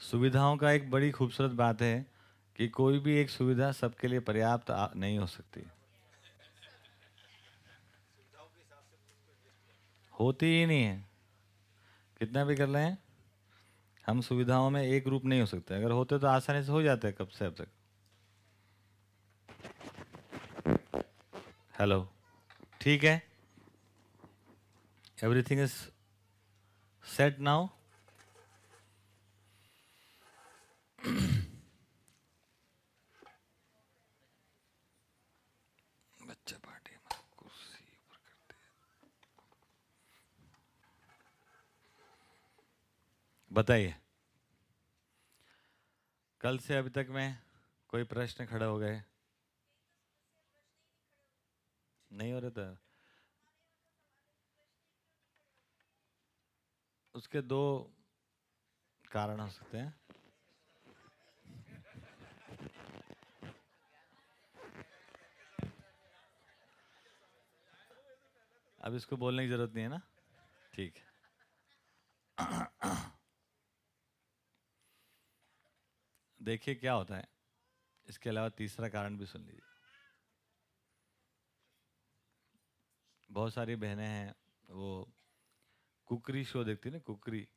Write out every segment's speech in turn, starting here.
सुविधाओं का एक बड़ी खूबसूरत बात है कि कोई भी एक सुविधा सबके लिए पर्याप्त नहीं हो सकती। होती ही नहीं है। कितना भी कर हैं हम सुविधाओं में एक रूप नहीं हो सकते। अगर होते तो आसानी से हो जाते कब से अब तक। हेलो, ठीक है? एवरीथिंग इज़ सेट नाउ बच्चा पार्टी में कुर्सी ऊपर करते बताइए। कल से अभी तक में कोई प्रश्न खड़े हो गए? नहीं हो रहे था। उसके दो कारण हो सकते हैं। अब इसको बोलने की ज़रूरत नहीं है ना? ठीक। है देखिए क्या होता है। इसके अलावा तीसरा कारण भी सुन लीजिए। बहुत सारी बहनें हैं, वो कुकरी शो देखती है ना, कुकरी।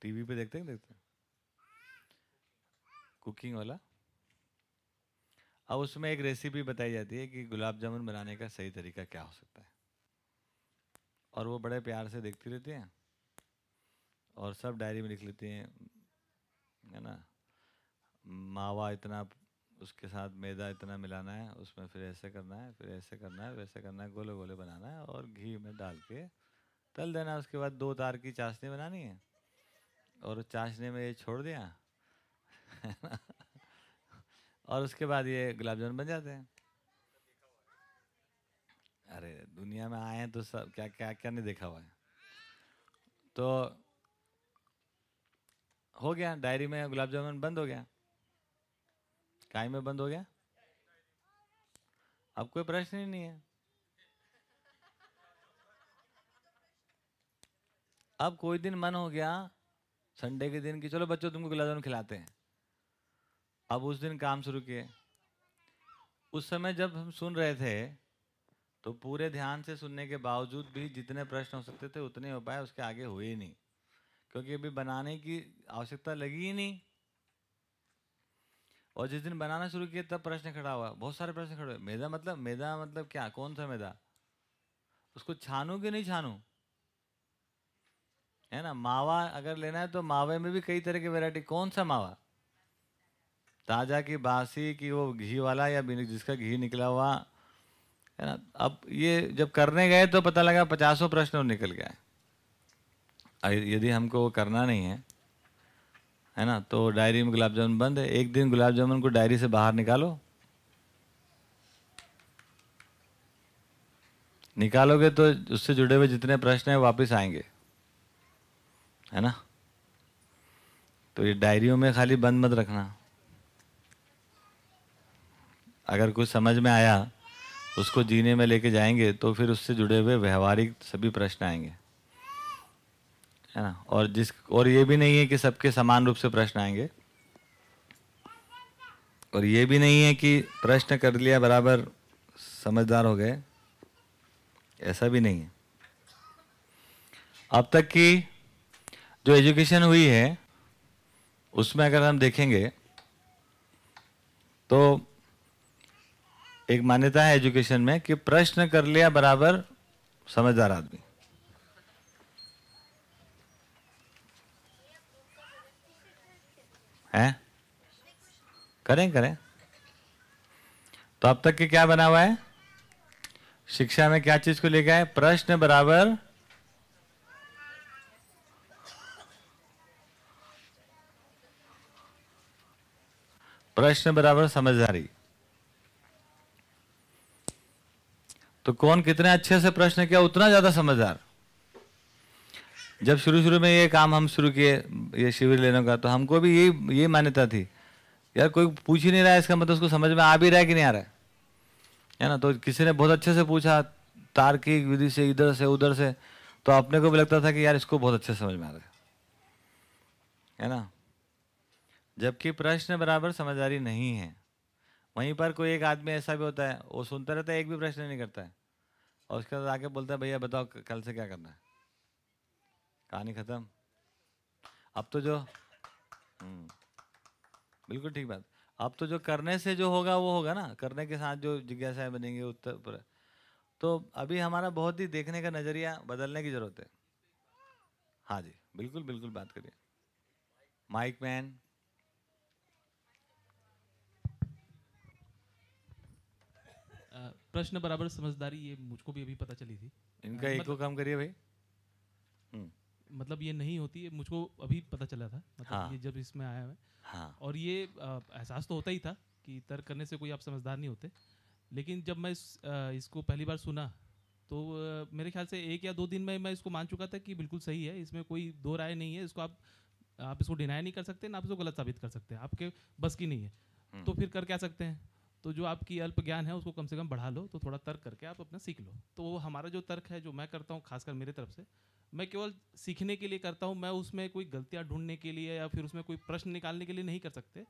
टीवी पे देखते हैं देखते? हैं कुकिंग वाला। अब उसमें एक रेसिपी बताई जाती है कि गुलाब जामुन बनाने का सही तरीका क्या हो सकता है। और वो बड़े प्यार से देखती रहती हैं और सब डायरी में लिख लेती हैं, है ना? मावा इतना, उसके साथ मैदा इतना मिलाना है, उसमें फिर ऐसे करना है, फिर ऐसे करना है वैसे करना है गोले गोले बनाना है और घी में डाल के तल देना। उसके बाद दो तार की चाशनी बनानी है और चाशनी में ये छोड़ दिया और उसके बाद ये गुलाब जामुन बन जाते हैं। अरे, दुनिया में आए हैं तो सब, क्या क्या क्या नहीं देखा हुआ है। तो हो गया, डायरी में गुलाब जामुन बंद हो गया। काय में बंद हो गया? अब कोई प्रश्न ही नहीं है। अब कोई दिन मन हो गया, संडे के दिन कि चलो बच्चों, तुमको गुलाब जामुन खिलाते हैं। अब उस दिन काम शुरू किए। उस समय जब हम सुन रहे थे तो पूरे ध्यान से सुनने के बावजूद भी जितने प्रश्न हो सकते थे, उतने हो पाए, उसके आगे हुए ही नहीं। क्योंकि अभी बनाने की आवश्यकता लगी ही नहीं। और जिस दिन बनाना शुरू किया, तब प्रश्न खड़ा हुआ। बहुत सारे प्रश्न खड़े हुए। मैदा मतलब मैदा मतलब क्या? कौन सा मैदा? उसको छानू कि नहीं छानू? है ना? मावा अगर लेना है तो मावे में भी कई तरह की वैरायटी कौन सा मावा? ताज़ा की बासी की वो घी वाला या जिसका घी निकला हुआ। है ना? अब ये जब करने गए तो पता लगा पचासों प्रश्न निकल गया यदि हमको वो करना नहीं है है ना? तो डायरी में गुलाब जामुन बंद है। एक दिन गुलाब जामुन को डायरी से बाहर निकालो। निकालोगे तो उससे जुड़े हुए जितने प्रश्न हैं वापस आएँगे। है ना? तो ये डायरियों में खाली बंद मत रखना। अगर कुछ समझ में आया, उसको जीने में लेके जाएँगे तो फिर उससे जुड़े हुए व्यवहारिक सभी प्रश्न आएँगे। है ना? और जिस, और ये भी नहीं है कि सबके समान रूप से प्रश्न आएँगे। और ये भी नहीं है कि प्रश्न कर लिया बराबर समझदार हो गए। ऐसा भी नहीं है। अब तक की जो एजुकेशन हुई है, उसमें अगर हम देखेंगे तो एक मान्यता है एजुकेशन में कि प्रश्न कर लिया बराबर समझदार आदमी। है? करें करें। तो अब तक के क्या बना हुआ है? शिक्षा में क्या चीज़ को लेकर आए? प्रश्न बराबर प्रश्न बराबर समझदारी। तो कौन कितने अच्छे से प्रश्न किया, उतना ज़्यादा समझदार? जब शुरू शुरू में ये काम हम शुरू किए, ये शिविर लेने का तो हमको भी यही ये मान्यता थी। यार कोई पूछ ही नहीं रहा है इसका मतलब उसको समझ में आ भी रहा है कि नहीं आ रहा है? है ना? तो किसी ने बहुत अच्छे से पूछा तार्किक विधि से, इधर से, उधर से तो अपने को भी लगता था कि यार इसको बहुत अच्छे समझ में आ रहा है। है ना? जबकि प्रश्न बराबर समझदारी नहीं है। वहीं पर कोई एक आदमी ऐसा भी होता है, वो सुनता रहता है, एक भी प्रश्न नहीं करता है। और उसके बाद आके बोलता है, भैया बताओ कल से क्या करना है? कहानी खत्म। अब तो जो हम्म, बिल्कुल ठीक बात। अब तो जो करने से जो होगा वो होगा ना। करने के साथ जो जिज्ञासाएँ बनेंगे उत्तर पर। तो अभी हमारा बहुत ही देखने का नज़रिया बदलने की ज़रूरत है। हाँ जी बिल्कुल बिल्कुल बात करिए। Mic man. प्रश्न बराबर समझदारी ये मुझको भी अभी पता चली थी। इनका एक को कम करिए भाई। हम्म, मतलब ये नहीं होती है मुझको अभी पता चला था मतलब हाँ। ये जब इसमें आया है हाँ। और ये एहसास तो होता ही था कि तर्क करने से कोई आप समझदार नहीं होते। लेकिन जब मैं इस, अ, इसको पहली बार सुना तो अ, मेरे ख्याल से एक या दो दिन में मैं इसको मान चुका था कि बिल्कुल सही है इसमें कोई दो राय नहीं है इसको आप आप इसको डिनाई नहीं कर सकते ना आप इसको गलत साबित कर सकते हैं आपके बस की नहीं है। हम्म। तो फिर कर क्या सकते हैं? तो जो आपकी अल्प ज्ञान है उसको कम से कम बढ़ा लो तो थोड़ा तर्क करके आप अपना सीख लो। तो वो हमारा जो तर्क है जो मैं करता हूँ खासकर मेरे तरफ़ से मैं केवल सीखने के लिए करता हूँ मैं उसमें कोई गलतियाँ ढूँढने के लिए या फिर उसमें कोई प्रश्न निकालने के लिए नहीं कर सकते।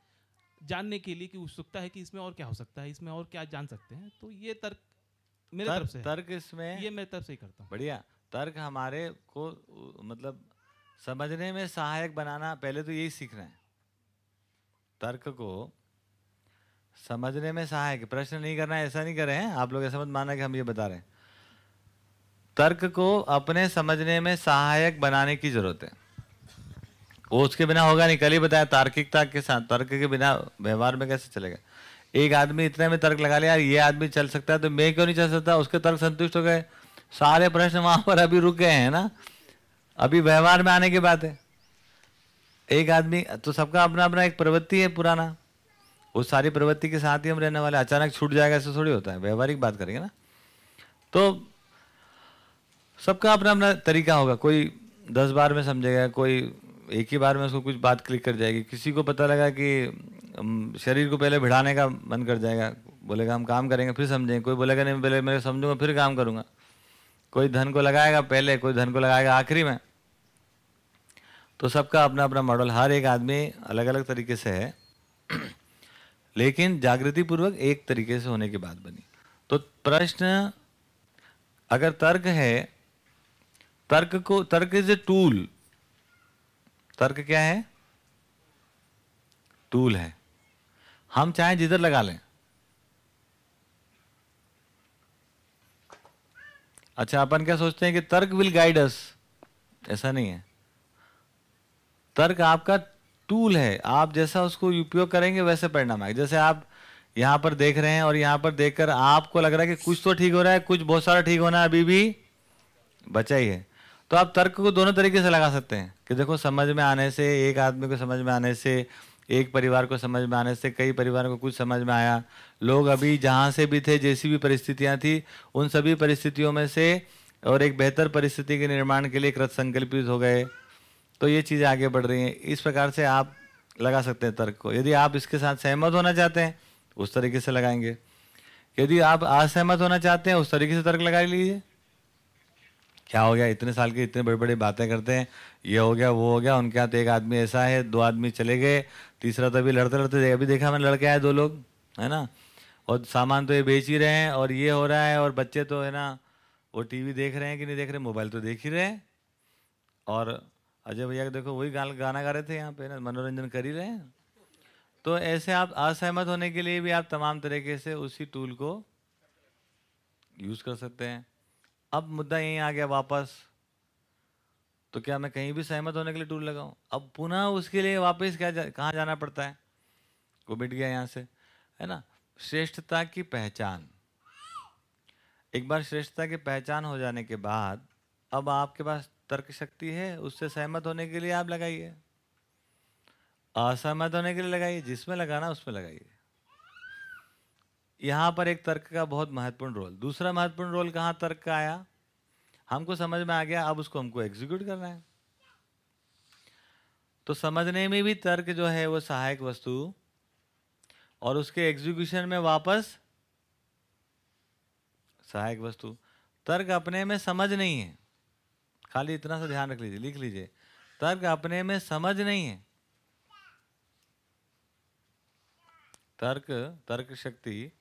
जानने के लिए कि उत्सुकता है कि इसमें और क्या हो सकता है इसमें और क्या जान सकते हैं तो ये तर्क मेरे तरफ़ से तर्क। तर्क इसमें ये मैं तरफ़ से ही करता हूँ। बढ़िया। तर्क हमारे को मतलब समझने में सहायक बनाना पहले तो यही सीखना है। तर्क को समझने में सहायक प्रश्न नहीं करना ऐसा नहीं कर आप लोग ऐसा मत माना कि हम ये बता रहे हैं। तर्क को अपने समझने में सहायक बनाने की ज़रूरत है। वो उसके बिना होगा नहीं। कल ही बताया, तार्किकता के साथ, तर्क के बिना व्यवहार में कैसे चलेगा? एक आदमी इतने में तर्क लगा लिया यार, ये आदमी चल सकता है तो मैं क्यों नहीं चल सकता? उसके तर्क संतुष्ट हो गए। सारे प्रश्न वहाँ पर अभी रुक गए हैं ना। अभी व्यवहार में आने की बात है। एक आदमी तो सबका अपना अपना एक प्रवृत्ति है पुराना। उस सारी प्रवृत्ति के साथ ही हम रहने वाले अचानक छूट जाएगा, ऐसे थोड़ी होता है। व्यवहारिक बात करेंगे ना। तो सबका अपना अपना तरीका होगा। कोई दस बार में समझेगा, कोई एक ही बार में उसको कुछ बात क्लिक कर जाएगी। किसी को पता लगा कि शरीर को पहले भिड़ाने का मन कर जाएगा। बोलेगा, हम काम करेंगे, फिर समझेंगे। कोई बोलेगा, नहीं, पहले मैं समझूँगा, फिर काम करूँगा। कोई धन को लगाएगा पहले, कोई धन को लगाएगा आखिरी में। तो सबका अपना अपना मॉडल। हर एक आदमी अलग अलग तरीके से है। लेकिन जागृति पूर्वक एक तरीके से होने की बात बनी। तो प्रश्न, अगर तर्क है तर्क को, तर्क इज़ ए टूल तर्क क्या है? टूल है। हम चाहे जिधर लगा लें। अच्छा अपन क्या सोचते हैं कि तर्क विल गाइड अस ऐसा नहीं है। तर्क आपका टूल है। आप जैसा उसको उपयोग करेंगे, वैसे परिणाम आएगा। जैसे आप यहाँ पर देख रहे हैं और यहाँ पर देखकर आपको लग रहा है कि कुछ तो ठीक हो रहा है, कुछ बहुत सारा ठीक होना अभी भी बचा ही है। तो आप तर्क को दोनों तरीके से लगा सकते हैं कि देखो, समझ में आने से, एक आदमी को समझ में आने से, एक परिवार को समझ में आने से, कई परिवार को कुछ समझ में आया। लोग अभी जहाँ से भी थे, जैसी भी परिस्थितियाँ थी, उन सभी परिस्थितियों में से और एक बेहतर परिस्थिति के निर्माण के लिए कृत संकल्पित हो गए। तो ये चीज़ें आगे बढ़ रही हैं। इस प्रकार से आप लगा सकते हैं तर्क को। यदि आप इसके साथ सहमत होना चाहते हैं, उस तरीके से लगाएँगे। यदि आप असहमत होना चाहते हैं, उस तरीके से तर्क लगा लीजिए। क्या हो गया? इतने साल के इतने बड़ी बड़ी बातें करते हैं। ये हो गया, वो हो गया, उनके यहाँ तो एक आदमी ऐसा है, दो आदमी चले गए, तीसरा तो अभी लड़ते लड़ते अभी देखा मैंने, लड़के आए दो लोग, है ना? और सामान तो ये बेच ही रहे हैं और ये हो रहा है और बच्चे तो है ना, वो टीवी देख रहे हैं कि नहीं देख रहे, मोबाइल तो देख ही रहे हैं। और अजय भैया देखो, वही गाना गाना गा रहे थे यहाँ पे ना, मनोरंजन कर ही रहे हैं। तो ऐसे आप असहमत होने के लिए भी आप तमाम तरीके से उसी टूल को यूज़ कर सकते हैं। अब मुद्दा यहीं आ गया वापस। तो क्या मैं कहीं भी सहमत होने के लिए टूल लगाऊँ? अब पुनः उसके लिए वापस क्या जा, कहाँ जाना पड़ता है? वो मिट गया यहाँ से है ना? श्रेष्ठता की पहचान। एक बार श्रेष्ठता की पहचान हो जाने के बाद अब आपके पास तर्क शक्ति है उससे सहमत होने के लिए आप लगाइए। असहमत होने के लिए लगाइए जिसमें लगाना उसमें लगाइए। यहाँ पर एक तर्क का बहुत महत्वपूर्ण रोल। दूसरा महत्वपूर्ण रोल कहाँ तर्क का आया? हमको समझ में आ गया, अब उसको हमको एग्जीक्यूट करना है। तो समझने में भी तर्क जो है वो सहायक वस्तु और उसके एग्जीक्यूशन में वापस सहायक वस्तु। तर्क अपने में समझ नहीं है। खाली इतना सा ध्यान रख लीजिए, लिख लीजिए। तर्क अपने में समझ नहीं है। तर्क तर्क शक्ति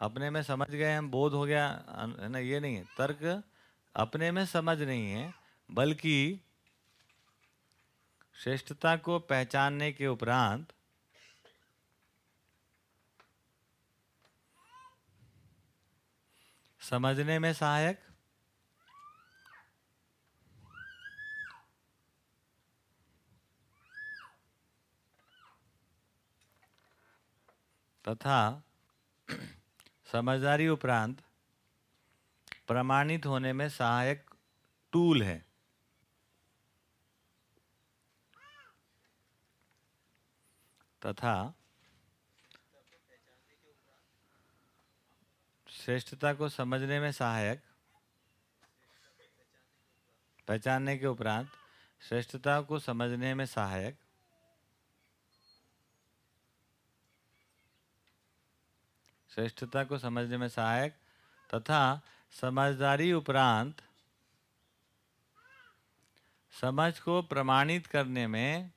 अपने में समझ गए हम, बोध हो गया है ना, ये नहीं है। तर्क अपने में समझ नहीं है, बल्कि श्रेष्ठता को पहचानने के उपरांत समझने में सहायक, तथा समझदारी उपरांत प्रमाणित होने में सहायक टूल है। तथा श्रेष्ठता को समझने में सहायक, पहचानने के उपरांत श्रेष्ठता को समझने में सहायक श्रेष्ठता को समझने में सहायक, तथा समझदारी उपरांत समझ को प्रमाणित करने में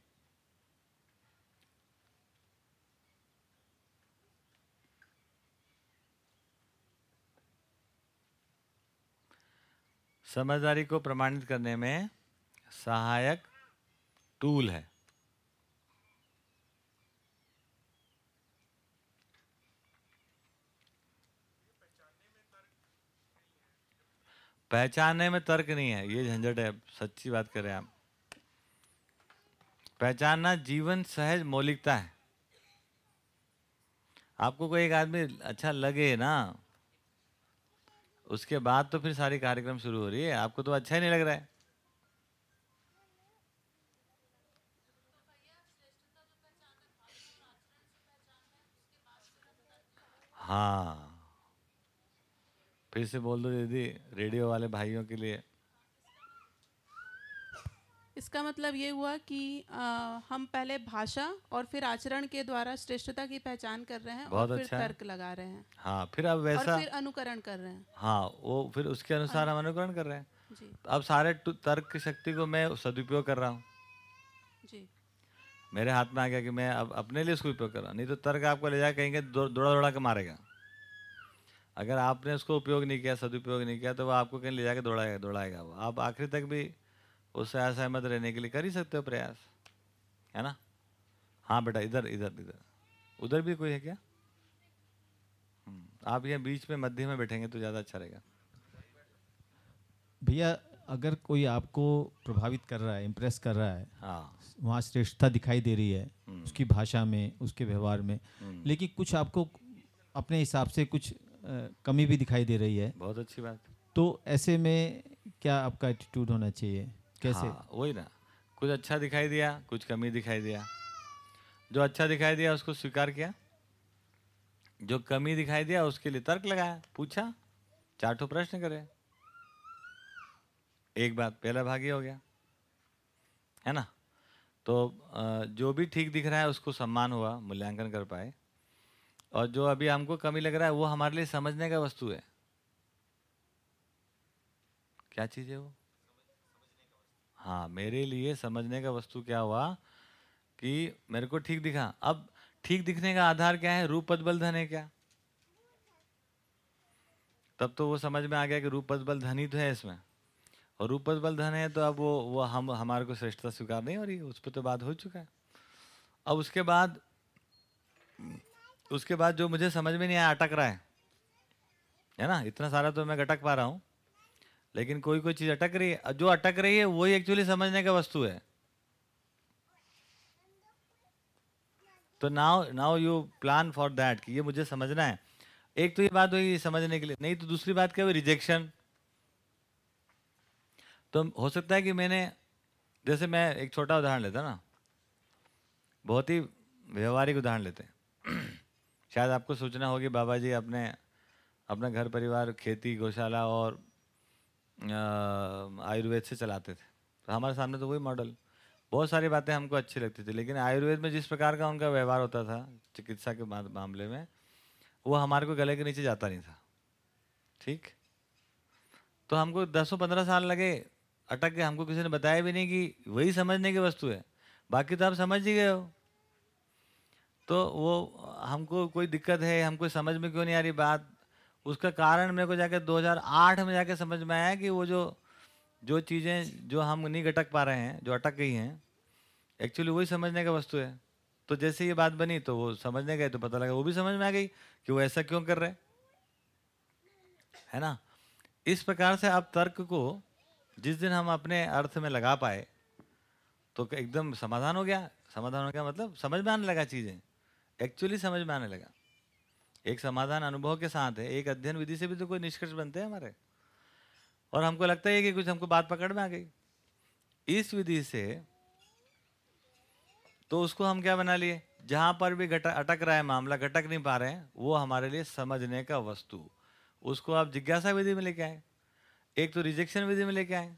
समझदारी को प्रमाणित करने में सहायक टूल है। पहचानने में तर्क नहीं है, ये झंझट है, सच्ची बात करें आप। पहचानना जीवन सहज मौलिकता है। आपको कोई एक आदमी अच्छा लगे ना, उसके बाद तो फिर सारी कार्यक्रम शुरू हो रही है, आपको तो अच्छा ही नहीं लग रहा है। हाँ। फिर से बोल दो दीदी रेडियो वाले भाइयों के लिए। इसका मतलब ये हुआ कि आ, हम पहले भाषा और फिर आचरण के द्वारा श्रेष्ठता की पहचान कर रहे हैं बहुत और फिर अच्छा। तर्क लगा रहे हैं। हाँ फिर अब और फिर अनुकरण कर रहे हैं। हाँ वो फिर उसके अनुसार हम अनुकरण कर रहे हैं। जी। तो अब सारे तर्क की शक्ति को मैं सदुपयोग कर रहा हूँ। जी। मेरे हाथ में आ गया कि मैं अब अपने लिए उसको उपयोग कर रहा हूँ। नहीं तो तर्क आपको ले जाकर कहेंगे दौड़ा दौड़ा के मारेगा। अगर आपने उसको उपयोग नहीं किया सदुपयोग नहीं किया तो वो आपको कहीं ले जाकर दौड़ाएगा दौड़ाएगा वो। आप आखिरी तक भी उससे असहमत रहने के लिए कर ही सकते हो प्रयास। है ना? हाँ बेटा इधर इधर इधर। उधर भी कोई है क्या? हम्म, आप यहाँ बीच में मध्य में बैठेंगे तो ज़्यादा अच्छा रहेगा। भैया अगर कोई आपको प्रभावित कर रहा है इम्प्रेस कर रहा है हाँ। वहाँ श्रेष्ठता दिखाई दे रही है हम्म। उसकी भाषा में उसके व्यवहार में हम्म, लेकिन कुछ आपको अपने हिसाब से कुछ कमी भी दिखाई दे रही है। बहुत अच्छी बात। तो ऐसे में क्या आपका एटीट्यूड होना चाहिए? कैसे? हाँ, वही ना। कुछ अच्छा दिखाई दिया कुछ कमी दिखाई दिया। जो अच्छा दिखाई दिया उसको स्वीकार किया। जो कमी दिखाई दिया उसके लिए तर्क लगाया पूछा चार ठो प्रश्न करे। एक बात पहला भाग ही हो गया। है ना? तो जो भी ठीक दिख रहा है उसको सम्मान हुआ मूल्यांकन कर पाए। और जो अभी हमको कमी लग रहा है, वो हमारे लिए समझने का वस्तु है। क्या चीज़ है वो? हाँ मेरे लिए समझने का वस्तु क्या हुआ कि मेरे को ठीक दिखा। अब ठीक दिखने का आधार क्या है? रूप पद बल धन है क्या? तब तो वो समझ में आ गया कि रूप पद बल धन ही तो है इसमें। और रूप पद बल धन है तो अब वो वो हम, हमारे को श्रेष्ठता स्वीकार नहीं हो रही, उस पर तो बात हो चुका है। अब उसके बाद उसके बाद जो मुझे समझ में नहीं आया, अटक रहा है। है ना? इतना सारा तो मैं अटक पा रहा हूँ। लेकिन कोई कोई चीज़ अटक रही है। जो अटक रही है वही एक्चुअली समझने का वस्तु है। तो now now you plan for that कि ये मुझे समझना है। एक तो ये बात हुई समझने के लिए। नहीं तो दूसरी बात क्या हुई? रिजेक्शन तो हो सकता है कि मैंने, जैसे मैं एक छोटा उदाहरण लेता ना। बहुत ही व्यवहारिक उदाहरण लेते हैं। शायद आपको सोचना होगी, बाबा जी अपने, अपना घर परिवार, खेती, गौशाला और आयुर्वेद से चलाते थे। तो हमारे सामने तो वही मॉडल बहुत सारी बातें हमको अच्छी लगती थी, लेकिन आयुर्वेद में जिस प्रकार का उनका व्यवहार होता था, चिकित्सा के मामले में, वो हमारे को गले के नीचे जाता नहीं था। ठीक? तो हमको दसों पंद्रह साल लगे, अटक के हमको किसी ने बताया भी नहीं कि वही समझने की वस्तु है। बाकी तो आप समझ ही गए हो। तो वो हमको कोई दिक्कत है, हमको समझ में क्यों नहीं आ रही बात? उसका कारण मेरे को जाके 2008 में जाके समझ में आया कि वो जो जो चीज़ें, जो हम नहीं गटक पा रहे हैं, जो अटक गई हैं एक्चुअली वही समझने का वस्तु है। तो जैसे ये बात बनी तो वो समझने गए तो पता लगा, वो भी समझ में आ गई कि वो ऐसा क्यों कर रहे है ना? इस प्रकार से आप तर्क को जिस दिन हम अपने अर्थ में लगा पाए तो एकदम समाधान हो गया। समाधान हो गया मतलब समझ में आने लगा चीज़ें। एक्चुअली समझ में आने लगा। एक समाधान अनुभव के साथ है, एक अध्ययन विधि से भी तो कोई निष्कर्ष बनते हैं हमारे। और हमको लगता है कि कुछ हमको बात पकड़ में आ गई। इस विधि से तो उसको हम क्या बना लिए? जहाँ पर भी गट अटक रहा है मामला, घटक नहीं पा रहे हैं, वो हमारे लिए समझने का वस्तु। उसको आप जिज्ञासा विधि में लेके आए। एक तो रिजेक्शन विधि में लेके आए।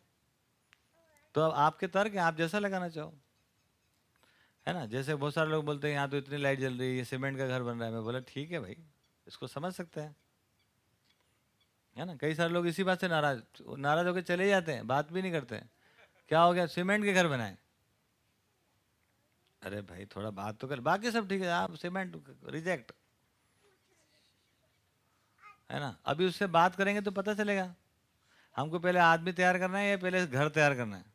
तो अब आपके तर्क आप जैसा लगाना चाहो। है ना? जैसे बहुत सारे लोग बोलते हैं, यहाँ तो इतनी लाइट जल रही है, सीमेंट का घर बन रहा है। मैं बोला, ठीक है भाई, इसको समझ सकते हैं। है ना? कई सारे लोग इसी बात से नाराज़ नाराज़ होकर चले जाते हैं, बात भी नहीं करते हैं। क्या हो गया? सीमेंट के घर बनाए। अरे भाई, थोड़ा बात तो कर, बाकी सब ठीक है, आप सीमेंट रिजेक्ट। है ना? अभी उससे बात करेंगे तो पता चलेगा। हमको पहले आदमी तैयार करना है या पहले घर तैयार करना है?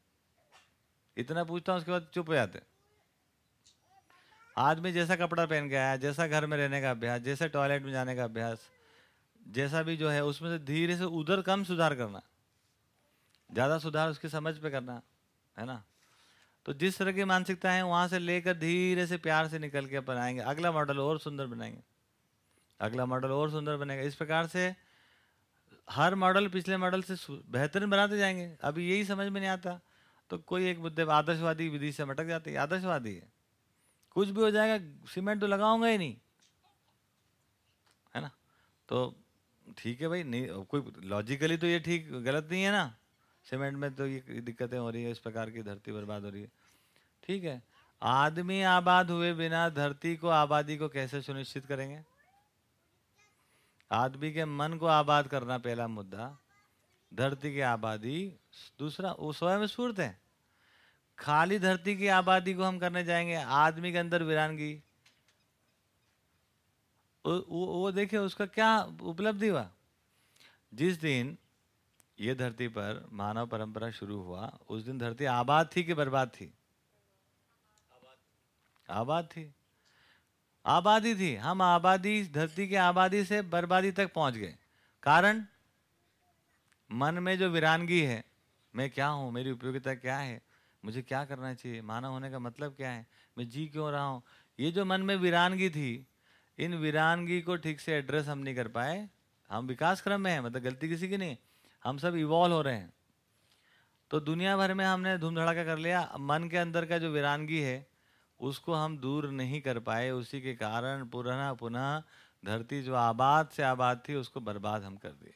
इतना पूछता हूँ, उसके बाद चुप हो जाते आदमी जैसा कपड़ा पहन के आया, जैसा घर में रहने का अभ्यास, जैसे टॉयलेट में जाने का अभ्यास, जैसा भी जो है, उसमें से धीरे से उधर कम सुधार करना। ज़्यादा सुधार उसकी समझ पे करना, है ना? तो जिस तरह की मानसिकता है, वहाँ से लेकर धीरे से प्यार से निकल के अपन आएँगे। अगला मॉडल और सुंदर बनाएँगे। अगला मॉडल और सुंदर बनेगा। इस प्रकार से हर मॉडल पिछले मॉडल से, बेहतरीन बनाते जाएँगे। अभी यही समझ में नहीं आता। तो कोई एक मुद्दे आदर्शवादी विधि से मटक जाते है। आदर्शवादी है। कुछ भी हो जाएगा, सीमेंट तो लगाऊँगा ही नहीं। है ना? तो ठीक है भाई, नहीं कोई लॉजिकली तो ये ठीक, गलत नहीं है ना? सीमेंट में तो ये दिक्कतें हो रही है, इस प्रकार की धरती बर्बाद हो रही है। ठीक है, आदमी आबाद हुए बिना धरती को, आबादी को कैसे सुनिश्चित करेंगे? आदमी के मन को आबाद करना पहला मुद्दा, धरती की आबादी, दूसरा, वो स्वयं स्फूर्त है। खाली धरती की आबादी को हम करने जाएँगे आदमी के अंदर वीरानगी वो, वो, देखिए उसका क्या उपलब्धि हुआ? जिस दिन ये धरती पर मानव परंपरा शुरू हुआ उस दिन धरती आबाद थी कि बर्बाद थी? आबाद थी। आबादी थी। हम आबादी धरती की आबादी से बर्बादी तक पहुँच गए। कारण? मन में जो वीरानगी है मैं क्या हूँ? मेरी उपयोगिता क्या है? मुझे क्या करना चाहिए? मानव होने का मतलब क्या है? मैं जी क्यों रहा हूँ? ये जो मन में वीरानगी थी, इन वीरानगी को ठीक से एड्रेस हम नहीं कर पाए। हम विकास क्रम में हैं मतलब गलती किसी की नहीं। हम सब इवॉल्व हो रहे हैं। तो दुनिया भर में हमने धूम धड़ाका कर लिया। मन के अंदर का जो वीरानगी है, उसको हम दूर नहीं कर पाए। उसी के कारण पुनः पुनः धरती जो आबाद से आबाद थी, उसको बर्बाद हम कर दिए।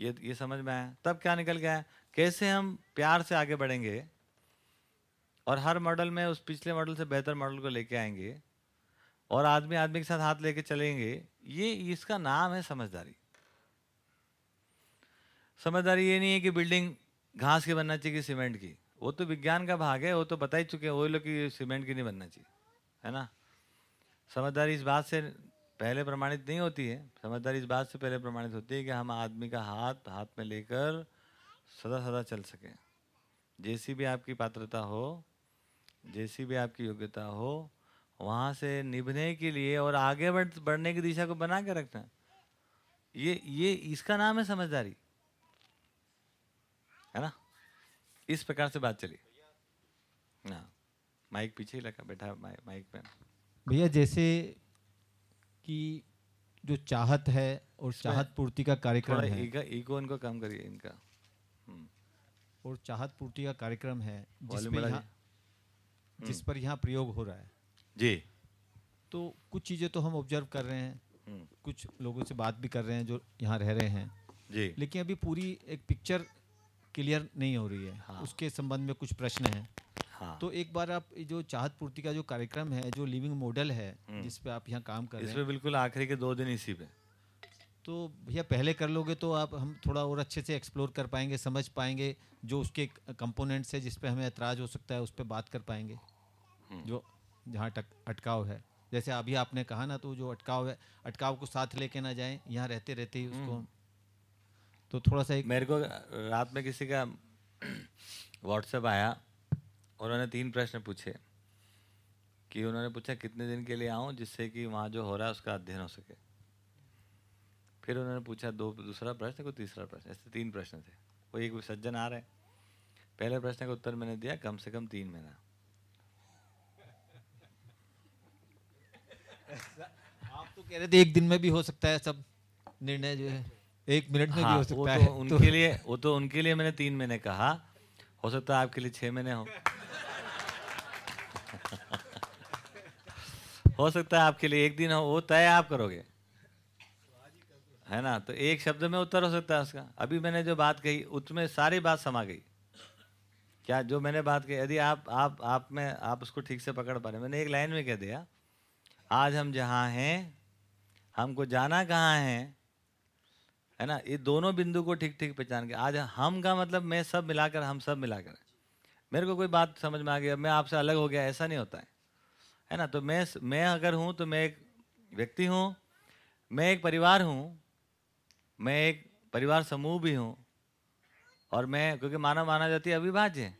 ये ये समझ में आया? तब क्या निकल गया? कैसे हम प्यार से आगे बढ़ेंगे और हर मॉडल में उस पिछले मॉडल से बेहतर मॉडल को लेके आएँगे और आदमी आदमी के साथ हाथ लेके चलेंगे, ये इसका नाम है समझदारी। समझदारी ये नहीं है कि बिल्डिंग घास की बनना चाहिए कि सीमेंट की। वो तो विज्ञान का भाग है, वो तो बता ही चुके हैं वही लोग कि सीमेंट की नहीं बनना चाहिए, है ना? समझदारी इस बात से पहले प्रमाणित नहीं होती है। समझदारी इस बात से पहले प्रमाणित होती है कि हम आदमी का हाथ हाथ में लेकर सदा सदा चल सके। जैसी भी आपकी पात्रता हो जैसी भी आपकी योग्यता हो वहाँ से निभने के लिए और आगे बढ़ बढ़ने की दिशा को बना के रखना। ये ये इसका नाम है समझदारी। है ना? इस प्रकार से बात चली। हाँ माइक पीछे ही लगा बैठा माइक पे। भैया जैसे कि जो चाहत है और चाहत पूर्ति का कार्यक्रम है। इको, इको इनको कम करिए इनका। और चाहत पूर्ति का कार्यक्रम है जिस पे यहाँ जिस पर यहाँ प्रयोग हो रहा है। जी। तो कुछ चीज़ें तो हम ऑब्ज़र्व कर रहे हैं कुछ लोगों से बात भी कर रहे हैं जो यहाँ रह रहे हैं। जी। लेकिन अभी पूरी एक पिक्चर क्लियर नहीं हो रही है। हाँ। उसके संबंध में कुछ प्रश्न हैं। हाँ। तो एक बार आप जो चाहत पूर्ति का जो कार्यक्रम है जो लिविंग मॉडल है जिस पे आप यहाँ काम कर रहे हैं। बिल्कुल आखिरी के दो दिन इसी पे। तो भैया पहले कर लोगे तो आप हम थोड़ा और अच्छे से एक्सप्लोर कर पाएँगे समझ पाएँगे जो उसके कंपोनेंट्स है जिस पे हमें ऐतराज़ हो सकता है उस पर बात कर पाएँगे। जो जहाँ टक अटकाव है। जैसे अभी आपने कहा ना तो जो अटकाव है अटकाव को साथ लेके ना जाएँ यहाँ रहते रहते ही उसको तो थोड़ा सा एक मेरे को रात में किसी का व्हाट्सएप आया और उन्होंने तीन प्रश्न पूछे कि उन्होंने पूछा कितने दिन के लिए आऊँ जिससे कि वहाँ जो हो रहा है उसका अध्ययन हो सके। फिर उन्होंने पूछा दो दूसरा प्रश्न को तीसरा प्रश्न? ऐसे तीन प्रश्न थे। वो एक सज्जन आ रहे पहले प्रश्न का उत्तर मैंने दिया कम से कम तीन महीना आप तो कह रहे थे एक दिन में भी हो सकता है सब निर्णय जो है एक मिनट में हाँ, भी हो वो सकता तो है। उनके लिए वो तो उनके लिए मैंने तीन महीने कहा हो सकता है आपके लिए छह महीने हो। हो सकता है आपके लिए एक दिन हो वो तय आप करोगे। है ना? तो एक शब्द में उत्तर हो सकता है उसका। अभी मैंने जो बात कही, उसमें सारी बात समा गई। क्या जो मैंने बात कही, यदि आप आप आप में, आप उसको ठीक से पकड़ पा रहे मैंने एक लाइन में कह दिया, आज हम जहाँ हैं, हमको जाना कहाँ है? है ना? ये दोनों बिंदु को ठीक ठीक पहचान के। आज हम का मतलब मैं सब मिलाकर, हम सब मिलाकर मेरे को कोई बात समझ में आ गया मैं आपसे अलग हो गया, ऐसा नहीं होता है। है ना? तो मैं मैं अगर हूँ तो मैं एक व्यक्ति हूँ, मैं एक परिवार हूँ मैं एक परिवार समूह भी हूँ और मैं, क्योंकि मानव माना जाती है, अविभाज्य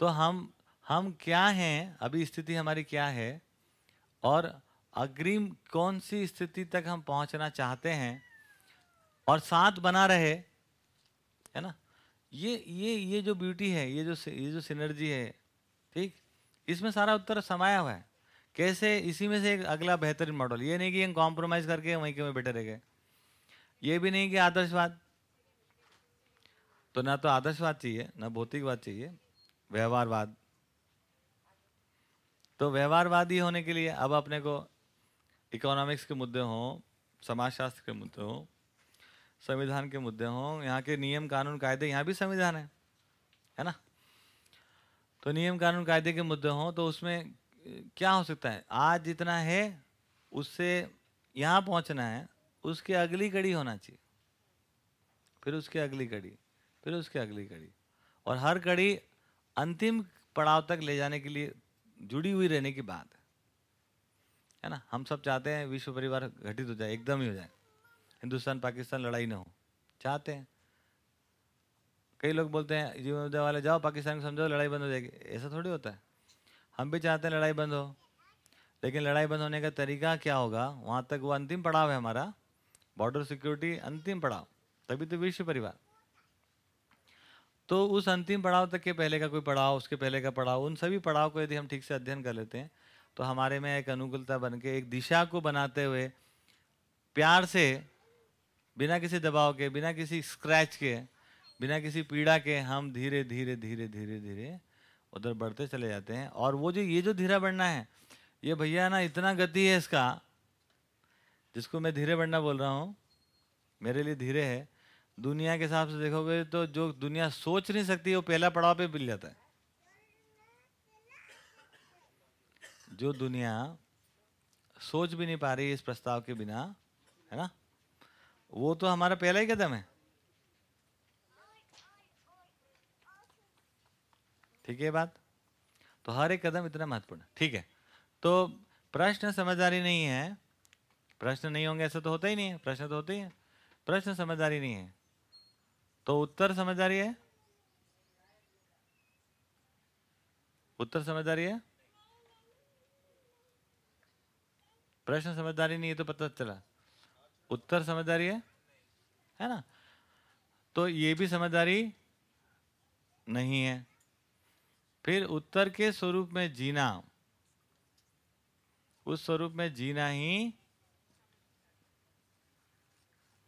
तो हम हम क्या हैं? अभी स्थिति हमारी क्या है? और अग्रिम कौन सी स्थिति तक हम पहुँचना चाहते हैं? और साथ बना रहे, है ना? ये ये ये जो ब्यूटी है, ये जो ये जो सिनर्जी है, ठीक? इसमें सारा उत्तर समाया हुआ है। कैसे? इसी में से एक अगला बेहतरीन मॉडल ये नहीं कि हम कॉम्प्रोमाइज करके वहीं के वहीं बैठे रह गए। ये भी नहीं कि आदर्शवाद। तो ना तो आदर्शवाद चाहिए, ना भौतिकवाद चाहिए, व्यवहारवाद। तो व्यवहारवादी होने के लिए अब अपने को इकोनॉमिक्स के मुद्दे हों, समाजशास्त्र के मुद्दे हों, संविधान के मुद्दे हों, यहाँ के नियम, कानून, कायदे, यहाँ भी संविधान है है ना? तो नियम, कानून, कायदे के मुद्दे हों तो उसमें क्या हो सकता है? आज जितना है, उससे यहाँ पहुँचना है उसके अगली कड़ी होना चाहिए। फिर उसके अगली कड़ी, फिर उसके अगली कड़ी। और हर कड़ी अंतिम पड़ाव तक ले जाने के लिए जुड़ी हुई रहने की बात है। है ना? हम सब चाहते हैं विश्व परिवार घटित हो जाए, एकदम ही हो जाए। हिंदुस्तान पाकिस्तान लड़ाई ना हो। चाहते हैं। कई लोग बोलते हैं, जीवन वाले, जाओ पाकिस्तान को समझाओ लड़ाई बंद हो जाएगी। ऐसा थोड़ी होता है। हम भी चाहते हैं लड़ाई बंद हो। लेकिन लड़ाई बंद होने का तरीका क्या होगा? वहाँ तक वो अंतिम पड़ाव है हमारा। बॉर्डर सिक्योरिटी अंतिम पड़ाव, तभी तो विश्व परिवार। तो उस अंतिम पड़ाव तक के पहले का कोई पड़ाव, उसके पहले का पड़ाव, उन सभी पड़ाव को यदि हम ठीक से अध्ययन कर लेते हैं तो हमारे में एक अनुकूलता बन के एक दिशा को बनाते हुए, प्यार से, बिना किसी दबाव के, बिना किसी स्क्रैच के, बिना किसी पीड़ा के हम धीरे धीरे धीरे धीरे धीरे उधर बढ़ते चले जाते हैं। और वो जो, ये जो धीरा बढ़ना है, ये भैया ना इतना गति है इसका जिसको मैं धीरे बढ़ना बोल रहा हूँ, मेरे लिए धीरे है। दुनिया के हिसाब से देखोगे तो जो दुनिया सोच नहीं सकती, वो पहला पड़ाव पे मिल जाता है। जो दुनिया सोच भी नहीं पा रही इस प्रस्ताव के बिना, है ना? वो तो हमारा पहला ही कदम है। ठीक है बात? तो हर एक कदम इतना महत्वपूर्ण ठीक है। तो प्रश्न समझदारी नहीं है। प्रश्न नहीं होंगे, ऐसा तो होता ही नहीं है, प्रश्न तो होते ही है। प्रश्न समझदारी नहीं है। तो उत्तर समझदारी है? उत्तर समझदारी है? प्रश्न समझदारी नहीं है तो पता चला। उत्तर समझदारी है? है ना? तो ये भी समझदारी नहीं है। फिर उत्तर के स्वरूप में जीना। उस स्वरूप में जीना ही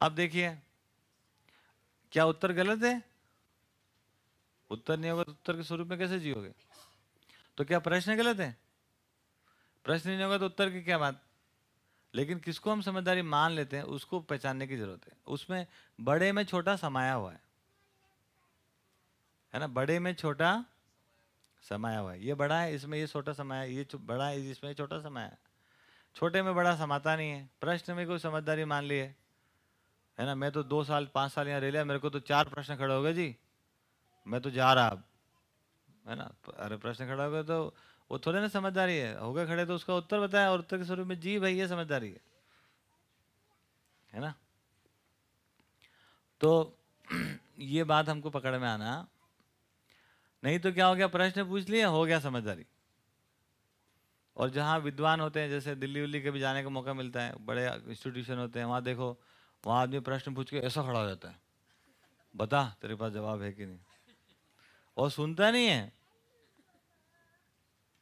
अब देखिए, क्या उत्तर गलत है? उत्तर नहीं होगा तो उत्तर के स्वरूप में कैसे जियोगे? तो क्या प्रश्न गलत है? प्रश्न नहीं होगा तो उत्तर की क्या बात? लेकिन किसको हम समझदारी मान लेते हैं, उसको पहचानने की ज़रूरत है। उसमें बड़े में छोटा समाया हुआ है। है ना? बड़े में छोटा समाया हुआ है। ये बड़ा है, इसमें ये छोटा समाया ये बड़ा है, इसमें छोटा समाया छोटे में बड़ा समाता नहीं है। प्रश्न में कोई समझदारी मान ली है। है ना? मैं तो दो साल, पाँच साल यहाँ रह लिया, मेरे को तो चार प्रश्न खड़े हो गए जी। मैं तो जा रहा अब, है ना? अरे प्रश्न खड़ा हो गया तो वो थोड़े ना समझदारी है। हो गए खड़े तो उसका उत्तर बताया और उत्तर के स्वरूप में जी भाई ये समझदारी है। है ना? तो ये बात हमको पकड़ में आना। नहीं तो क्या हो गया? प्रश्न पूछ लिया हो गया समझदारी। और जहाँ विद्वान होते हैं, जैसे दिल्ली उल्ली के भी जाने का मौका मिलता है, बड़े इंस्टीट्यूशन होते हैं, वहाँ देखो वहाँ आदमी प्रश्न पूछ के ऐसा खड़ा हो जाता है। बता, तेरे पास जवाब है कि नहीं? और सुनता नहीं है।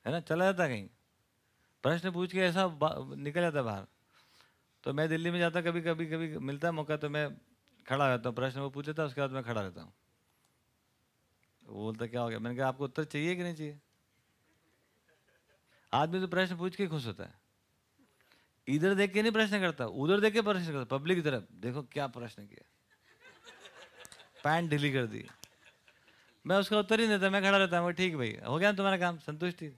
है ना? चला जाता कहीं। प्रश्न पूछ के ऐसा निकल जाता बाहर। तो मैं दिल्ली में जाता कभी कभी कभी मिलता है मौका तो मैं खड़ा रहता हूँ। प्रश्न वो पूछे था उसके बाद मैं खड़ा रहता हूँ। वो बोलता, क्या हो गया? मैंने कहा, आपको उत्तर चाहिए कि नहीं चाहिए? आदमी तो प्रश्न पूछ के खुश होता है। इधर देख के नहीं प्रश्न करता, उधर देख के प्रश्न करता, पब्लिक की तरफ़ देखो क्या प्रश्न किया। पैंट ढीली कर दी। मैं उसका उत्तर ही देता, मैं खड़ा रहता हूँ ठीक भाई हो गया तुम्हारा काम, संतुष्टि?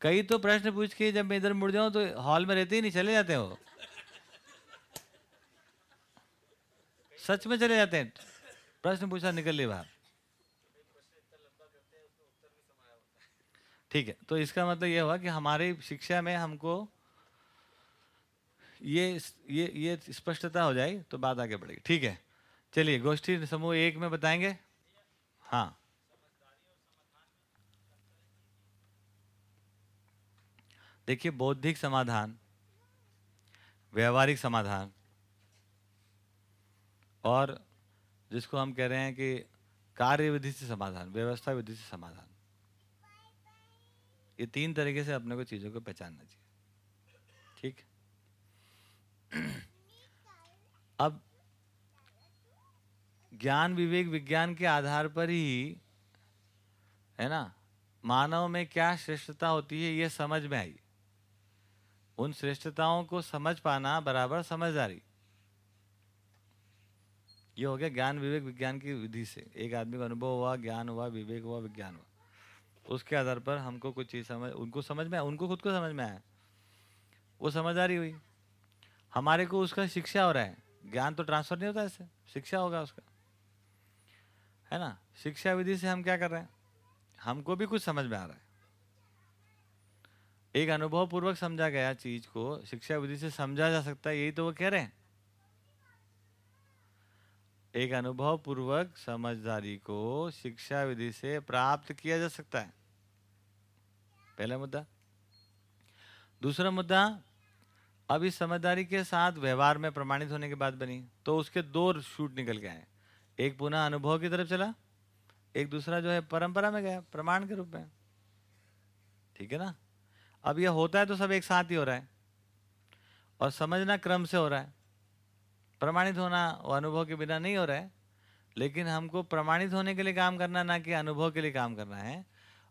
कई तो प्रश्न पूछ के जब मैं इधर मुड़ जाऊँ तो हॉल में रहते ही नहीं, चले जाते हो। सच में चले जाते हैं। प्रश्न पूछा, निकल लिए बाहर। ठीक है तो इसका मतलब ये हुआ कि हमारी शिक्षा में हमको ये ये ये स्पष्टता हो जाए तो बात आगे बढ़ेगी। ठीक है, चलिए, गोष्ठी समूह एक में बताएँगे? हाँ। देखिए, बौद्धिक समाधान, व्यवहारिक समाधान और जिसको हम कह रहे हैं कि कार्य विधि से समाधान, व्यवस्था विधि से समाधान। ये तीन तरीके से अपने को चीज़ों को पहचानना चाहिए। ठीक? अब ज्ञान विवेक विज्ञान के आधार पर ही, है ना, मानव में क्या श्रेष्ठता होती है ये समझ में आई। उन श्रेष्ठताओं को समझ पाना बराबर समझदारी। ये हो गया ज्ञान विवेक विज्ञान की विधि से। एक आदमी का अनुभव हुआ, ज्ञान हुआ, विवेक हुआ, विज्ञान हुआ। उसके आधार पर हमको कुछ चीज़ समझ, उनको समझ में आया, उनको खुद को समझ में आया। वो समझदारी हुई। हमारे को उसका शिक्षा हो रहा है। ज्ञान तो ट्रांसफ़र नहीं होता ऐसे शिक्षा होगा उसका। है ना? शिक्षा विधि से हम क्या कर रहे हैं? हमको भी कुछ समझ में आ रहा है। एक अनुभव पूर्वक समझा गया चीज़ को, शिक्षा विधि से समझा जा सकता है, यही तो वो कह रहे हैं। एक अनुभव पूर्वक समझदारी को शिक्षा विधि से प्राप्त किया जा सकता है। पहला मुद्दा। दूसरा मुद्दा इस समझदारी के साथ व्यवहार में प्रमाणित होने की बात बनी तो उसके दो शूट निकल के आए एक पुनः अनुभव की तरफ़ चला, एक दूसरा जो है परंपरा में गया, प्रमाण के रूप में। ठीक है ना? अब यह होता है तो सब एक साथ ही हो रहा है, और समझना क्रम से हो रहा है। प्रमाणित होना वो अनुभव के बिना नहीं हो रहा है, लेकिन हमको प्रमाणित होने के लिए काम करना ना कि अनुभव के लिए काम करना है।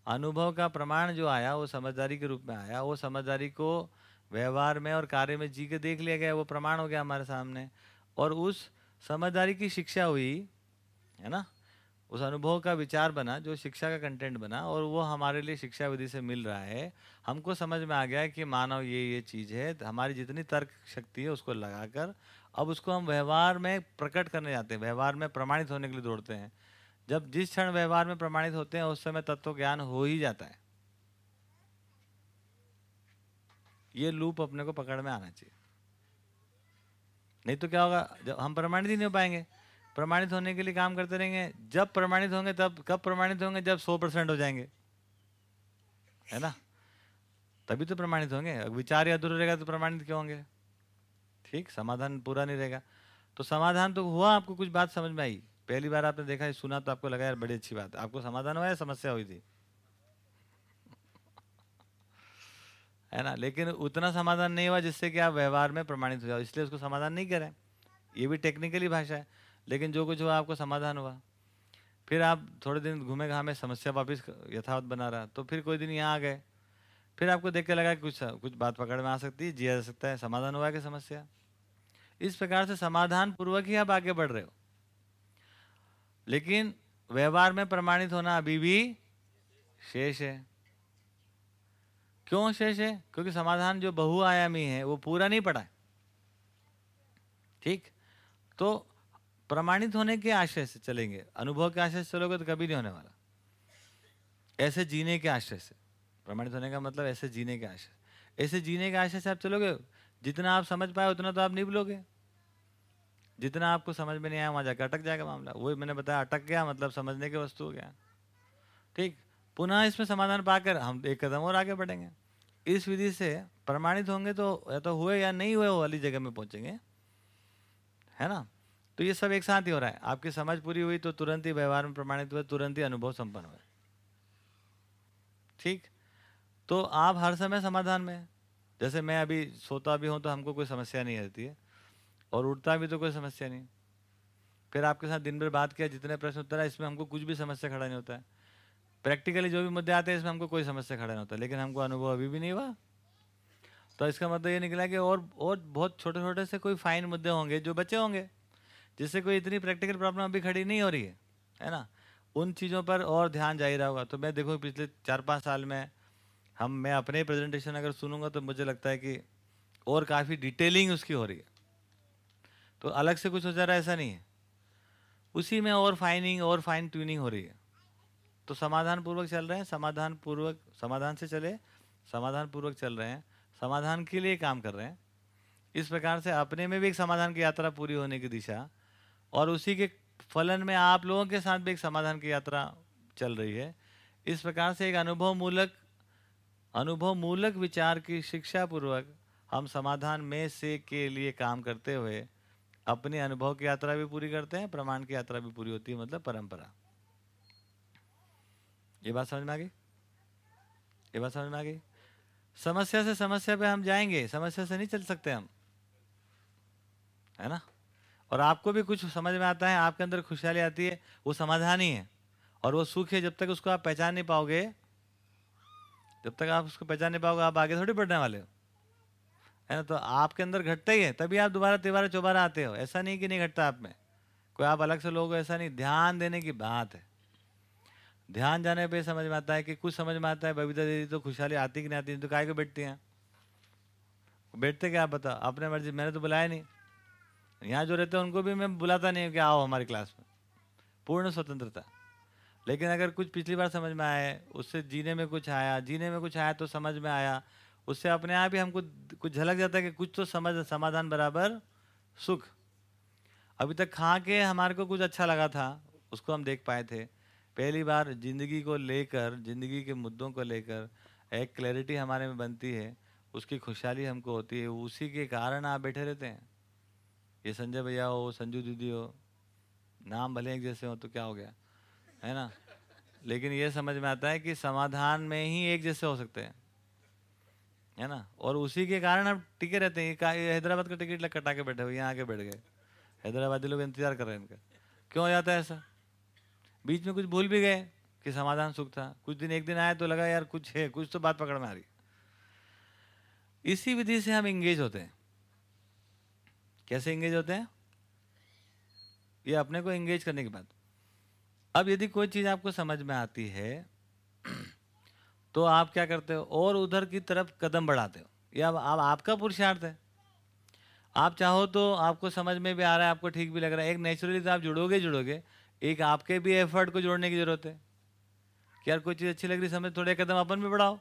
अनुभव का प्रमाण जो आया, वो समझदारी के रूप में आया, वो समझदारी को व्यवहार में और कार्य में जी के देख लिया गया, वो प्रमाण हो गया हमारे सामने। और उस समझदारी की शिक्षा हुई, है ना? उस अनुभव का विचार बना, जो शिक्षा का कंटेंट बना, और वो हमारे लिए शिक्षा विधि से मिल रहा है। हमको समझ में आ गया कि मानव ये ये चीज़ है, हमारी जितनी तर्क शक्ति है, उसको लगाकर अब उसको हम व्यवहार में प्रकट करने जाते हैं, व्यवहार में प्रमाणित होने के लिए दौड़ते हैं। जब जिस क्षण व्यवहार में प्रमाणित होते हैं, उस समय तत्व ज्ञान हो ही जाता है। ये लूप अपने को पकड़ में आना चाहिए। नहीं तो क्या होगा, जब हम प्रमाणित ही नहीं हो पाएँगे। प्रमाणित होने के लिए काम करते रहेंगे। जब प्रमाणित होंगे, तब कब प्रमाणित होंगे? जब सौ परसेंट हो जाएँगे। है ना? तभी तो प्रमाणित होंगे। विचार या अधूरा रहेगा तो प्रमाणित क्यों होंगे? ठीक, समाधान पूरा नहीं रहेगा। तो समाधान तो हुआ, आपको कुछ बात समझ में आई? पहली बार आपने देखा सुना तो आपको लगा, यार, बड़ी अच्छी बात। आपको समाधान हुआ या समस्या हुई थी? है ना? लेकिन उतना समाधान नहीं हुआ जिससे कि आप व्यवहार में प्रमाणित हो जाओ। इसलिए उसको समाधान नहीं करें ये भी टेक्निकली भाषा है, लेकिन जो कुछ हुआ, आपको समाधान हुआ। फिर आप थोड़े दिन घूमे घामे, समस्या वापिस यथावत बना रहा। तो फिर कोई दिन यहाँ आ गए। फिर आपको देख के लगा कि कुछ कुछ बात पकड़ में आ सकती है जिया जा सकता है। समाधान हुआ कि समस्या? इस प्रकार से समाधान पूर्वक ही आप आगे बढ़ रहे हो। लेकिन व्यवहार में प्रमाणित होना अभी भी शेष है। क्यों शेष है? क्योंकि समाधान जो बहुआयामी है, वो पूरा नहीं पड़ा है। ठीक? तो प्रमाणित होने के आशय से चलेंगे। अनुभव के आशय से चलोगे तो कभी नहीं होने वाला। ऐसे जीने के आश्रय से। प्रमाणित होने का मतलब ऐसे जीने के आश्रय। ऐसे जीने के आश्रय से आप चलोगे, जितना आप समझ पाए उतना तो आप नहीं बोलोगे जितना आपको समझ में नहीं आया वहाँ जाकर अटक जाएगा मामला। वही मैंने बताया, अटक गया मतलब समझने की वस्तु हो गया। ठीक? पुनः इसमें समाधान पाकर हम एक कदम और आगे बढ़ेंगे। इस विधि से प्रमाणित होंगे तो या तो हुए या नहीं हुए वाली जगह में पहुँचेंगे। है ना? तो ये सब एक साथ ही हो रहा है। आपकी समझ पूरी हुई तो तुरंत ही व्यवहार में प्रमाणित हुए, तुरंत ही अनुभव संपन्न हुए। ठीक? तो आप हर समय समाधान में जैसे मैं अभी सोता भी हूँ तो हमको कोई समस्या नहीं रहती है। और उठता भी तो कोई समस्या नहीं। फिर आपके साथ दिन भर बात किया, जितने प्रश्न उत्तर है इसमें हमको कुछ भी समस्या खड़ा नहीं होता है। प्रैक्टिकली जो भी मुद्दे आते हैं, इसमें हमको कोई समस्या खड़ा नहीं होता, लेकिन हमको अनुभव अभी भी नहीं हुआ। तो इसका मतलब ये निकला कि और और बहुत छोटे छोटे से कोई फाइन मुद्दे होंगे, जो बचे होंगे, जिससे कोई इतनी प्रैक्टिकल प्रॉब्लम अभी खड़ी नहीं हो रही है है ना? उन चीज़ों पर और ध्यान जारी रहा होगा। तो मैं देखूँ, पिछले चार पाँच साल में हम, मैं अपने प्रेजेंटेशन अगर सुनूँगा तो मुझे लगता है कि और काफ़ी डिटेलिंग उसकी हो रही है। तो अलग से कुछ हो जा रहा है, ऐसा नहीं है। उसी में और फाइनिंग और फाइन ट्यूनिंग हो रही है। तो समाधान पूर्वक चल रहे हैं समाधान पूर्वक समाधान से चले समाधान पूर्वक चल रहे हैं, समाधान के लिए काम कर रहे हैं। इस प्रकार से अपने में भी एक समाधान की यात्रा पूरी होने की दिशा, और उसी के फलन में आप लोगों के साथ भी एक समाधान की यात्रा चल रही है। इस प्रकार से एक अनुभव मूलक अनुभव मूलक विचार की शिक्षा पूर्वक हम समाधान में से के लिए काम करते हुए अपने अनुभव की यात्रा भी पूरी करते हैं, प्रमाण की यात्रा भी पूरी होती है मतलब परंपरा। ये बात समझ में आ गई? ये बात समझ में आ गई? समस्या से समस्या पे हम जाएँगे, समस्या से नहीं चल सकते हम। है ना? और आपको भी कुछ समझ में आता है, आपके अंदर खुशहाली आती है, वो समाधान ही है। और वो सुख है जब तक उसको आप पहचान नहीं पाओगे, जब तक आप उसको पहचान नहीं पाओगे, आप आगे थोड़ी बढ़ने वाले हो। है ना तो आपके अंदर घटता ही है, तभी आप दोबारा तिबारा चौबारा आते हो। ऐसा नहीं कि नहीं घटता आप में। कोई आप अलग से लोग हो ऐसा नहीं, ध्यान देने की बात है। ध्यान जाने पे समझ में आता है कि कुछ समझ में आता है, बबीता दीदी तो खुशहाली आती कि नहीं आती तो काय को बैठती हैं? बैठते क्या आप बताओ? अपने मर्ज़ी, मैंने तो बुलाया नहीं। यहाँ जो रहते हैं, उनको भी मैं बुलाता नहीं हूँ कि आओ हमारी क्लास में। पूर्ण स्वतंत्रता। लेकिन अगर कुछ पिछली बार समझ में आए, उससे जीने में कुछ आया, जीने में कुछ आया तो समझ में आया उससे अपने आप ही हमको कुछ झलक जाता है कि कुछ तो समझ, समाधान बराबर सुख। अभी तक खा के हमारे को कुछ अच्छा लगा था, उसको हम देख पाए थे। पहली बार ज़िंदगी को लेकर, ज़िंदगी के मुद्दों को लेकर एक क्लैरिटी हमारे में बनती है, उसकी खुशहाली हमको होती है, उसी के कारण आप बैठे रहते हैं। ये संजय भैया हो, संजू दीदी हो, नाम भले एक जैसे हो तो क्या हो गया, है ना? लेकिन ये समझ में आता है कि समाधान में ही एक जैसे हो सकते हैं। है ना? और उसी के कारण हम टिके रहते हैं। हैदराबाद का टिकट लग कटा के बैठे हुए, यहाँ आके बैठ गए। हैदराबादी लोग इंतज़ार कर रहे हैं इनका। क्यों हो जाता है ऐसा? बीच में कुछ भूल भी गए कि समाधान सुख था। कुछ दिन, एक दिन आया तो लगा, यार, कुछ है, कुछ तो बात पकड़ में आ रही इसी विधि से हम इंगेज होते हैं। कैसे इंगेज होते हैं? ये अपने को इंगेज करने की बात। अब यदि कोई चीज़ आपको समझ में आती है तो आप क्या करते हो? और उधर की तरफ़ कदम बढ़ाते हो। या अब आप, आपका पुरुषार्थ है। आप चाहो तो आपको समझ में भी आ रहा है आपको ठीक भी लग रहा है। एक नेचुरली तो आप जुड़ोगे जुड़ोगे। एक आपके भी एफर्ट को जोड़ने की ज़रूरत है। कि यार कोई चीज़ अच्छी लग रही समझ थोड़े कदम अपन भी बढ़ाओ।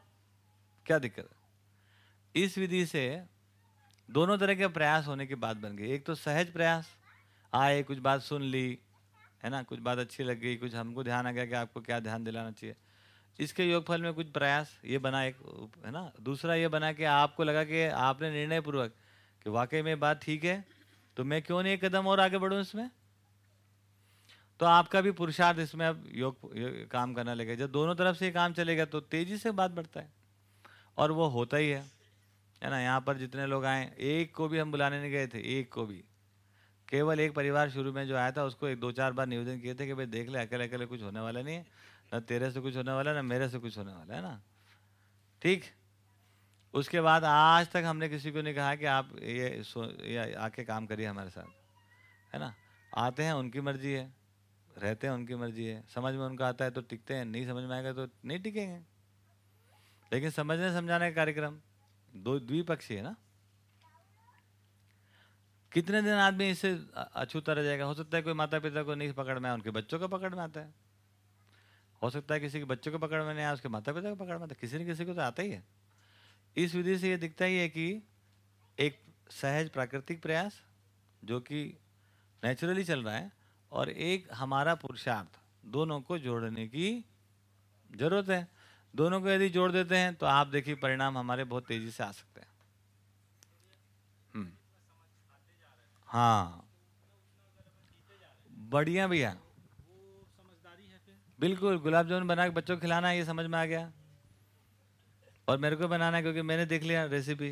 क्या दिक्कत है? इस विधि से दोनों तरह के प्रयास होने की बात बन गई। एक तो सहज प्रयास आए कुछ बात सुन ली है ना? कुछ बात अच्छी लग गई कुछ हमको ध्यान आ गया कि आपको क्या ध्यान दिलाना चाहिए। इसके योगफल में कुछ प्रयास ये बना एक है ना? दूसरा ये बना कि आपको लगा कि आपने निर्णय पूर्वक कि वाकई में बात ठीक है तो मैं क्यों नहीं कदम और आगे बढ़ूँ इसमें? तो आपका भी पुरुषार्थ इसमें अब योग, योग काम करना लगेगा जब दोनों तरफ़ से काम चलेगा तो तेज़ी से बात बढ़ता है और वो होता ही है। है ना? यहाँ पर जितने लोग आए एक को भी हम बुलाने नहीं गए थे एक को भी। केवल एक परिवार शुरू में जो आया था उसको एक दो चार बार निवेदन किए थे कि भाई देख ले अकेले अकेले कुछ होने वाला नहीं है। न तेरे से कुछ होने वाला ना मेरे से कुछ होने वाला है ना? ठीक? उसके बाद आज तक हमने किसी को नहीं कहा कि आप ये, ये आके काम करिए हमारे साथ। है ना? आते हैं उनकी मर्ज़ी है। रहते हैं उनकी मर्ज़ी है। समझ में उनका आता है तो टिकते हैं नहीं समझ में आएगा तो नहीं टिकेंगे। लेकिन समझने समझाने का कार्यक्रम दो द्विपक्षीय है ना? कितने दिन आदमी इससे अछूता रह जाएगा? हो सकता है कोई माता पिता को नहीं पकड़ में आए उनके बच्चों को पकड़ में आता है। हो सकता है किसी के बच्चों को पकड़ में नहीं आया, उसके माता पिता को पकड़ में आता किसी न किसी को तो आता ही है। इस विधि से ये दिखता ही है कि एक सहज प्राकृतिक प्रयास, जो कि नेचुरली चल रहा है, और एक हमारा पुरुषार्थ, दोनों को जोड़ने की ज़रूरत है। दोनों को यदि जोड़ देते हैं तो आप देखिए परिणाम हमारे बहुत तेज़ी से आ सकते हैं। हम्म। हाँ। बढ़िया भैया। बिल्कुल गुलाब जामुन बना के बच्चों को खिलाना है ये समझ में आ गया। और मेरे को बनाना है क्योंकि मैंने देख लिया रेसिपी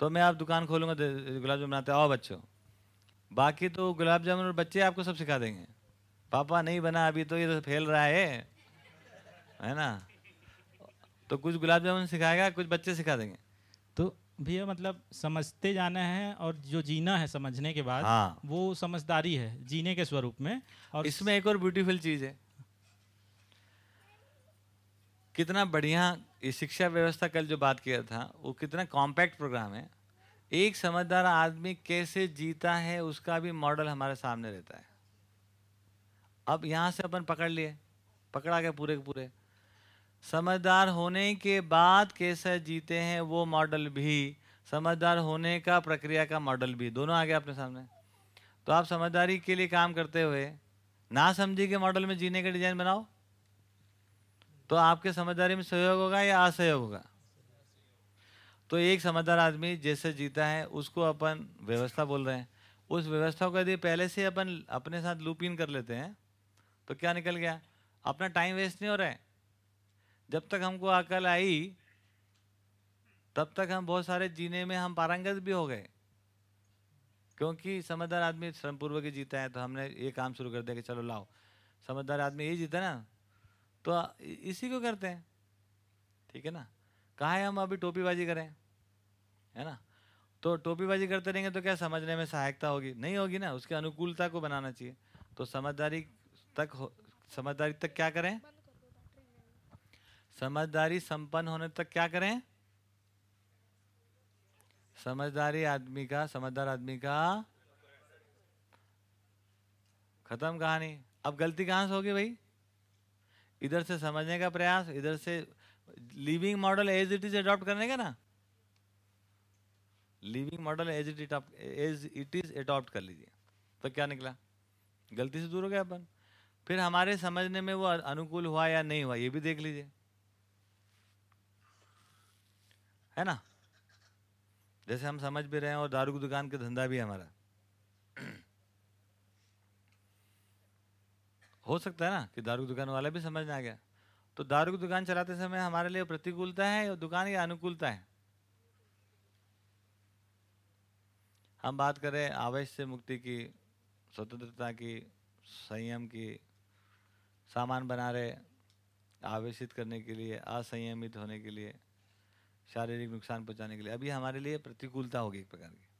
तो मैं आप दुकान खोलूँगा गुलाब जामुन बनाते आओ बच्चों। बाकी तो गुलाब जामुन और बच्चे आपको सब सिखा देंगे। पापा नहीं बना अभी तो ये तो फैल रहा है। है ना? तो कुछ गुलाब जामुन सिखाएगा कुछ बच्चे सिखा देंगे। तो भैया मतलब समझते जाना है और जो जीना है समझने के बाद हाँ। वो समझदारी है जीने के स्वरूप में। और इसमें एक और ब्यूटीफुल चीज़ है। कितना बढ़िया ये शिक्षा व्यवस्था कल जो बात किया था, वो कितना कॉम्पैक्ट प्रोग्राम है। एक समझदार आदमी कैसे जीता है, उसका भी मॉडल हमारे सामने रहता है। अब यहाँ से अपन पकड़ लिए, पकड़ा गया पूरे के पूरे। समझदार होने के बाद कैसे जीते हैं, वो मॉडल भी, समझदार होने का प्रक्रिया का मॉडल भी। दोनों आ गए अपने सामने। तो आप समझदारी के लिए काम करते हुए, ना समझी के मॉडल में जीने का डिज़ाइन बनाओ। तो आपके समझदारी में सहयोग होगा या असहयोग होगा? तो एक समझदार आदमी जैसे जीता है, उसको अपन व्यवस्था बोल रहे हैं। उस व्यवस्था को यदि पहले से अपन अपने साथ लूप इन कर लेते हैं तो क्या निकल गया? अपना टाइम वेस्ट नहीं हो रहा है। जब तक हमको अकल आई, तब तक हम बहुत सारे जीने में हम पारंगत भी हो गए। क्योंकि समझदार आदमी श्रम पूर्वक जीता है तो हमने ये काम शुरू कर दिया कि चलो लाओ। समझदार आदमी यही जीता ना? तो इसी को करते हैं। ठीक है ना? कहा है हम? अभी टोपीबाजी करें। है ना? तो टोपीबाजी करते रहेंगे तो क्या समझने में सहायकता होगी? नहीं होगी ना? उसके अनुकूलता को बनाना चाहिए। तो समझदारी तक हो, समझदारी तक क्या करें? समझदारी संपन्न होने तक क्या करें? समझदारी आदमी का, समझदार आदमी का खत्म कहानी। अब गलती कहाँ से होगी भाई? इधर से समझने का प्रयास, इधर से living model as it is adopt करने का ना? Living model as it as it is adopt कर लीजिए। तो क्या निकला? गलती से दूर हो गया अपन। फिर हमारे समझने में वो अनुकूल हुआ या नहीं हुआ, ये भी देख लीजिए। है ना? जैसे हम समझ भी रहे हैं और दारू की दुकान का धंधा भी हमारा। हो सकता है ना कि दारू की दुकान वाला भी समझ में आ गया। तो दारू की दुकान चलाते समय हमारे लिए प्रतिकूलता है या दुकान की अनुकूलता है? हम बात करें आवेश से मुक्ति की, स्वतंत्रता की, संयम की, सामान बना रहे, आवेशित करने के लिए, असंयमित होने के लिए, शारीरिक नुकसान पहुँचाने के लिए। अभी हमारे लिए प्रतिकूलता होगी एक प्रकार की।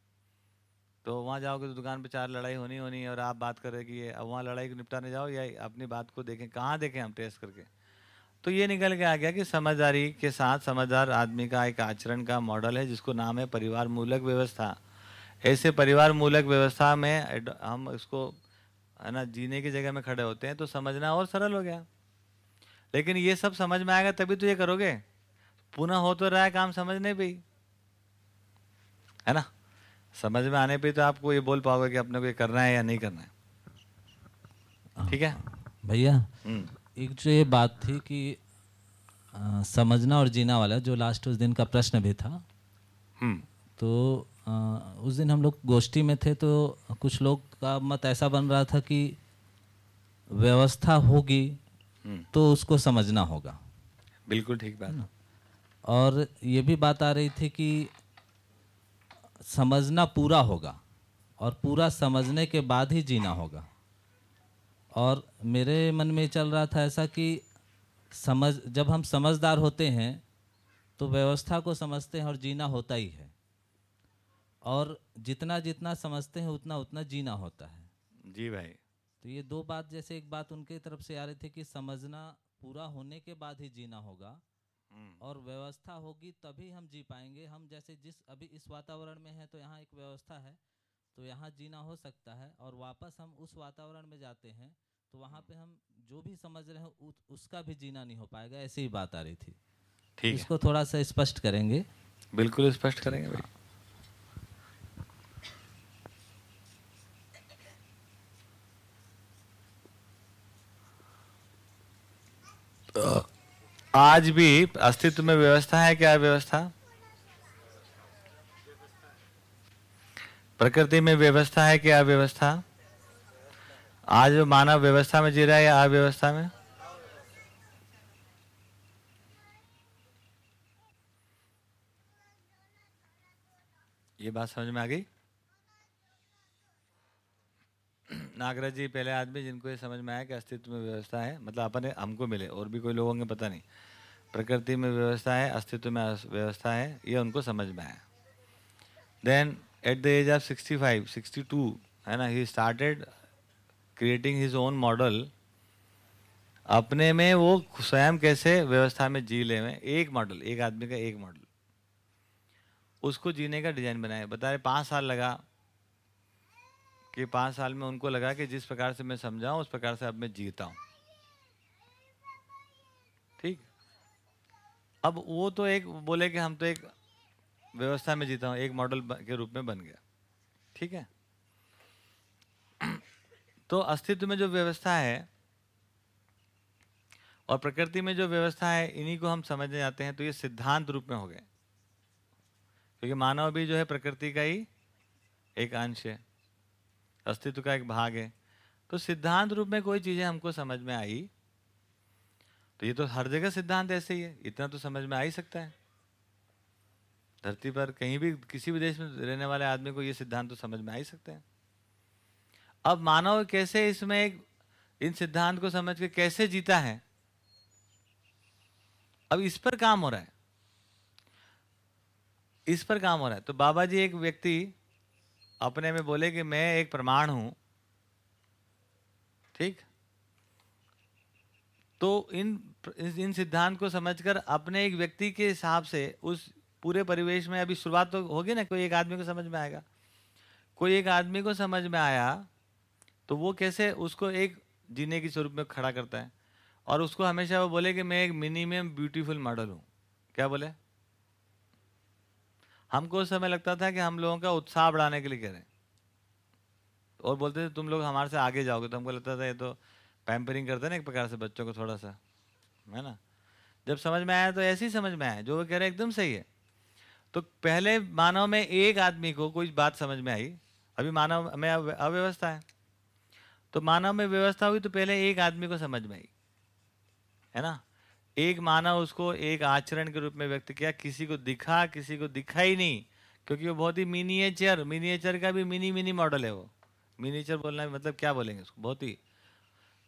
तो वहाँ जाओगे तो दुकान पे चार लड़ाई होनी होनी है और आप बात कर रहे कि ये अब वहाँ लड़ाई को निपटाने जाओ या अपनी बात को देखें, कहाँ देखें हम टेस्ट करके? तो ये निकल के आ गया कि समझदारी के साथ समझदार आदमी का एक आचरण का मॉडल है, जिसको नाम है परिवार मूलक व्यवस्था। ऐसे परिवार मूलक व्यवस्था में हम इसको, है ना, जीने की जगह में खड़े होते हैं तो समझना और सरल हो गया। लेकिन ये सब समझ में आएगा तभी तो ये करोगे। पुनः हो तो रहा है काम समझने ही है ना? समझ में आने पे तो आपको ये बोल पाओगे कि अपने को ये करना है या नहीं करना है। ठीक है? भैया हम्म। एक जो ये बात थी कि आ, समझना और जीना वाला जो लास्ट उस दिन का प्रश्न भी था। हम्म। तो आ, उस दिन हम लोग गोष्ठी में थे तो कुछ लोग का मत ऐसा बन रहा था कि व्यवस्था होगी हम्म। तो उसको समझना होगा। बिल्कुल ठीक बात। और ये भी बात आ रही थी कि समझना पूरा होगा और पूरा समझने के बाद ही जीना होगा। और मेरे मन में चल रहा था ऐसा कि समझ जब हम समझदार होते हैं तो व्यवस्था को समझते हैं और जीना होता ही है। और जितना जितना समझते हैं उतना उतना जीना होता है। जी भाई। तो ये दो बात जैसे एक बात उनके तरफ़ से आ रही थी कि समझना पूरा होने के बाद ही जीना होगा। और व्यवस्था होगी तभी हम जी पाएँगे। हम जैसे जिस अभी इस वातावरण में है तो यहाँ एक व्यवस्था है तो यहाँ जीना हो सकता है और वापस हम उस वातावरण में जाते हैं तो वहाँ पे हम जो भी समझ रहे हैं उसका भी जीना नहीं हो पाएगा ऐसी ही बात आ रही थी। ठीक इसको थोड़ा सा स्पष्ट करेंगे। बिल्कुल स्पष्ट करेंगे भाई। तो आज भी अस्तित्व में व्यवस्था है क्या व्यवस्था? प्रकृति में व्यवस्था है क्या व्यवस्था? आज मानव व्यवस्था में जी रहा है या अव्यवस्था में? ये बात समझ में आ गई? नागराज जी, पहले आदमी जिनको ये समझ में आया कि अस्तित्व में व्यवस्था है मतलब अपने हमको मिले, और भी कोई लोग होंगे पता नहीं। प्रकृति में व्यवस्था है, अस्तित्व में व्यवस्था है, ये उनको समझ में आया। Then at the age of sixty five sixty two है ना ही started creating his own model अपने में वो स्वयं कैसे व्यवस्था में जी ले में, एक मॉडल एक आदमी का एक मॉडल उसको जीने का डिज़ाइन बनाया। बता रहे, पाँच साल लगा। कि पाँच साल में उनको लगा कि जिस प्रकार से मैं समझाऊं, उस प्रकार से अब मैं जीता हूँ। ठीक? अब वो तो एक बोले कि हम तो एक व्यवस्था में जीता हूँ, एक मॉडल के रूप में बन गया। ठीक है? तो अस्तित्व में जो व्यवस्था है और प्रकृति में जो व्यवस्था है, इन्हीं को हम समझने जाते हैं तो ये सिद्धांत रूप में हो गए। क्योंकि मानव भी जो है प्रकृति का ही एक अंश है। अस्तित्व का एक भाग है। तो सिद्धांत रूप में कोई चीज़ें हमको समझ में आई तो ये तो हर जगह सिद्धांत ऐसे ही है, इतना तो समझ में आ ही सकता है। धरती पर कहीं भी किसी भी देश में रहने वाले आदमी को ये सिद्धांत तो समझ में आ ही सकते हैं। अब मानव कैसे इसमें एक, इन सिद्धांत को समझ के कैसे जीता है? अब इस पर काम हो रहा है। इस पर काम हो रहा है। तो बाबा जी एक व्यक्ति अपने में बोले कि मैं एक प्रमाण हूँ। ठीक? तो इन इन सिद्धांत को समझकर अपने एक व्यक्ति के हिसाब से उस पूरे परिवेश में अभी शुरुआत तो होगी ना, कोई एक आदमी को समझ में आएगा। कोई एक आदमी को समझ में आया तो वो कैसे उसको एक जीने के स्वरूप में खड़ा करता है? और उसको हमेशा वो बोले कि मैं एक मिनिमम ब्यूटीफुल मॉडल हूँ। क्या बोले? हमको उस समय लगता था कि हम लोगों का उत्साह बढ़ाने के लिए हैं। और बोलते थे, तुम लोग हमारे से आगे जाओगे। तो हमको लगता था, ये तो पैम्परिंग करते ना एक प्रकार से बच्चों को थोड़ा सा है ना? जब समझ में आया तो ऐसे ही समझ में आया, जो वो कह रहे एकदम सही है। तो पहले मानव में एक आदमी को कोई बात समझ में आई, अभी मानव में अव्यवस्था है। तो मानव में व्यवस्था हुई तो पहले एक आदमी को समझ में आई। है ना? एक मानव उसको एक आचरण के रूप में व्यक्त किया, किसी को दिखा, किसी को दिखा ही नहीं, क्योंकि वो बहुत ही मिनिएचर मिनिएचर का भी मिनी मिनी मॉडल है वो। मिनिएचर बोलना मतलब क्या बोलेंगे उसको? बहुत ही,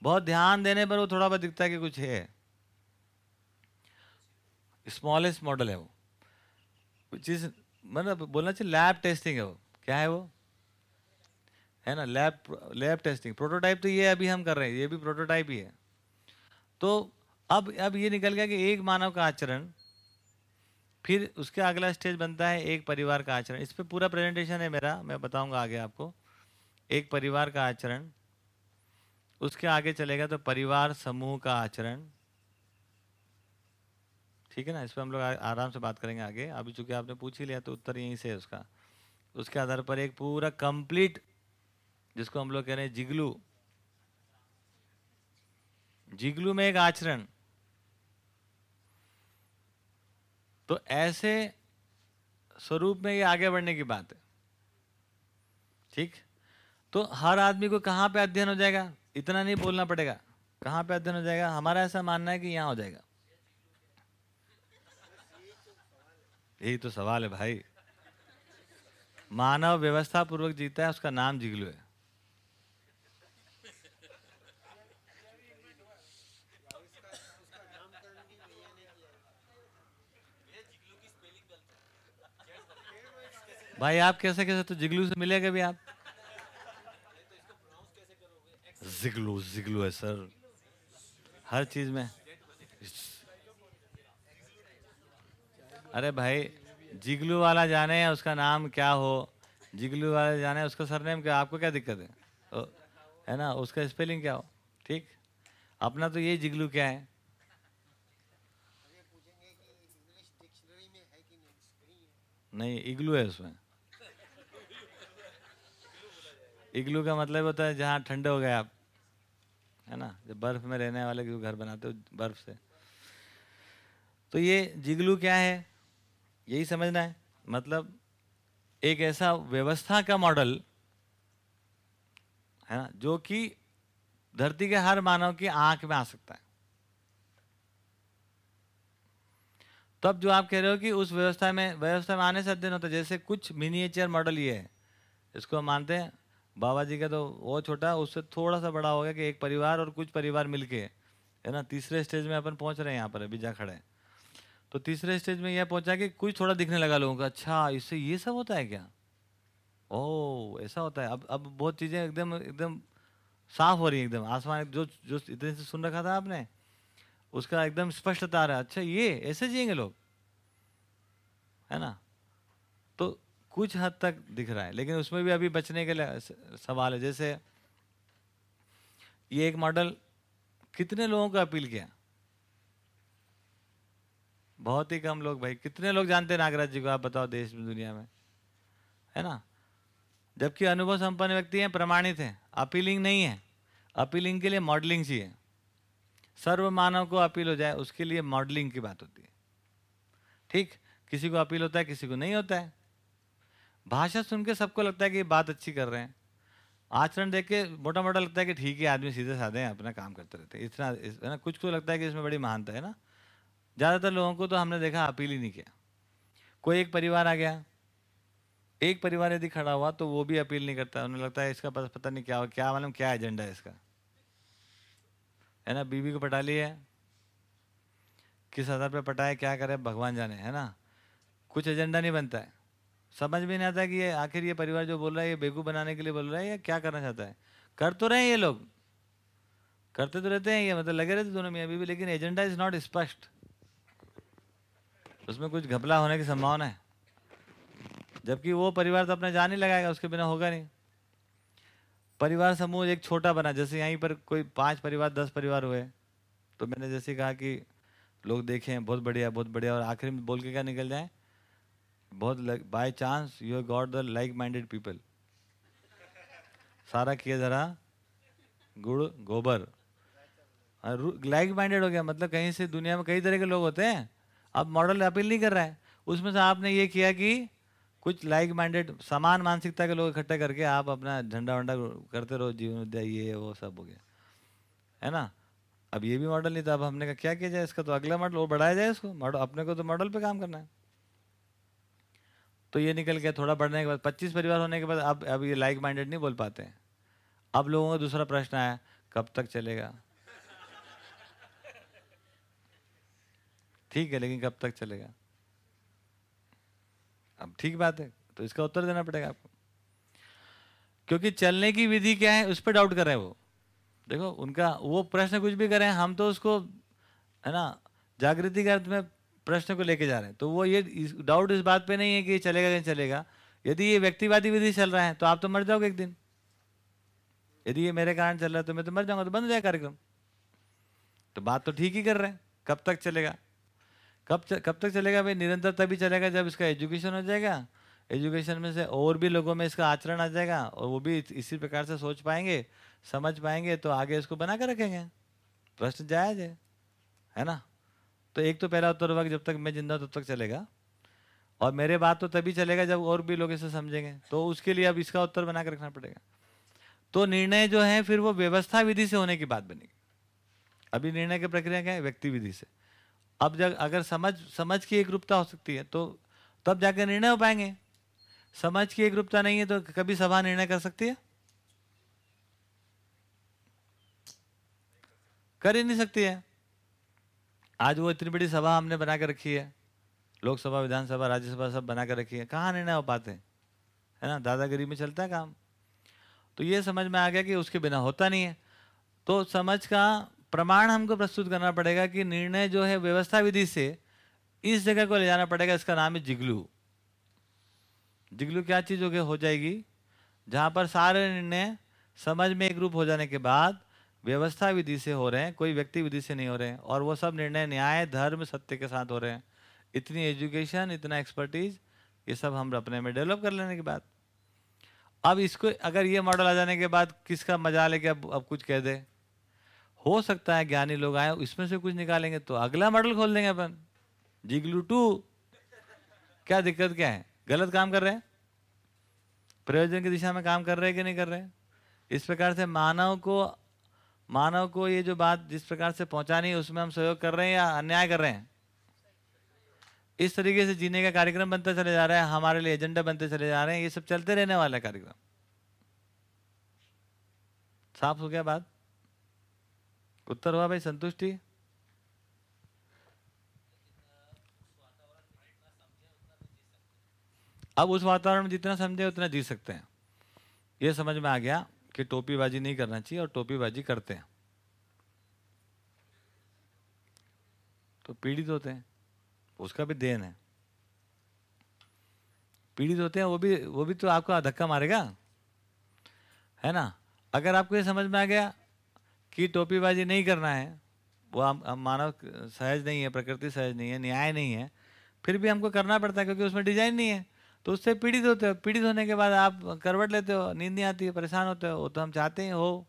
बहुत ध्यान देने पर वो थोड़ा बहुत दिखता है कि कुछ है। स्मॉलेस्ट मॉडल है वो। चीज़ मतलब बोलना चाहिए लैब टेस्टिंग है वो। क्या है वो? है ना? लैब लैब टेस्टिंग प्रोटोटाइप तो ये अभी हम कर रहे हैं, ये भी प्रोटोटाइप ही है। तो अब अब ये निकल गया कि एक मानव का आचरण, फिर उसके अगला स्टेज बनता है एक परिवार का आचरण। इस पर पूरा प्रेजेंटेशन है मेरा, मैं बताऊँगा आगे आपको। एक परिवार का आचरण, उसके आगे चलेगा तो परिवार समूह का आचरण। ठीक है ना? इस पर हम लोग आराम से बात करेंगे आगे। अभी चूँकि आपने पूछ ही लिया तो उत्तर यहीं से है उसका। उसके आधार पर एक पूरा कंप्लीट जिसको हम लोग कह रहे हैं जिगलू। जिगलू में एक आचरण। तो ऐसे स्वरूप में ये आगे बढ़ने की बात है। ठीक? तो हर आदमी को कहाँ पे अध्ययन हो जाएगा? इतना नहीं बोलना पड़ेगा। कहाँ पे अध्ययन हो जाएगा? हमारा ऐसा मानना है कि यहाँ हो जाएगा। यही तो सवाल है भाई। मानव व्यवस्था पूर्वक जीता है, उसका नाम जिगलू है। भाई आप कैसे कैसे तो जिगलू से मिलेगा भी आप? जिगलू जिगलू है सर। हर चीज़ में। अरे भाई जिगलू वाला जाने या उसका नाम क्या हो? जिगलू वाला जाने उसका सरनेम क्या? आपको क्या दिक्कत है? ओ, है ना? उसका स्पेलिंग क्या हो? ठीक? अपना तो ये जिगलू क्या है? नहीं इग्लू है उसमें। इग्लू का मतलब होता है जहाँ ठंडे हो गए आप, है ना? जब बर्फ़ में रहने वाले जो घर बनाते हो बर्फ़ से। तो ये जिगलू क्या है? यही समझना है। मतलब एक ऐसा व्यवस्था का मॉडल, है ना? जो कि धरती के हर मानव की आँख में आ सकता है। तब जो आप कह रहे हो कि उस व्यवस्था में व्यवस्था में आने से अध्ययन होता है, जैसे कुछ मिनिएचर मॉडल ये है, इसको मानते हैं बाबा जी का तो वो छोटा, उससे थोड़ा सा बड़ा हो गया कि एक परिवार और कुछ परिवार मिलके, है ना? तीसरे स्टेज में अपन पहुँच रहे हैं यहाँ पर, अभी जा खड़े तो तीसरे स्टेज में यह पहुँचा कि कुछ थोड़ा दिखने लगा लोगों का अच्छा इससे ये सब होता है क्या? ओ ऐसा होता है। अब अब बहुत चीज़ें एकदम एकदम साफ़ हो रही है, एकदम आसमान, जो जो इतने से सुन रखा था आपने, उसका एकदम स्पष्टता आ रहा है अच्छा ये, ऐसे जिएँगे लोग? है ना? कुछ हद तक दिख रहा है, लेकिन उसमें भी अभी बचने के लिए सवाल है। जैसे ये एक मॉडल कितने लोगों को अपील किया? बहुत ही कम लोग भाई। कितने लोग जानते हैं नागराज जी को? आप बताओ देश में, दुनिया में। है ना? जबकि अनुभव संपन्न व्यक्ति हैं, प्रमाणित हैं। अपीलिंग नहीं है। अपीलिंग के लिए मॉडलिंग चाहिए। सर्व मानव को अपील हो जाए, उसके लिए मॉडलिंग की बात होती है। ठीक? किसी को अपील होता है, किसी को नहीं होता है। भाषा सुन के सबको लगता है कि बात अच्छी कर रहे हैं। आचरण देख के मोटा मोटा लगता है कि ठीक है, आदमी सीधे साधे हैं, अपना काम करते रहते हैं। इतना है ना? कुछ को लगता है कि इसमें बड़ी महानता है ना? ज़्यादातर लोगों को तो हमने देखा अपील ही नहीं किया। कोई एक परिवार आ गया, एक परिवार यदि खड़ा हुआ तो वो भी अपील नहीं करता। उन्हें लगता है इसका पता नहीं क्या क्या मालूम क्या एजेंडा है इसका। है ना? बीवी को पटा लिया किस आधार पर पटाए, क्या करे, भगवान जाने, है ना? कुछ एजेंडा नहीं बनता है। समझ में नहीं आता कि ये आखिर ये परिवार जो बोल रहा है, ये बेगू बनाने के लिए बोल रहा है या क्या करना चाहता है? कर तो रहे हैं ये लोग। करते तो रहते हैं ये मतलब लगे रहते दोनों में अभी भी लेकिन एजेंडा इज़ नॉट स्पष्ट। उसमें कुछ घपला होने की संभावना है। जबकि वो परिवार तो अपने जान ही लगाएगा, उसके बिना होगा नहीं। परिवार समूह एक छोटा बना, जैसे यहीं पर कोई पाँच परिवार, दस परिवार हुए। तो मैंने जैसे कहा कि लोग देखें, बहुत बढ़िया बहुत बढ़िया, और आखिर में बोल के क्या निकल जाए? बहुत by chance you got the like minded people सारा किया जरा, गुड़, गोबर। लाइक माइंडेड हो गया मतलब कहीं से दुनिया में कई तरह के लोग होते हैं। अब मॉडल अपील नहीं कर रहा है। उसमें से आपने ये किया कि कुछ लाइक माइंडेड समान मानसिकता के लोग इकट्ठे करके आप अपना झंडा वंडा करते रहो, जीवन विद्या, ये, वो सब हो गया। है ना? अब ये भी मॉडल नहीं था। अब हमने कहा, क्या किया जाए इसका? तो अगला मॉडल वो बढ़ाया जाए इसको। मॉडल अपने को तो मॉडल पे काम करना है। तो ये निकल गया थोड़ा बढ़ने के बाद, पच्चीस परिवार होने के बाद अब अब ये लाइक माइंडेड नहीं बोल पाते अब लोगों का दूसरा प्रश्न आया, कब तक चलेगा? ठीक है, लेकिन कब तक चलेगा? अब ठीक बात है तो इसका उत्तर देना पड़ेगा आपको। क्योंकि चलने की विधि क्या है, उस पर डाउट कर रहे हैं वो। देखो, उनका वो प्रश्न कुछ भी करें, हम तो उसको, है ना, जागृति के अर्थ में प्रश्न को लेके जा रहे हैं। तो वो ये डाउट इस बात पे नहीं है कि ये चलेगा नहीं चलेगा। यदि ये व्यक्तिवादी विधि चल रहा है तो आप तो मर जाओगे एक दिन। यदि ये मेरे कारण चल रहा है तो मैं तो मर जाऊँगा तो बंद हो जाए कार्यक्रम। तो बात तो ठीक ही कर रहे हैं। कब तक चलेगा? कब च, कब तक चलेगा भाई? निरंतर तभी चलेगा जब इसका एजुकेशन हो जाएगा। एजुकेशन में से और भी लोगों में इसका आचरण आ जाएगा और वो भी इसी प्रकार से सोच पाएँगे समझ पाएँगे तो आगे इसको बना कर रखेंगे। प्रश्न जायज़ है ना? तो एक तो पहला उत्तर हुआ कि जब तक मैं ज़िंदा तब तक चलेगा। और मेरे बात तो तभी चलेगा जब और भी लोग इसे समझेंगे। तो उसके लिए अब इसका उत्तर बना कर रखना पड़ेगा। तो निर्णय जो है, फिर वो व्यवस्था विधि से होने की बात बनेगी। अभी निर्णय की प्रक्रिया क्या है? व्यक्ति विधि से। अब जब अगर समझ समझ की एक रूपता हो सकती है तो तब जाकर निर्णय हो पाएँगे। समझ की एक रूपता नहीं है तो कभी सभा निर्णय कर सकती है? कर ही नहीं सकती है। आज वो इतनी बड़ी सभा हमने बना कर रखी है। लोकसभा, विधानसभा, राज्यसभा सब बना कर रखी है। कहाँ निर्णय हो पाते हैं? ना? दादागिरी में चलता है काम। तो ये समझ में आ गया कि उसके बिना होता नहीं है। तो समझ का प्रमाण हमको प्रस्तुत करना पड़ेगा कि निर्णय जो है व्यवस्था विधि से इस जगह को ले जाना पड़ेगा, इसका नाम है जिगलू। जिगलू क्या चीज़ हो हो जाएगी? जहाँ पर सारे निर्णय समझ में एक रूप हो जाने के बाद व्यवस्था विधि से हो रहे हैं, कोई व्यक्ति विधि से नहीं हो रहे हैं, और वो सब निर्णय न्याय, धर्म, सत्य के साथ हो रहे हैं। इतनी एजुकेशन इतना एक्सपर्टीज ये सब हम अपने में डेवलप कर लेने के बाद। अब इसको, अगर ये मॉडल आ जाने के बाद किसका मज़ा लेके अब अब कुछ कह दे? हो सकता है ज्ञानी लोग आए, इसमें से कुछ निकालेंगे तो अगला मॉडल खोल देंगे अपन। जिगलू टू। क्या दिक्कत क्या है? गलत काम कर रहे हैं? प्रयोजन की दिशा में काम कर रहे हैं कि नहीं कर रहे हैं? इस प्रकार से मानव को मानव को ये जो बात जिस प्रकार से पहुंचानी है, उसमें हम सहयोग कर रहे हैं या अन्याय कर रहे हैं? इस तरीके से जीने का कार्यक्रम बनता चले जा रहा है, हमारे लिए एजेंडा बनते चले जा रहे हैं, ये सब चलते रहने वाला कार्यक्रम। साफ़ हो गया बात? उत्तर हुआ भाई, संतुष्टि? अब उस वातावरण में जितना समझे उतना जी सकते हैं। ये समझ में आ गया। कि टोपीबाजी नहीं करना चाहिए और टोपीबाजी करते हैं। तो पीड़ित होते हैं उसका भी देन है। पीड़ित होते हैं वो भी वो भी तो आपको धक्का मारेगा है ना? अगर आपको ये समझ में आ गया कि टोपीबाजी नहीं करना है वो हम, हम मानव सहज नहीं है प्रकृति सहज नहीं है न्याय नहीं है फिर भी हमको करना पड़ता है क्योंकि उसमें डिज़ाइन नहीं है। तो उससे पीड़ित होते हो। पीड़ित होने के बाद आप करवट लेते हो, नींद नहीं आती है परेशान होते हो तो हम चाहते हैं, हो,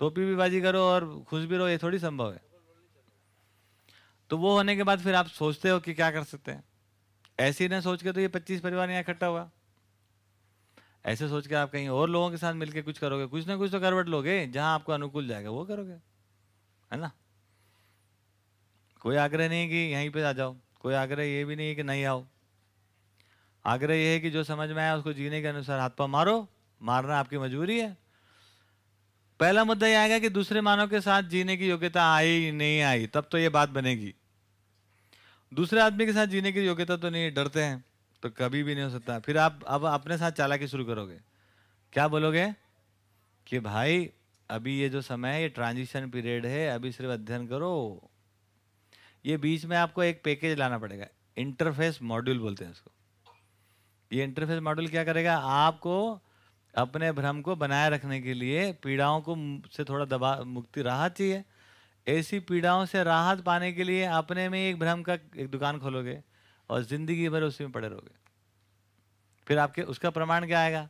टोपी भी बाजी करो और खुश भी रहो, ये थोड़ी संभव है। तो वो होने के बाद फिर आप सोचते हो कि क्या कर सकते हैं। ऐसे ही ना सोच के तो ये पच्चीस परिवार यहाँ इकट्ठा हुआ। ऐसे सोच के आप कहीं और लोगों के साथ मिलकर कुछ करोगे। कुछ ना कुछ तो करवट लोगे, जहाँ आपको अनुकूल जाएगा, वो करोगे। है ना? कोई आग्रह नहीं कि यहीं पे आ जाओ। कोई आग्रह ये भी नहीं है कि नहीं आओ। आग्रह यह है कि जो समझ में आया उसको जीने के अनुसार हाथ पाँव मारो, मारना आपकी मजबूरी है। पहला मुद्दा यह आएगा कि दूसरे मानव के साथ जीने की योग्यता आई, नहीं आई, तब तो ये बात बनेगी। दूसरे आदमी के साथ जीने की योग्यता तो नहीं, डरते हैं तो कभी भी नहीं हो सकता। फिर आप अब अपने साथ चालाकी शुरू करोगे। क्या बोलोगे? कि भाई, अभी ये जो समय है, ये ट्रांजिशन पीरियड है, अभी सिर्फ़ अध्ययन करो। ये बीच में आपको एक पैकेज लाना पड़ेगा। इंटरफेस मॉड्यूल बोलते हैं इसको। ये इंटरफेस मॉड्यूल क्या करेगा? आपको अपने भ्रम को बनाए रखने के लिए पीड़ाओं को से थोड़ा दबा, मुक्ति राहत चाहिए। ऐसी पीड़ाओं से राहत पाने के लिए अपने में एक भ्रम का एक दुकान खोलोगे और ज़िंदगी भर उसी में पड़े रहोगे। फिर आपके, उसका प्रमाण क्या आएगा?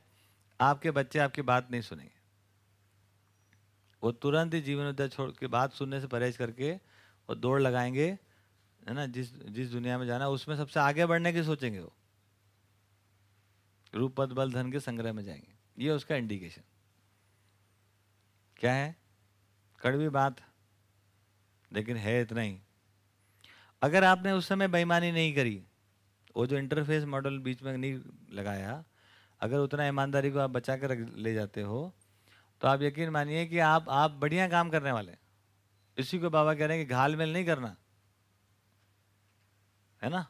आपके बच्चे आपकी बात नहीं सुनेंगे। वो तुरंत ही जीवन उद्धार छोड़ के बात सुनने से परहेज करके वो दौड़ लगाएँगे, है ना? जिस जिस दुनिया में जाना उसमें सबसे आगे बढ़ने की सोचेंगे वो। रूप, पद, बल, धन के संग्रह में जाएँगे। ये उसका इंडिकेशन क्या है? कड़वी बात। लेकिन है इतना ही। अगर आपने उस समय बेईमानी नहीं करी, वो जो इंटरफेस मॉडल बीच में नहीं लगाया, अगर उतना ईमानदारी को आप बचा कर ले जाते हो तो आप यकीन मानिए कि आप आप बढ़िया काम करने वाले इसी को बाबा कह रहे हैं कि घाल मेल नहीं करना। है ना?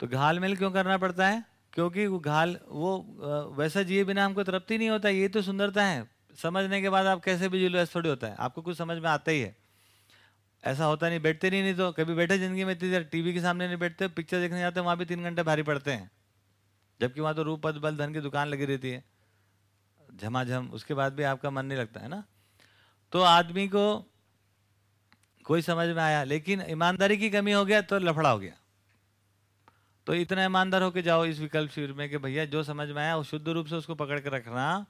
तो घाल मेल क्यों करना पड़ता है? क्योंकि वो घाल, वो वैसा जिए बिना हमको तृप्ति नहीं होता, ये तो सुंदरता है। समझने के बाद आप कैसे भी जी लो, ऐसा थोड़ी होता है। आपको कुछ समझ में आता ही है। ऐसा होता नहीं, बैठते नहीं नहीं तो कभी बैठे ज़िंदगी में इतनी देर टीवी के सामने नहीं बैठते, पिक्चर देखने जाते वहाँ भी तीन घंटे भारी पड़ते हैं। जबकि वहाँ तो रूप, पद, बल, धन की दुकान लगी रहती है। झमाझम, उसके बाद भी आपका मन नहीं लगता, है ना? तो आदमी को कोई समझ में आया, लेकिन ईमानदारी की कमी हो गया तो लफड़ा हो गया। तो इतना ईमानदार होके जाओ इस विकल्प शिविर में कि भैया जो समझ में आया वो शुद्ध रूप से उसको पकड़ कर रखना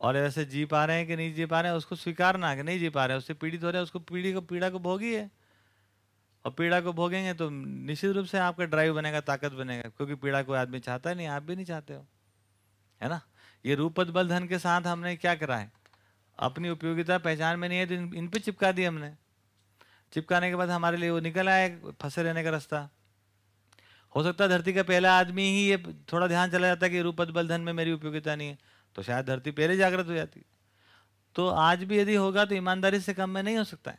और ऐसे जी पा रहे हैं कि नहीं जी पा रहे हैं उसको स्वीकारना कि नहीं जी पा रहे हैं। उससे पीड़ित हो रहे हैं उसको पीड़ी को पीड़ा को भोगी है। और पीड़ा को भोगेंगे तो निश्चित रूप से आपका ड्राइव बनेगा ताकत बनेगा क्योंकि पीड़ा कोई आदमी चाहता नहीं आप भी नहीं चाहते हो। है ना? ये रूपद बल धन के साथ हमने क्या करा है? अपनी उपयोगिता पहचान में नहीं है तो इन, इन पे चिपका दी हमने। चिपकाने के बाद हमारे लिए वो निकल आया फंसे रहने का रास्ता। हो सकता है धरती का पहला आदमी ही ये थोड़ा ध्यान चला जाता है कि रूपद बल धन में मेरी उपयोगिता नहीं है। तो शायद धरती पहले जागृत हो जाती तो आज भी यदि होगा तो ईमानदारी से कम में नहीं हो सकता है।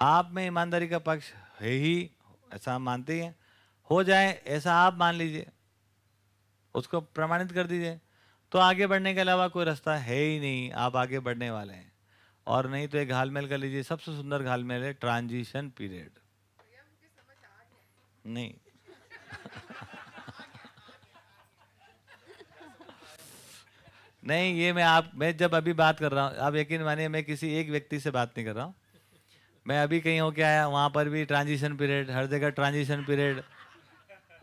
आप में ईमानदारी का पक्ष है ही, ऐसा हम मानते हैं हो। जाए, ऐसा आप मान लीजिए, उसको प्रमाणित कर दीजिए। तो आगे बढ़ने के अलावा कोई रास्ता है ही नहीं, आप आगे बढ़ने वाले हैं। और नहीं तो एक घालमेल कर लीजिए, सबसे सुंदर घालमेल है ट्रांजिशन पीरियड। नहीं। नहीं, ये मैं आप, मैं जब अभी बात कर रहा हूँ, आप यकीन मानिए, मैं किसी एक व्यक्ति से बात नहीं कर रहा हूँ। मैं अभी कहीं होके आया, वहाँ पर भी ट्रांजिशन पीरियड हर जगह ट्रांजिशन पीरियड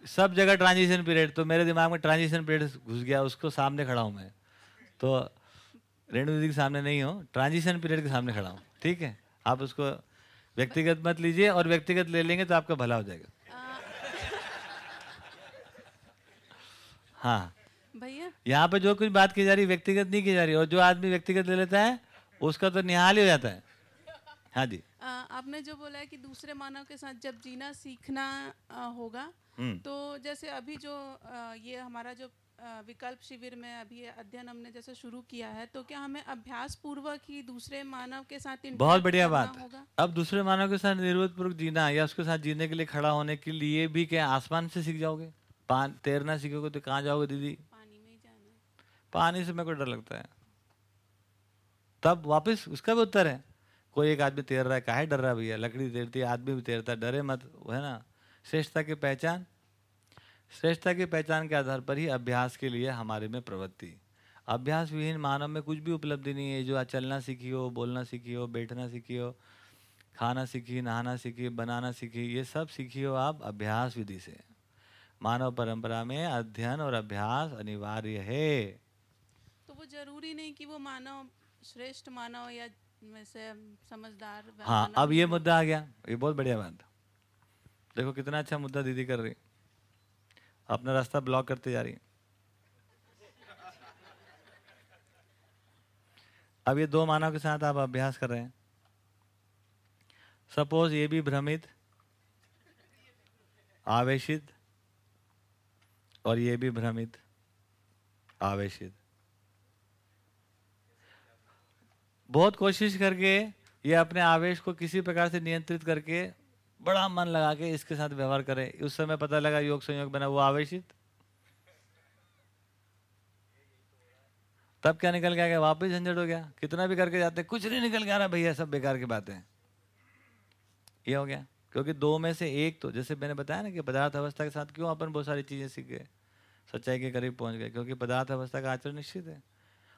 सब जगह ट्रांजिशन पीरियड तो मेरे दिमाग में ट्रांजिशन पीरियड घुस गया, उसको सामने खड़ा हूँ मैं। तो रेणु दीदी के सामने नहीं हूँ ट्रांजिशन पीरियड के सामने खड़ा हूँ, ठीक है? आप उसको व्यक्तिगत मत लीजिए और व्यक्तिगत ले लेंगे तो आपका भला हो जाएगा। हाँ। भैया। यहाँ पे जो कुछ बात की जा रही व्यक्तिगत नहीं की जा रही और जो आदमी व्यक्तिगत ले लेता है उसका तो निहाल ही हो जाता है। हाँ जी। आ, आपने जो बोला है कि दूसरे मानव के साथ जब जीना सीखना आ, होगा हम्म। तो जैसे अभी जो आ, ये हमारा जो विकल्प शिविर में अभी अध्ययन हमने जैसे शुरू किया है तो क्या हमें अभ्यास पूर्वक ही दूसरे मानव के साथ बहुत बढ़िया बात। होगा? अब दूसरे मानव के साथ निर्वत पूर्वक जीना या उसके साथ जीने के लिए खड़ा होने के लिए भी क्या आसमान से सीख जाओगे? पान तैरना सीखोगे तो कहाँ जाओगे दीदी? पानी में ही जाना पानी से मेरे को डर लगता है। तब वापस उसका भी उत्तर है। कोई एक आदमी तैर रहा है काहे डर रहा है भैया? लकड़ी तैरती है आदमी भी तैरता है डरे मत वो है ना? श्रेष्ठता की पहचान? श्रेष्ठता की पहचान के आधार पर ही अभ्यास के लिए हमारे में प्रवृत्ति। अभ्यास विहीन मानव में कुछ भी उपलब्धि नहीं है। जो आज चलना सीखी हो बोलना सीखी हो बैठना सीखी हो खाना सीखी नहाना सीखी बनाना सीखी ये सब सीखी हो आप अभ्यास विधि से। मानव परंपरा में अध्ययन और अभ्यास अनिवार्य है। तो वो ज़रूरी नहीं कि वो मानव श्रेष्ठ मानव या वैसे समझदार हाँ अब ये मुद्दा आ गया। ये बहुत बढ़िया बात देखो कितना अच्छा मुद्दा दीदी कर रही अपना रास्ता ब्लॉक करते जा रही अब ये दो मानव के साथ आप अभ्यास कर रहे हैं। सपोज़ ये भी भ्रमित आवेशित और ये भी भ्रमित, आवेशित। बहुत कोशिश करके ये अपने आवेश को किसी प्रकार से नियंत्रित करके बड़ा मन लगा के इसके साथ व्यवहार करे। उस समय पता लगा योग संयोग बना वो आवेशित। तब क्या निकल गया? वापिस झंझट हो गया। कितना भी करके जाते, कुछ नहीं निकल के आ रहा, भैया सब बेकार की बातें। ये हो गया। क्योंकि दो में से एक तो जैसे मैंने बताया ना कि पदार्थ अवस्था के साथ क्यों अपन बहुत सारी चीज़ें सीख गए? सच्चाई के करीब पहुँच गए, क्योंकि पदार्थ अवस्था का आचरण निश्चित है।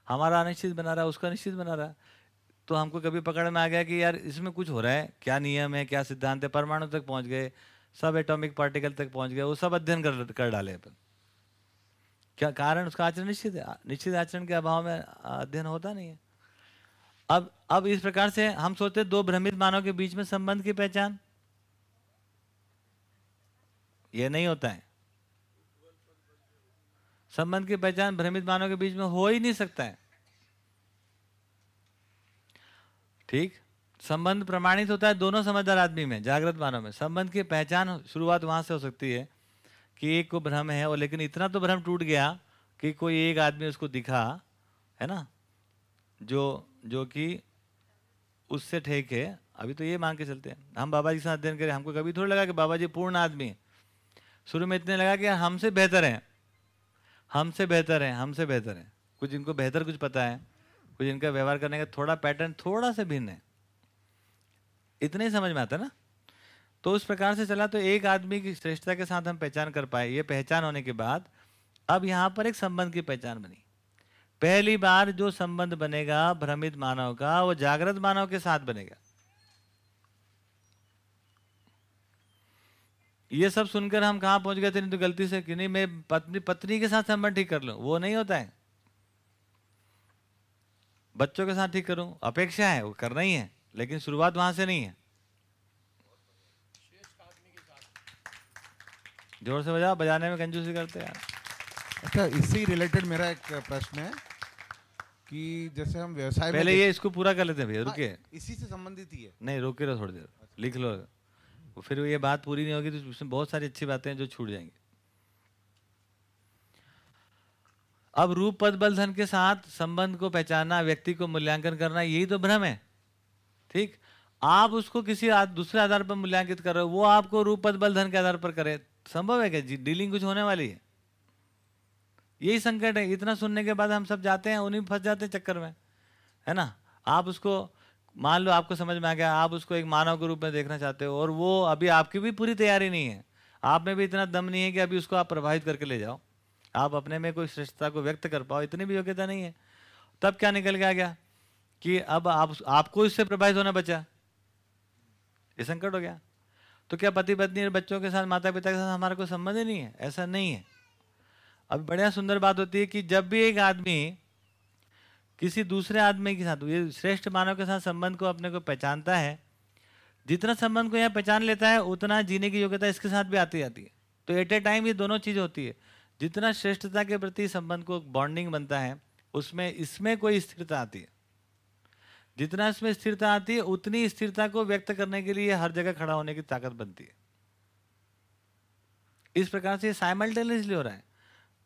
हमारा अनिश्चित बना रहा है उसका निश्चित बना रहा। है तो हमको कभी पकड़ में आ गया कि यार, इसमें कुछ हो रहा है, क्या नियम है, क्या सिद्धांत है, परमाणु तक पहुँच गए, सब एटॉमिक पार्टिकल तक पहुँच गए, वो सब अध्ययन कर कर डाले अपन। क्या कारण उसका आचरण निश्चित है? निश्चित आचरण के अभाव में अध्ययन होता नहीं है। अब अब इस प्रकार से हम सोचते दो भ्रमित मानव के बीच में संबंध की पहचान। ये नहीं होता है। संबंध की पहचान भ्रमित मानव के बीच में हो ही नहीं सकता है। ठीक? संबंध प्रमाणित होता है दोनों समझदार आदमी में, जागृत मानव में। संबंध की पहचान शुरुआत वहाँ से हो सकती है कि एक को भ्रम है और लेकिन इतना तो भ्रम टूट गया कि कोई एक आदमी उसको दिखा, है ना? जो जो कि उससे ठेक। है अभी तो ये मान के चलते हैं। हम बाबा जी साथ अध्ययन करें, हमको कभी थोड़ा लगा कि बाबा जी पूर्ण आदमी शुरू में इतने लगा कि हमसे बेहतर हैं। हमसे बेहतर हैं, हमसे बेहतर हैं। कुछ इनको बेहतर कुछ पता है, कुछ इनका व्यवहार करने का थोड़ा पैटर्न थोड़ा सा भिन्न है। इतने ही समझ में आता ना? तो उस प्रकार से चला तो एक आदमी की श्रेष्ठता के साथ हम पहचान कर पाए। ये पहचान होने के बाद अब यहाँ पर एक संबंध की पहचान बनी। पहली बार जो संबंध बनेगा, भ्रमित मानव का, वो जागृत मानव के साथ बनेगा। ये सब सुनकर हम कहाँ पहुँच गए थे? नहीं तो गलती से कि नहीं मैं पत्नी पत्नी के साथ संबंध ठीक कर लूँ। वो नहीं होता है। बच्चों के साथ ठीक करूँ? अपेक्षा है वो करना ही है लेकिन शुरुआत वहाँ से नहीं है। ज़ोर से बजा बजाने में कंजूसी करते हैं अच्छा इससे रिलेटेड मेरा एक प्रश्न है कि जैसे हम व्यवसाय पहले ये इसको पूरा कर लेते हैं भैया हाँ, रुकिए। इसी से संबंधित ही है। नहीं रोके रहो थोड़ी देर लिख लो। वो फिर ये बात पूरी नहीं होगी तो उसमें बहुत सारी अच्छी बातें हैं जो छूट जाएँगी। अब रूप पद बल धन के साथ संबंध को पहचानना व्यक्ति को मूल्यांकन करना यही तो भ्रम है। ठीक? आप उसको किसी आ, दूसरे आधार पर मूल्यांकित कर रहे हो वो आपको रूप पद बल धन के आधार पर करे। संभव है क्या? जी डीलिंग कुछ होने वाली है। यही संकट है। इतना सुनने के बाद हम सब जाते हैं उन्हीं फंस जाते हैं चक्कर में। है ना? आप उसको मान लो आपको समझ में आ गया, आप उसको एक मानव के रूप में देखना चाहते हो, और वो अभी आपकी भी पूरी तैयारी नहीं है। आप में भी इतना दम नहीं है कि अभी उसको आप प्रभावित करके ले जाओ। आप अपने में कोई श्रेष्ठता को व्यक्त कर पाओ, इतनी भी योग्यता नहीं है। तब क्या निकल के आ गया कि अब आप आपको इससे प्रभावित होना बचा। ये संकट हो गया। तो क्या पति पत्नी और बच्चों के साथ माता पिता के साथ हमारा कोई संबंध ही नहीं है? ऐसा नहीं है। अब बढ़िया सुंदर बात होती है कि जब भी एक आदमी किसी दूसरे आदमी के साथ, ये श्रेष्ठ मानव के साथ संबंध को अपने को पहचानता है। जितना संबंध को यह पहचान लेता है, उतना जीने की योग्यता इसके साथ भी आती जाती है। तो एट ए टाइम ये दोनों चीज़ होती है। जितना श्रेष्ठता के प्रति संबंध को बॉन्डिंग बनता है, उसमें, इसमें कोई स्थिरता आती है। जितना इसमें स्थिरता आती है, उतनी स्थिरता को व्यक्त करने के लिए हर जगह खड़ा होने की ताकत बनती है। इस प्रकार से साइमल्टेनियसली हो रहा है।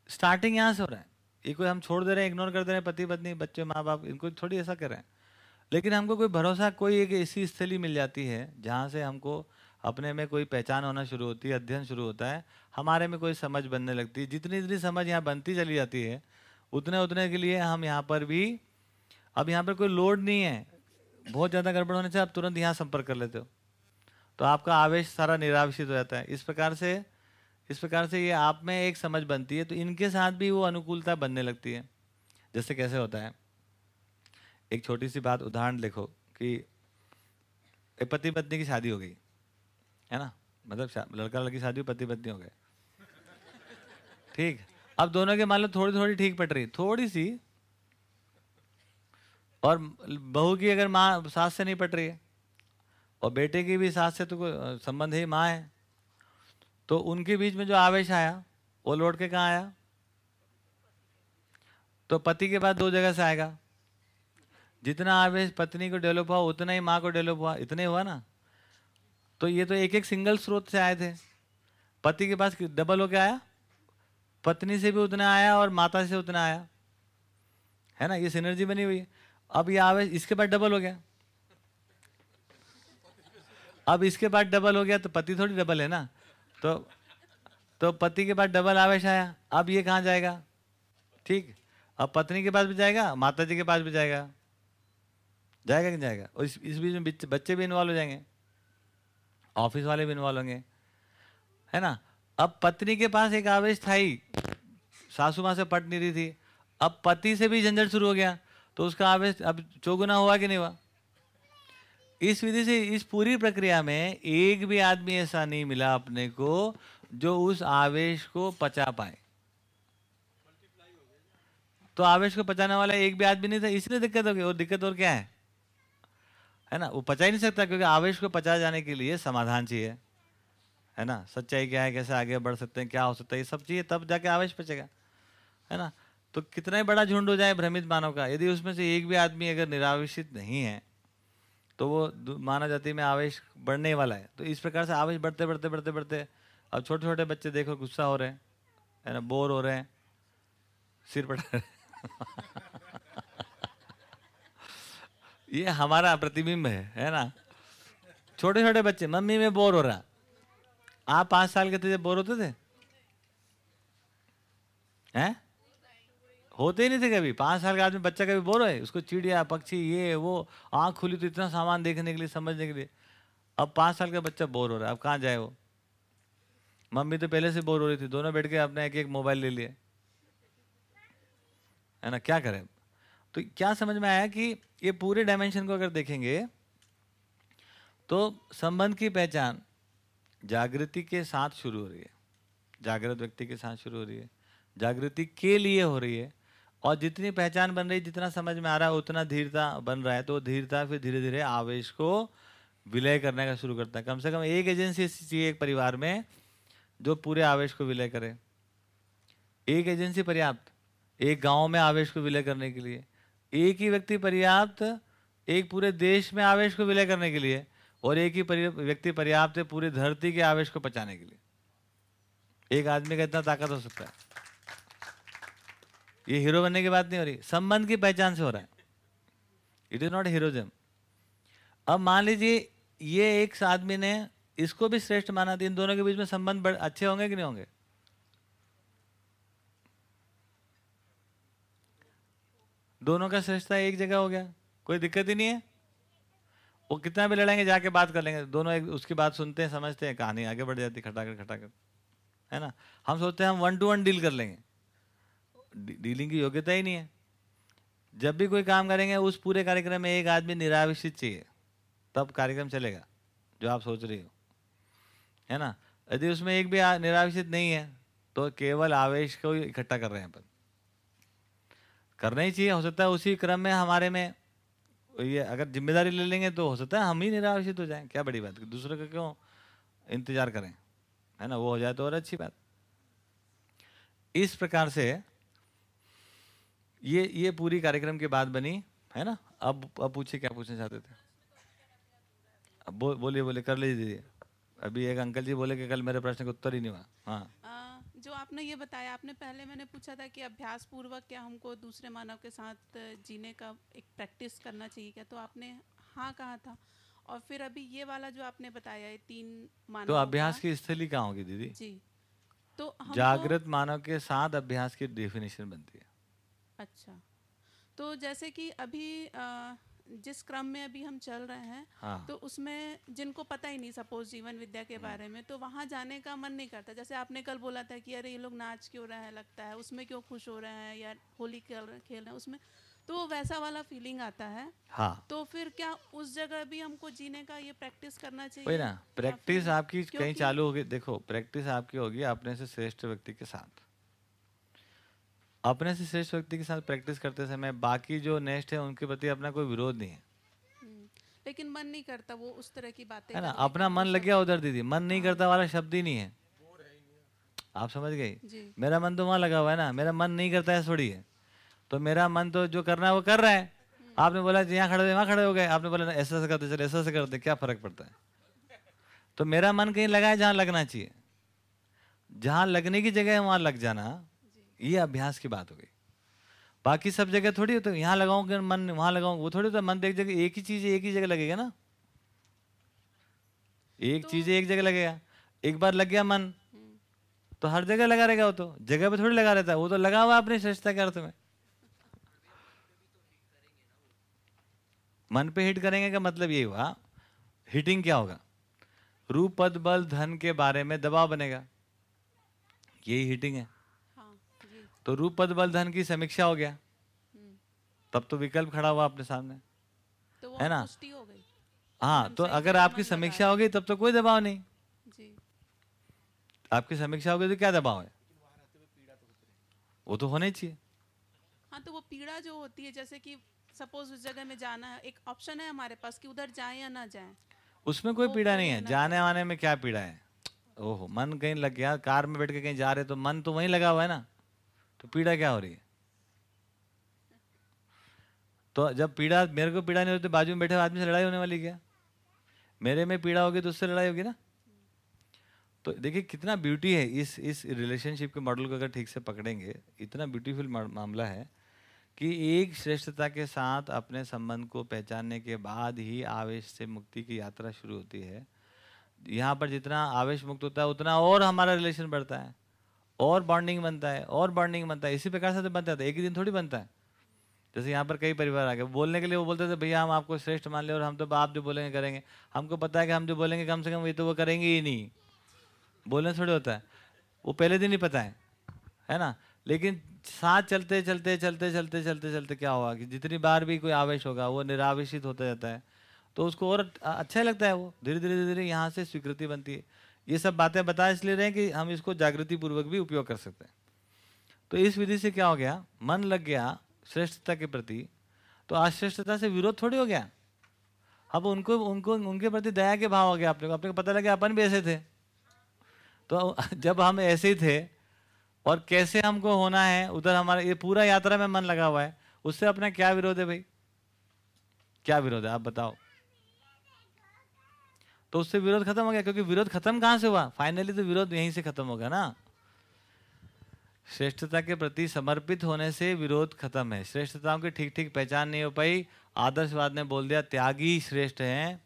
स्टार्टिंग यहाँ से हो रहा है। ये कोई हम छोड़ दे रहे हैं इग्नोर कर दे रहे हैं, पति, पत्नी, बच्चे माँ बाप इनको थोड़ी ऐसा कर। रहे हैं लेकिन हमको कोई भरोसा, कोई एक ऐसी स्थली मिल जाती है, जहाँ से हमको अपने में कोई पहचान होना शुरू होती है, अध्ययन शुरू होता है, हमारे में कोई समझ बनने लगती है। जितनी जितनी समझ यहाँ बनती चली जाती है, उतने उतने के लिए हम यहाँ पर भी, अब यहाँ पर कोई लोड नहीं है। बहुत ज़्यादा गड़बड़ होने से आप तुरंत यहाँ संपर्क कर लेते हो। तो आपका आवेश सारा निराविषित हो जाता है। इस प्रकार से इस प्रकार से ये आप में एक समझ बनती है तो इनके साथ भी वो अनुकूलता बनने लगती है। जैसे कैसे होता है? एक छोटी सी बात, उदाहरण देखो कि एक पति पत्नी की शादी हो गई, है ना? मतलब लड़का लड़की शादी पति पत्नी हो गए। ठीक? अब दोनों के मान लो थोड़ी थोड़ी ठीक पट रही थोड़ी सी और बहू की अगर माँ, सास से नहीं पट रही है, और बेटे की भी सास से तो संबंध ही, माँ है तो उनके बीच में जो आवेश आया, वो लौट के कहाँ आया? तो पति के पास दो जगह से आएगा। जितना आवेश पत्नी को डेवलप हुआ, उतना ही माँ को डेवलप हुआ। इतने हुआ ना? तो ये तो एक एक सिंगल स्रोत से आए थे। पति के पास डबल हो के आया। पत्नी से भी उतना आया और माता से उतना आया। है ना? ये सिनर्जी बनी हुई है। अब ये आवेश इसके बाद डबल हो गया। अब इसके बाद डबल हो गया तो पति थोड़ी डबल है ना? तो तो पति के पास डबल आवेश आया। अब ये कहाँ जाएगा? ठीक। अब पत्नी के पास भी जाएगा माता जी के पास भी जाएगा। जाएगा कि जाएगा? और इस इस बीच में बच्चे भी इन्वॉल्व हो जाएँगे। ऑफ़िस वाले भी इन्वॉल्व होंगे। है ना? अब पत्नी के पास एक आवेश था ही। सासू माँ से पट नहीं रही थी। अब पति से भी झंझट शुरू हो गया। तो उसका आवेश अब चौगुना हुआ कि नहीं हुआ? इस विधि से, इस पूरी प्रक्रिया में एक भी आदमी ऐसा नहीं मिला अपने को जो उस आवेश को पचा पाए। तो आवेश को पचाने वाला एक भी आदमी नहीं था, इसलिए दिक्कत हो गई। और दिक्कत और क्या है? है ना? वो पचा ही नहीं सकता क्योंकि आवेश को पचा जाने के लिए समाधान चाहिए। है ना? सच्चाई क्या है? कैसे आगे बढ़ सकते हैं? क्या हो सकता है? ये सब चाहिए, तब जाके आवेश पचेगा। है ना? तो कितना ही बड़ा झुंड हो जाए भ्रमित मानव का, यदि उसमें से एक भी आदमी अगर निरावेशित नहीं है तो वो मानव जाति में आवेश बढ़ने वाला है। तो इस प्रकार से आवेश बढ़ते बढ़ते बढ़ते बढ़ते, अब छोटे छोटे बच्चे देखो, गुस्सा हो रहे हैं, है ना, बोर हो रहे हैं, सिर पटा रहे ये हमारा प्रतिबिंब है है ना? छोटे छोटे बच्चे, मम्मी में बोर हो रहा। आप पाँच साल के थे जब बोर होते थे? हैं? होते ही नहीं थे कभी। पाँच साल का आदमी बच्चा कभी बोर है, उसको चिड़िया, पक्षी, ये, वो, आँख खुली तो इतना सामान देखने के लिए, समझने के लिए। अब पाँच साल का बच्चा बोर हो रहा है, अब कहाँ जाए वो? मम्मी तो पहले से बोर हो रही थी, दोनों बैठ के अपने एक एक मोबाइल ले लिए। है ना, क्या करें? तो क्या समझ में आया कि ये पूरे डायमेंशन को अगर देखेंगे तो संबंध की पहचान जागृति के साथ शुरू हो रही है। जागृत व्यक्ति के साथ शुरू हो रही है। जागृति के लिए हो रही है। और जितनी पहचान बन रही, जितना समझ में आ रहा है, उतना धीरता बन रहा है। तो धीरता फिर धीरे धीरे आवेश को विलय करने का शुरू करता है। कम से कम एक एजेंसी ऐसी चाहिए एक परिवार में जो पूरे आवेश को विलय करे। एक एजेंसी पर्याप्त, एक गाँव में आवेश को विलय करने के लिए। एक ही व्यक्ति पर्याप्त, एक पूरे देश में आवेश को विलय करने के लिए और एक ही व्यक्ति पर्याप्त है पूरी धरती के आवेश को पचाने के लिए। एक आदमी का इतना ताकत हो सकता है। ये हीरो बनने की बात नहीं हो रही, संबंध की पहचान से हो रहा है। इट इज़ नॉट हीरोजम अब मान लीजिए, ये एक आदमी ने इसको भी श्रेष्ठ माना था इन दोनों के बीच में संबंध अच्छे होंगे कि नहीं होंगे? दोनों का श्रेष्ठता एक जगह हो गया। कोई दिक्कत ही नहीं है। वो कितना भी लड़ेंगे, जाके बात कर लेंगे। दोनों एक, उसकी बात सुनते हैं, समझते हैं, कहानी आगे बढ़ जाती खटाकर खटाकर। है ना? हम सोचते हैं हम वन टू वन डील कर लेंगे। डीलिंग की योग्यता ही नहीं है। जब भी कोई काम करेंगे, उस पूरे कार्यक्रम में एक आदमी निराविषित चाहिए, तब कार्यक्रम चलेगा, जो आप सोच रही हो। है ना? यदि उसमें एक भी निराविषित नहीं है तो केवल आवेश को इकट्ठा कर रहे हैं अपन। करना ही चाहिए, हो सकता है उसी क्रम में, हमारे में ये अगर ज़िम्मेदारी ले लेंगे तो हो सकता है हम ही निरावशित हो जाएँ। क्या बड़ी बात दूसरे का क्यों इंतज़ार करें? है ना? वो हो जाए तो और अच्छी बात। इस प्रकार से ये ये पूरी कार्यक्रम की बात बनी है ना? अब अब पूछिए क्या पूछना चाहते थे? अब बो, बोलिए बोलिए कर लीजिए अभी एक अंकल जी बोले कि कल मेरे प्रश्न का उत्तर ही नहीं हुआ। हाँ। जो आपने ये बताया आपने पहले मैंने पूछा था कि अभ्यास पूर्वक क्या हमको दूसरे मानव के साथ जीने का एक प्रैक्टिस करना चाहिए क्या? तो आपने हाँ कहा था। और फिर अभी ये वाला जो आपने बताया है तीन मानव तो अभ्यास की स्थली कहाँ होगी दीदी? जी। तो जागृत मानव के साथ अभ्यास की डेफिनेशन बनती है। अच्छा। तो जैसे कि अभी आ, जिस क्रम में अभी हम चल रहे हैं हाँ। तो उसमें जिनको पता ही नहीं सपोज़ जीवन विद्या के हम्म। बारे में तो वहाँ जाने का मन नहीं करता। जैसे आपने कल बोला था कि अरे ये लोग नाच क्यों रहे हैं? लगता है उसमें क्यों खुश हो रहे हैं? या होली खेल रहे खेल रहे हैं उसमें? तो वैसा वाला फीलिंग आता है। हाँ। तो फिर क्या उस जगह भी हमको जीने का ये प्रैक्टिस करना चाहिए? ना प्रैक्टिस आपकी कहीं चालू होगी देखो प्रैक्टिस आपकी होगी अपने से श्रेष्ठ व्यक्ति के साथ। अपने से श्रेष्ठ व्यक्ति के साथ प्रैक्टिस करते समय बाकी जो नेक्स्ट है उनके प्रति अपना कोई विरोध नहीं है। हम्म, लेकिन मन नहीं करता वो उस तरह की बातें है ना? अपना मन लग गया उधर दीदी। मन नहीं। करता वाला शब्द ही नहीं है। आप समझ गई मेरा मन तो वहाँ लगा हुआ है ना। मेरा मन नहीं करता है थोड़ी है। तो मेरा मन तो जो करना है वो कर रहा है। हम्म। आपने बोला यहाँ खड़े वहाँ खड़े हो गए। आपने बोला ऐसा से करते चले ऐसा से करते क्या फ़र्क पड़ता है? तो मेरा मन कहीं लगा है जहाँ लगना चाहिए। जहाँ लगने की जगह है वहाँ लग जाना। ये अभ्यास की बात हो गई। बाकी सब जगह थोड़ी होता है। यहाँ लगाऊँगे मन वहाँ लगाऊँगा वो थोड़ी होता मन एक जगह एक ही चीज़ एक ही जगह लगेगा ना। एक तो, चीज़ एक जगह लगेगा। एक बार लग गया मन तो हर जगह लगा रहेगा वो तो। जगह पे थोड़ी लगा रहता है। वो तो लगा हुआ अपनी श्रेष्ठता के अर्थ में। मन पे हिट करेंगे का मतलब ये हुआ हिटिंग क्या होगा? रूप पद बल धन के बारे में दबाव बनेगा। यही हिटिंग है। तो रूप पद बल धन की समीक्षा हो गया। तब तो विकल्प खड़ा हुआ आपने सामने। तो है ना? हाँ तो अगर आपकी समीक्षा होगी तब तो कोई दबाव नहीं। आपकी समीक्षा होगी तो क्या दबाव है? वो तो होने चाहिए। हाँ तो वो पीड़ा जो होती है जैसे कि सपोज़ उस जगह में जाना है एक ऑप्शन है हमारे पास कि उधर जाए या ना जाए। उसमें कोई पीड़ा नहीं है। जाने आने में क्या पीड़ा है? ओहो मन कहीं लग गया कार में बैठ के कहीं जा रहे तो मन तो वहीं लगा हुआ है ना। तो पीड़ा क्या हो रही है? तो जब पीड़ा, मेरे को पीड़ा नहीं होती बाजू में बैठे आदमी से लड़ाई होने वाली क्या? मेरे में पीड़ा होगी तो उससे लड़ाई होगी ना? तो देखिए, कितना ब्यूटी है इस इस रिलेशनशिप के मॉडल को अगर ठीक से पकड़ेंगे, इतना ब्यूटीफुल मामला है कि एक श्रेष्ठता के साथ अपने संबंध को पहचानने के बाद ही आवेश से मुक्ति की यात्रा शुरू होती है। यहाँ पर जितना आवेश मुक्त होता है, उतना और हमारा रिलेशन बढ़ता है। और बॉन्डिंग बनता है, और बॉन्डिंग बनता है। इसी प्रकार से तो बनता है एक ही दिन थोड़ी बनता है। जैसे यहाँ पर कई परिवार आ गए। बोलने के लिए वो बोलते थे, भैया, हम आपको श्रेष्ठ मान ले और हम तो आप जो बोलेंगे करेंगे। हमको पता है कि हम जो बोलेंगे, कम से कम ये तो वो करेंगे ही नहीं। बोलने थोड़ी होता है। वो पहले दिन ही पता है है ना? लेकिन साथ चलते चलते चलते चलते चलते चलते क्या होगा कि जितनी बार भी कोई आवेश होगा, वो निरावेशित होता जाता है। तो उसको और अच्छा लगता है वो। धीरे धीरे धीरे यहाँ से स्वीकृति बनती है। ये सब बातें बता इसलिए रहे कि हम इसको जागृति पूर्वक भी उपयोग कर सकते हैं। तो इस विधि से क्या हो गया? मन लग गया श्रेष्ठता के प्रति तो अश्रेष्ठता से विरोध थोड़ी हो गया। अब उनको उनको, उनके प्रति दया के भाव हो गया अपने को। अपने को पता लगा अपन भी ऐसे थे। तो जब हम ऐसे ही थे, और कैसे हमको होना है, उधर हमारा, ये पूरा यात्रा में मन लगा हुआ है, उससे अपना क्या विरोध है भाई? क्या विरोध है? आप बताओ। तो उससे विरोध खत्म हो गया, क्योंकि विरोध खत्म कहाँ से हुआ? फाइनली तो विरोध यहीं से खत्म होगा ना। श्रेष्ठता के प्रति समर्पित होने से विरोध खत्म है। श्रेष्ठताओं की ठीक ठीक पहचान नहीं हो पाई। आदर्शवाद ने बोल दिया, त्यागी श्रेष्ठ है,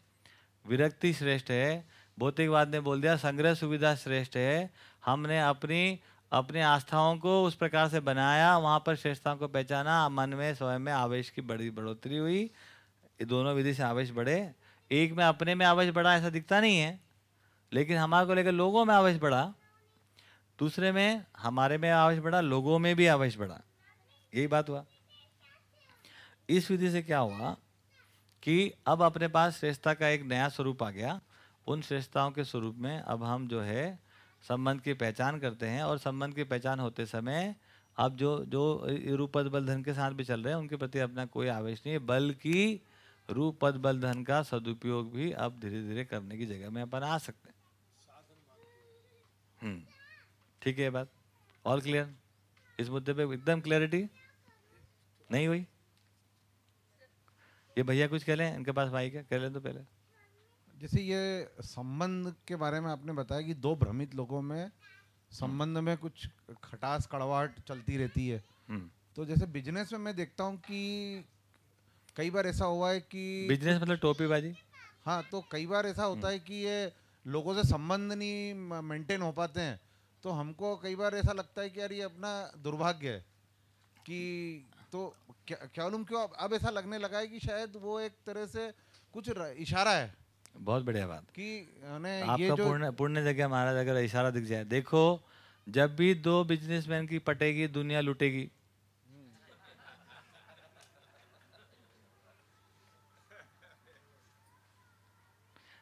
विरक्ति श्रेष्ठ है। भौतिकवाद ने बोल दिया, संग्रह सुविधा श्रेष्ठ है। हमने अपनी अपनी आस्थाओं को उस प्रकार से बनाया, वहाँ पर श्रेष्ठताओं को पहचाना। मन में, स्वयं में आवेश की बड़ी बढ़ोतरी हुई। ये दोनों विधि से आवेश बढ़े। एक में अपने में आवेश बढ़ा ऐसा दिखता नहीं है, लेकिन हमारे को लेकर लोगों में आवेश बढ़ा, दूसरे में हमारे में आवेश बढ़ा, लोगों में भी आवेश बढ़ा। यही बात हुआ। इस विधि से क्या हुआ कि अब अपने पास श्रेष्ठता का एक नया स्वरूप आ गया। उन श्रेष्ठताओं के स्वरूप में अब हम जो है, संबंध की पहचान करते हैं और संबंध की पहचान होते समय अब जो जो रूप पद बल धन के साथ भी चल रहे हैं, उनके प्रति अपना कोई आवेश नहीं है, बल्कि रूप पद बल धन का सदुपयोग भी अब धीरे धीरे करने की जगह में अपन आ सकते हैं। हम्म, ठीक है बात। ऑल क्लियर इस मुद्दे पे एकदम क्लैरिटी नहीं हुई? ये भैया कुछ कह लें इनके पास माइक है? कह लें तो पहले। जैसे ये संबंध के बारे में आपने बताया कि दो भ्रमित लोगों में संबंध में कुछ खटास कड़वाहट चलती रहती है। हम्म। तो जैसे बिज़नेस में मैं देखता हूँ कि कई बार ऐसा हुआ है कि बिज़नेस मतलब टोपी बाजी हाँ तो कई बार ऐसा होता हम्म। है कि ये लोगों से संबंध नहीं मेंटेन हो पाते हैं। तो हमको कई बार ऐसा लगता है कि यार ये अपना दुर्भाग्य है कि तो क्या क्या मालूम क्यों अब- अब ऐसा लगने लगा है कि शायद वो एक तरह से कुछ इशारा है बहुत बढ़िया बात। कि आपका जो पुण्य पुण्य जगह महाराज अगर इशारा दिख जाए। देखो जब भी दो बिजनेसमैन की पटेगी दुनिया लुटेगी।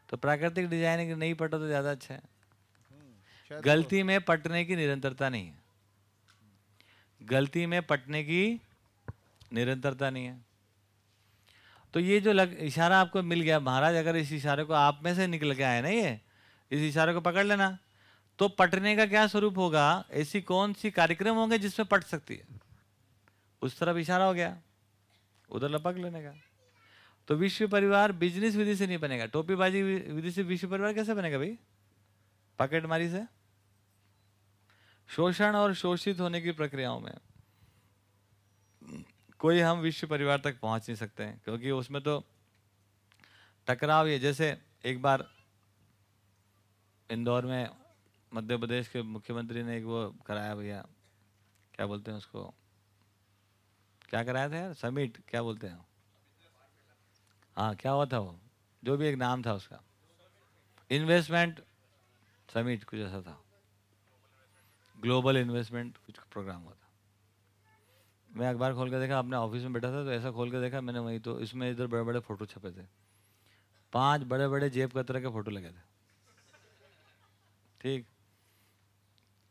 तो प्राकृतिक डिज़ाइनिंग नहीं पटो तो ज़्यादा अच्छा है। गलती में पटने की निरंतरता नहीं है। गलती में पटने की निरंतरता नहीं है। तो ये जो लग इशारा आपको मिल गया महाराज अगर इस इशारे को आप में से निकल के आए ना ये इस इशारे को पकड़ लेना तो पटने का क्या स्वरूप होगा? ऐसी कौन सी कार्यक्रम होंगे जिसमें पट सकती है? उस तरफ़ इशारा हो गया उधर लपक लेने का। तो विश्व परिवार बिज़नेस विधि से नहीं बनेगा। टोपीबाजी विधि से विश्व परिवार कैसे बनेगा भाई? पॉकेट मारी से? शोषण और शोषित होने की प्रक्रियाओं में। कोई हम विश्व परिवार तक पहुँच नहीं सकते हैं, क्योंकि उसमें तो टकराव ये जैसे एक बार इंदौर में मध्य प्रदेश के मुख्यमंत्री ने एक वो कराया भैया, क्या बोलते हैं उसको? क्या कराया था यार? समिट, क्या बोलते हैं? हाँ क्या हुआ था वो? जो भी एक नाम था उसका। इन्वेस्टमेंट समिट कुछ ऐसा था। ग्लोबल इन्वेस्टमेंट कुछ प्रोग्राम हुआ था। मैं अखबार खोल के देखा, अपने ऑफ़िस में बैठा था तो ऐसा खोल के देखा, मैंने वही तो इसमें इधर बड़े बड़े फ़ोटो छपे थे। पाँच बड़े बड़े जेब कतरे के फ़ोटो लगे थे। ठीक?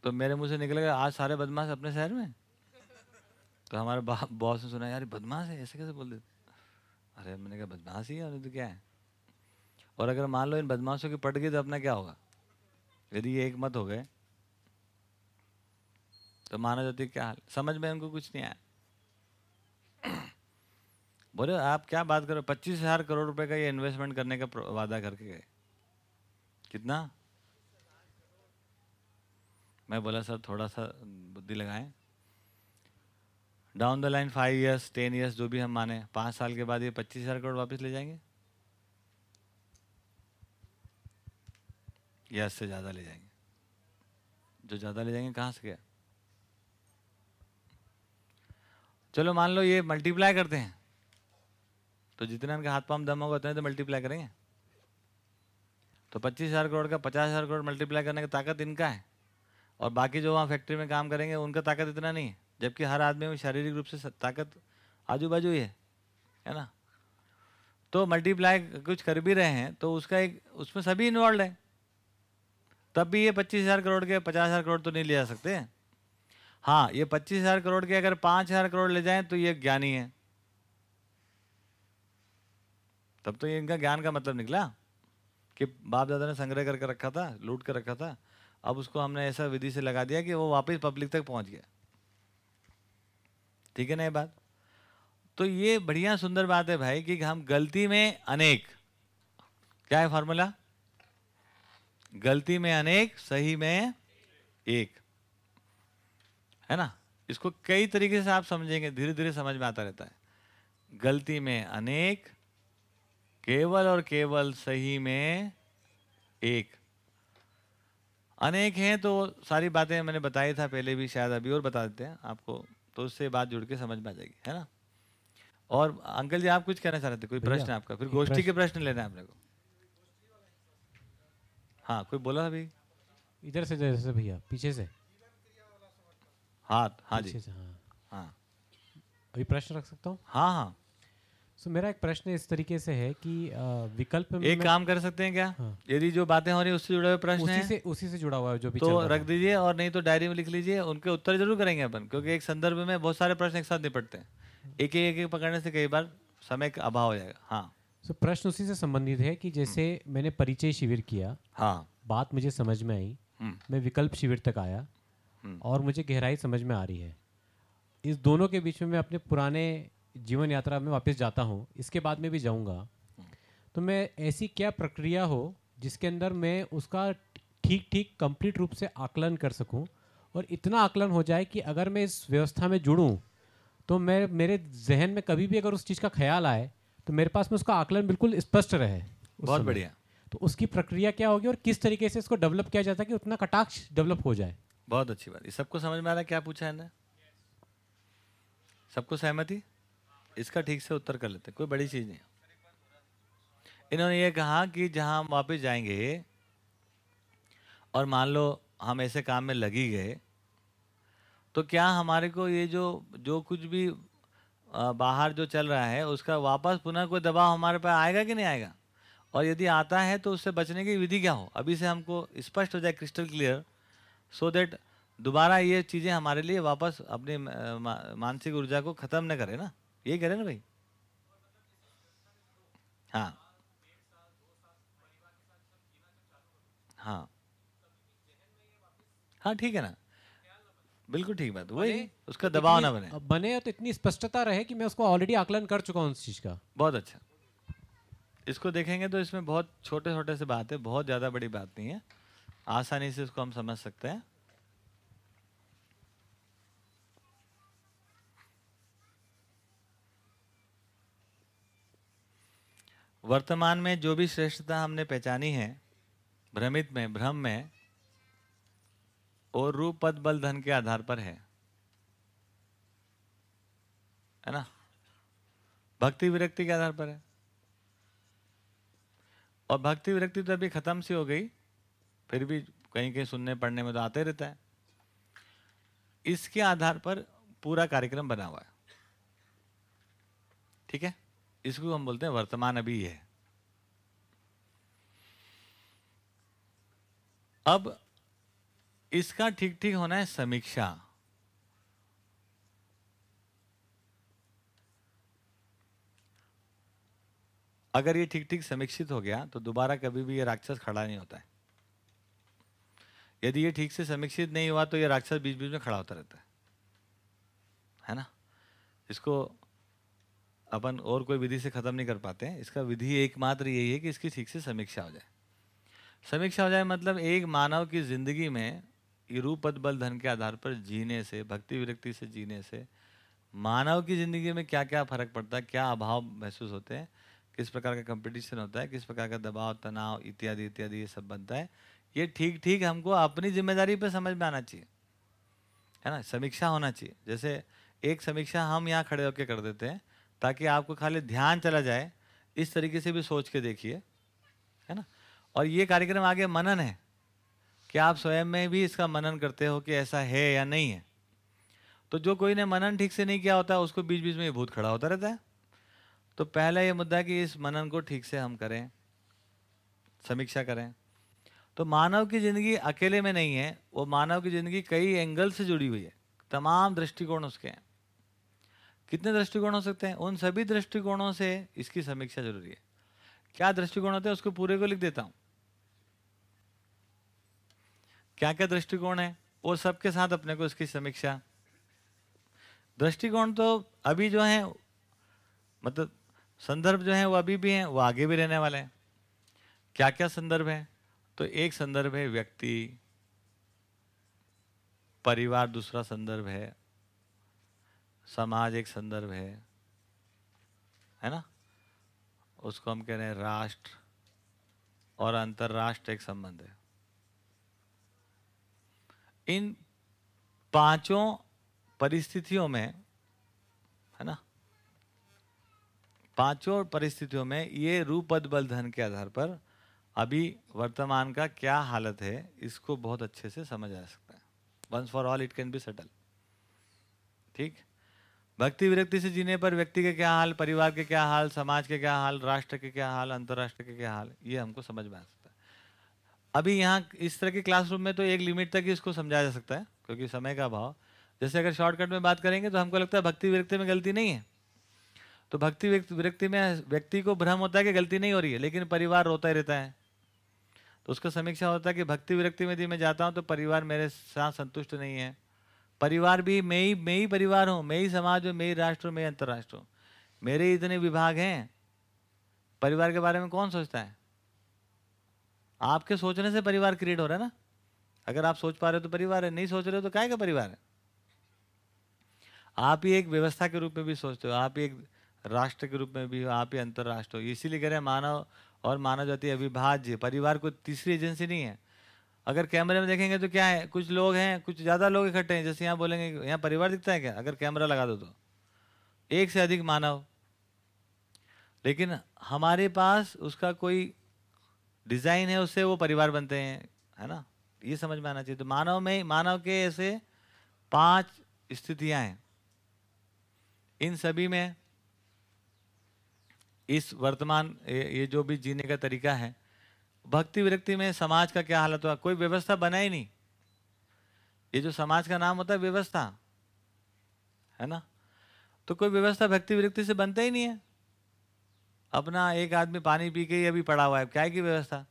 तो मेरे मुँह से निकल गया, आज सारे बदमाश अपने शहर में? तो हमारे बॉस ने सुना, यार बदमाश है, ऐसे कैसे बोल देते? अरे मैंने कहा, बदमाश ही है, और तो क्या है? और अगर मान लो इन बदमाशों की पट गई तो अपना क्या होगा? यदि ये एक मत हो गए तो माना जाती क्या हाल? समझ में उनको कुछ नहीं आया। बोले, आप क्या बात करो पच्चीस हज़ार करोड़ रुपए का ये इन्वेस्टमेंट करने का वादा करके गए। कितना? मैं बोला, सर, थोड़ा सा बुद्धि लगाएँ। Down the line five years ten years जो भी हम माने, पाँच साल के बाद ये पच्चीस हज़ार करोड़ वापस ले जाएँगे? या इससे ज़्यादा ले जाएँगे। जो ज़्यादा ले जाएँगे, कहाँ से गया? चलो मान लो ये मल्टीप्लाई करते हैं। तो जितना इनका हाथ पाम दम होगा, उतने तो मल्टीप्लाई करेंगे। तो पच्चीस हज़ार करोड़ का पचास हज़ार करोड़ मल्टीप्लाई करने की ताकत इनका है। और बाकी जो वहाँ फैक्ट्री में काम करेंगे, उनका ताकत इतना नहीं है। जबकि हर आदमी में शारीरिक रूप से ताकत आजू बाजू ही है है ना? तो मल्टीप्लाई कुछ कर भी रहे हैं तो उसका एक, उसमें सभी इन्वॉल्व है। तब भी ये पच्चीस हज़ार करोड़ के पचास हज़ार करोड़ तो नहीं ले जा सकते हाँ। ये पच्चीस हज़ार करोड़ के अगर पाँच हज़ार करोड़ ले जाएँ तो ये ज्ञानी है। तब तो ये इनका ज्ञान का मतलब निकला, कि बाप दादा ने संग्रह करके रखा था, लूट कर रखा था। अब उसको हमने ऐसा विधि से लगा दिया कि वो वापस पब्लिक तक पहुँच गया। ठीक है ना ये बात? तो ये बढ़िया सुंदर बात है भाई कि हम गलती में अनेक, क्या है फॉर्मूला गलती में अनेक, सही में एक, है ना? इसको कई तरीके से आप समझेंगे धीरे धीरे समझ में आता रहता है। गलती में अनेक, केवल और केवल सही में एक। अनेक हैं तो सारी बातें मैंने बताई था पहले भी, शायद अभी और बता देते हैं, आपको तो उससे बात जुड़ के समझ में आ जाएगी है ना? और अंकल जी आप कुछ कहना चाह रहे थे? कोई प्रश्न आपका? फिर गोष्ठी के प्रश्न। लेना है अपने को? हाँ कोई बोला अभी? इधर से जैसे भैया पीछे से। हाँ हाँ जी। हाँ। हाँ। अभी प्रश्न रख सकता हूँ? हाँ हाँ। सो मेरा एक प्रश्न इस तरीके से है कि विकल्प में एक काम कर सकते हैं क्या हाँ। यदि जो बातें हो रही है उससे जुड़े हुए प्रश्न उसी से उसी से जुड़ा हुआ है जो भी तो रख दीजिए और नहीं तो डायरी में लिख लीजिए उनके उत्तर ज़रूर करेंगे अपन क्योंकि एक संदर्भ में बहुत सारे प्रश्न एक साथ निपटते हैं एक एक एक पकड़ने से कई बार समय का अभाव हो जाएगा हाँ सो प्रश्न उसी से संबंधित है कि जैसे हम्म। मैंने परिचय शिविर किया हाँ बात मुझे समझ में आई हम्म। मैं विकल्प शिविर तक आया हम्म। और मुझे गहराई समझ में आ रही है इस दोनों के बीच में मैं अपने पुराने जीवन यात्रा में वापस जाता हूँ इसके बाद में भी जाऊँगा। तो मैं ऐसी क्या प्रक्रिया हो जिसके अंदर मैं उसका ठीक ठीक कंप्लीट रूप से आकलन कर सकूँ और इतना आकलन हो जाए कि अगर मैं इस व्यवस्था में जुड़ूं तो मैं मेरे जहन में कभी भी अगर उस चीज़ का ख्याल आए तो मेरे पास में उसका आकलन बिल्कुल स्पष्ट रहे बहुत बढ़िया। तो उसकी प्रक्रिया क्या होगी और किस तरीके से इसको डेवलप किया जाता है कि उतना कटाक्ष डेवलप हो जाए? बहुत अच्छी बात। सबको समझ में आ रहा है क्या पूछा है ना सबको सहमति? इसका ठीक से उत्तर कर लेते कोई बड़ी चीज़ नहीं इन्होंने ये कहा कि जहाँ हम वापस जाएँगे और मान लो हम ऐसे काम में लगी गए तो क्या हमारे को ये जो जो कुछ भी बाहर जो चल रहा है, उसका वापस पुनः कोई दबाव हमारे पास आएगा कि नहीं आएगा? और यदि आता है तो उससे बचने की विधि क्या हो? अभी से हमको स्पष्ट हो जाए क्रिस्टल क्लियर सो देट दोबारा ये चीज़ें हमारे लिए वापस अपनी मानसिक ऊर्जा को ख़त्म न करे ना। यही करे ना भाई। हाँ। हाँ। हाँ ठीक है ना। बिल्कुल ठीक बात वही उसका दबाव ना बने। बने तो इतनी स्पष्टता रहे कि मैं उसको ऑलरेडी आकलन कर चुका हूँ उस चीज़ का। बहुत अच्छा। इसको देखेंगे तो इसमें बहुत छोटे छोटे से बात है बहुत ज़्यादा बड़ी बात नहीं है। आसानी से इसको हम समझ सकते हैं। वर्तमान में जो भी श्रेष्ठता हमने पहचानी है, भ्रमित में, भ्रम में और रूप, पद, बल, धन के आधार पर है। है ना? भक्ति, विरक्ति के आधार पर है। और भक्ति, विरक्ति तो अभी खत्म सी हो गई, फिर भी कहीं कहीं सुनने, पढ़ने में तो आते रहता है। इसके आधार पर पूरा कार्यक्रम बना हुआ है। ठीक है? इसको हम बोलते हैं वर्तमान अभी है। अब इसका ठीक ठीक होना है समीक्षा। अगर ये ठीक ठीक समीक्षित हो गया तो दोबारा कभी भी ये राक्षस खड़ा नहीं होता है। यदि ये ठीक से समीक्षित नहीं हुआ तो ये राक्षस बीच बीच में खड़ा होता रहता है। है ना? इसको अपन और कोई विधि से ख़त्म नहीं कर पाते हैं। इसका विधि एकमात्र यही है कि इसकी ठीक से समीक्षा हो जाए। समीक्षा हो जाए मतलब एक मानव की ज़िंदगी में रूप पद बल धन के आधार पर जीने से, भक्ति विरक्ति से जीने से मानव की ज़िंदगी में क्या क्या फ़र्क पड़ता है, क्या अभाव महसूस होते हैं, किस प्रकार का कंपटीशन होता है, किस प्रकार का दबाव, तनाव इत्यादि इत्यादि ये सब बनता है। ये ठीक ठीक हमको अपनी ज़िम्मेदारी पर समझ में आना चाहिए। है ना? समीक्षा होना चाहिए। जैसे एक समीक्षा हम यहाँ खड़े होकर कर देते हैं ताकि आपको खाली ध्यान चला जाए, इस तरीके से भी सोच के देखिए, है ना? और ये कार्यक्रम आगे मनन है, कि आप स्वयं में भी इसका मनन करते हो कि ऐसा है या नहीं है। तो जो कोई ने मनन ठीक से नहीं किया होता, उसको बीच बीच में ये भूत खड़ा होता रहता है। तो पहला ये मुद्दा कि इस मनन को ठीक से हम करें, समीक्षा करें। तो मानव की ज़िंदगी अकेले में नहीं है, वो मानव की ज़िंदगी कई एंगल से जुड़ी हुई है, तमाम दृष्टिकोण उसके हैं। कितने दृष्टिकोण हो सकते हैं? उन सभी दृष्टिकोणों से इसकी समीक्षा ज़रूरी है। क्या दृष्टिकोण होते हैं? उसको पूरे को लिख देता हूँ। क्या क्या दृष्टिकोण है? वो सबके साथ अपने को इसकी समीक्षा। दृष्टिकोण तो अभी जो है मतलब संदर्भ जो है वो अभी भी हैं, वो आगे भी रहने वाले हैं। क्या क्या संदर्भ है? तो एक संदर्भ है व्यक्ति, परिवार दूसरा संदर्भ है। समाज एक संदर्भ है है ना? उसको हम कह रहे हैं राष्ट्र और अंतर्राष्ट्र एक संबंध है। इन पाँचों परिस्थितियों में, है ना? पाँचों परिस्थितियों में ये रूप बल धन के आधार पर अभी वर्तमान का क्या हालत है, इसको बहुत अच्छे से समझ आ सकता है। Once for all it can be settle ठीक? भक्ति विरक्ति से जीने पर व्यक्ति के क्या हाल, परिवार के क्या हाल, समाज के क्या हाल, राष्ट्र के क्या हाल, अंतर्राष्ट्र के क्या हाल, ये हमको समझ में आ सकता है। अभी यहाँ इस तरह के क्लासरूम में तो एक लिमिट तक ही इसको समझाया जा सकता है, क्योंकि समय का अभाव। जैसे अगर शॉर्टकट में बात करेंगे तो हमको लगता है भक्ति विरक्ति में गलती नहीं है। तो भक्ति विरक्ति में व्यक्ति को भ्रम होता है कि गलती नहीं हो रही है, लेकिन परिवार रोता ही रहता है। तो उसका समीक्षा होता है कि भक्ति विरक्ति में यदि मैं जाता हूँ तो परिवार मेरे साथ संतुष्ट नहीं है। परिवार भी मैं ही मैं ही परिवार हूँ, मैं ही समाज हूँ, मैं ही राष्ट्र हूँ, मैं अंतर्राष्ट्र हूँ। मेरे इतने विभाग हैं। परिवार के बारे में कौन सोचता है? आपके सोचने से परिवार क्रिएट हो रहा है ना? अगर आप सोच पा रहे हो तो परिवार है, नहीं सोच रहे हो तो काय का परिवार है? आप ही एक व्यवस्था के रूप में भी सोचते हो, आप ही एक राष्ट्र के रूप में भी हो, आप ही अंतर्राष्ट्र हो। इसीलिए कह रहे हैं मानव और मानव जाति अविभाज्य, परिवार को तीसरी एजेंसी नहीं है। अगर कैमरे में देखेंगे तो क्या है, कुछ लोग हैं, कुछ ज़्यादा लोग इकट्ठे हैं, जैसे यहाँ बोलेंगे, यहाँ परिवार दिखता है क्या? अगर कैमरा लगा दो तो। एक से अधिक मानव। लेकिन हमारे पास उसका कोई डिज़ाइन है, उससे वो परिवार बनते हैं, है ना? ये समझ में आना चाहिए। तो मानव में, मानव के ऐसे पाँच स्थितियाँ हैं। इन सभी में इस वर्तमान, ये जो भी जीने का तरीका है भक्ति विरक्ति में समाज का क्या हालत हुआ? कोई व्यवस्था बना ही नहीं। ये जो समाज का नाम होता है व्यवस्था, है ना? तो कोई व्यवस्था भक्ति विरक्ति से बनता ही नहीं है। अपना एक आदमी पानी पी के ही अभी पड़ा हुआ है, क्या की व्यवस्था?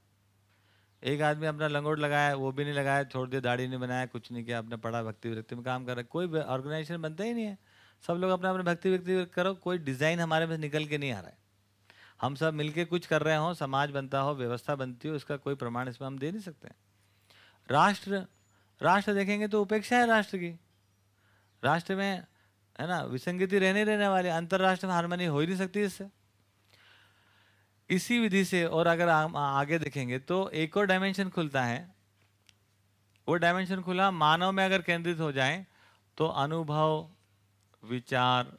एक आदमी अपना लंगोट लगाया, वो भी नहीं लगाया, छोड़ दिया, दाढ़ी नहीं बनाया, कुछ नहीं किया, अपने पढ़ा भक्ति विरक्ति में काम कर रहा है। कोई ऑर्गेनाइजेशन बनता ही नहीं है। सब लोग अपना अपना भक्ति व्यक्ति करो, कोई डिज़ाइन हमारे में निकल के नहीं आ रहा है। हम सब मिलके कुछ कर रहे हो, समाज बनता हो, व्यवस्था बनती हो, इसका कोई प्रमाण इसमें हम दे नहीं सकते। राष्ट्र राष्ट्र देखेंगे तो उपेक्षा है राष्ट्र की। राष्ट्र में, है ना, विसंगति रहने रहने वाली, अंतरराष्ट्र में हारमोनी हो ही नहीं सकती इससे। इसी विधि से, और अगर हम आगे देखेंगे तो एक और डायमेंशन खुलता है। वो डायमेंशन खुला मानव में अगर केंद्रित हो जाए तो अनुभव, विचार,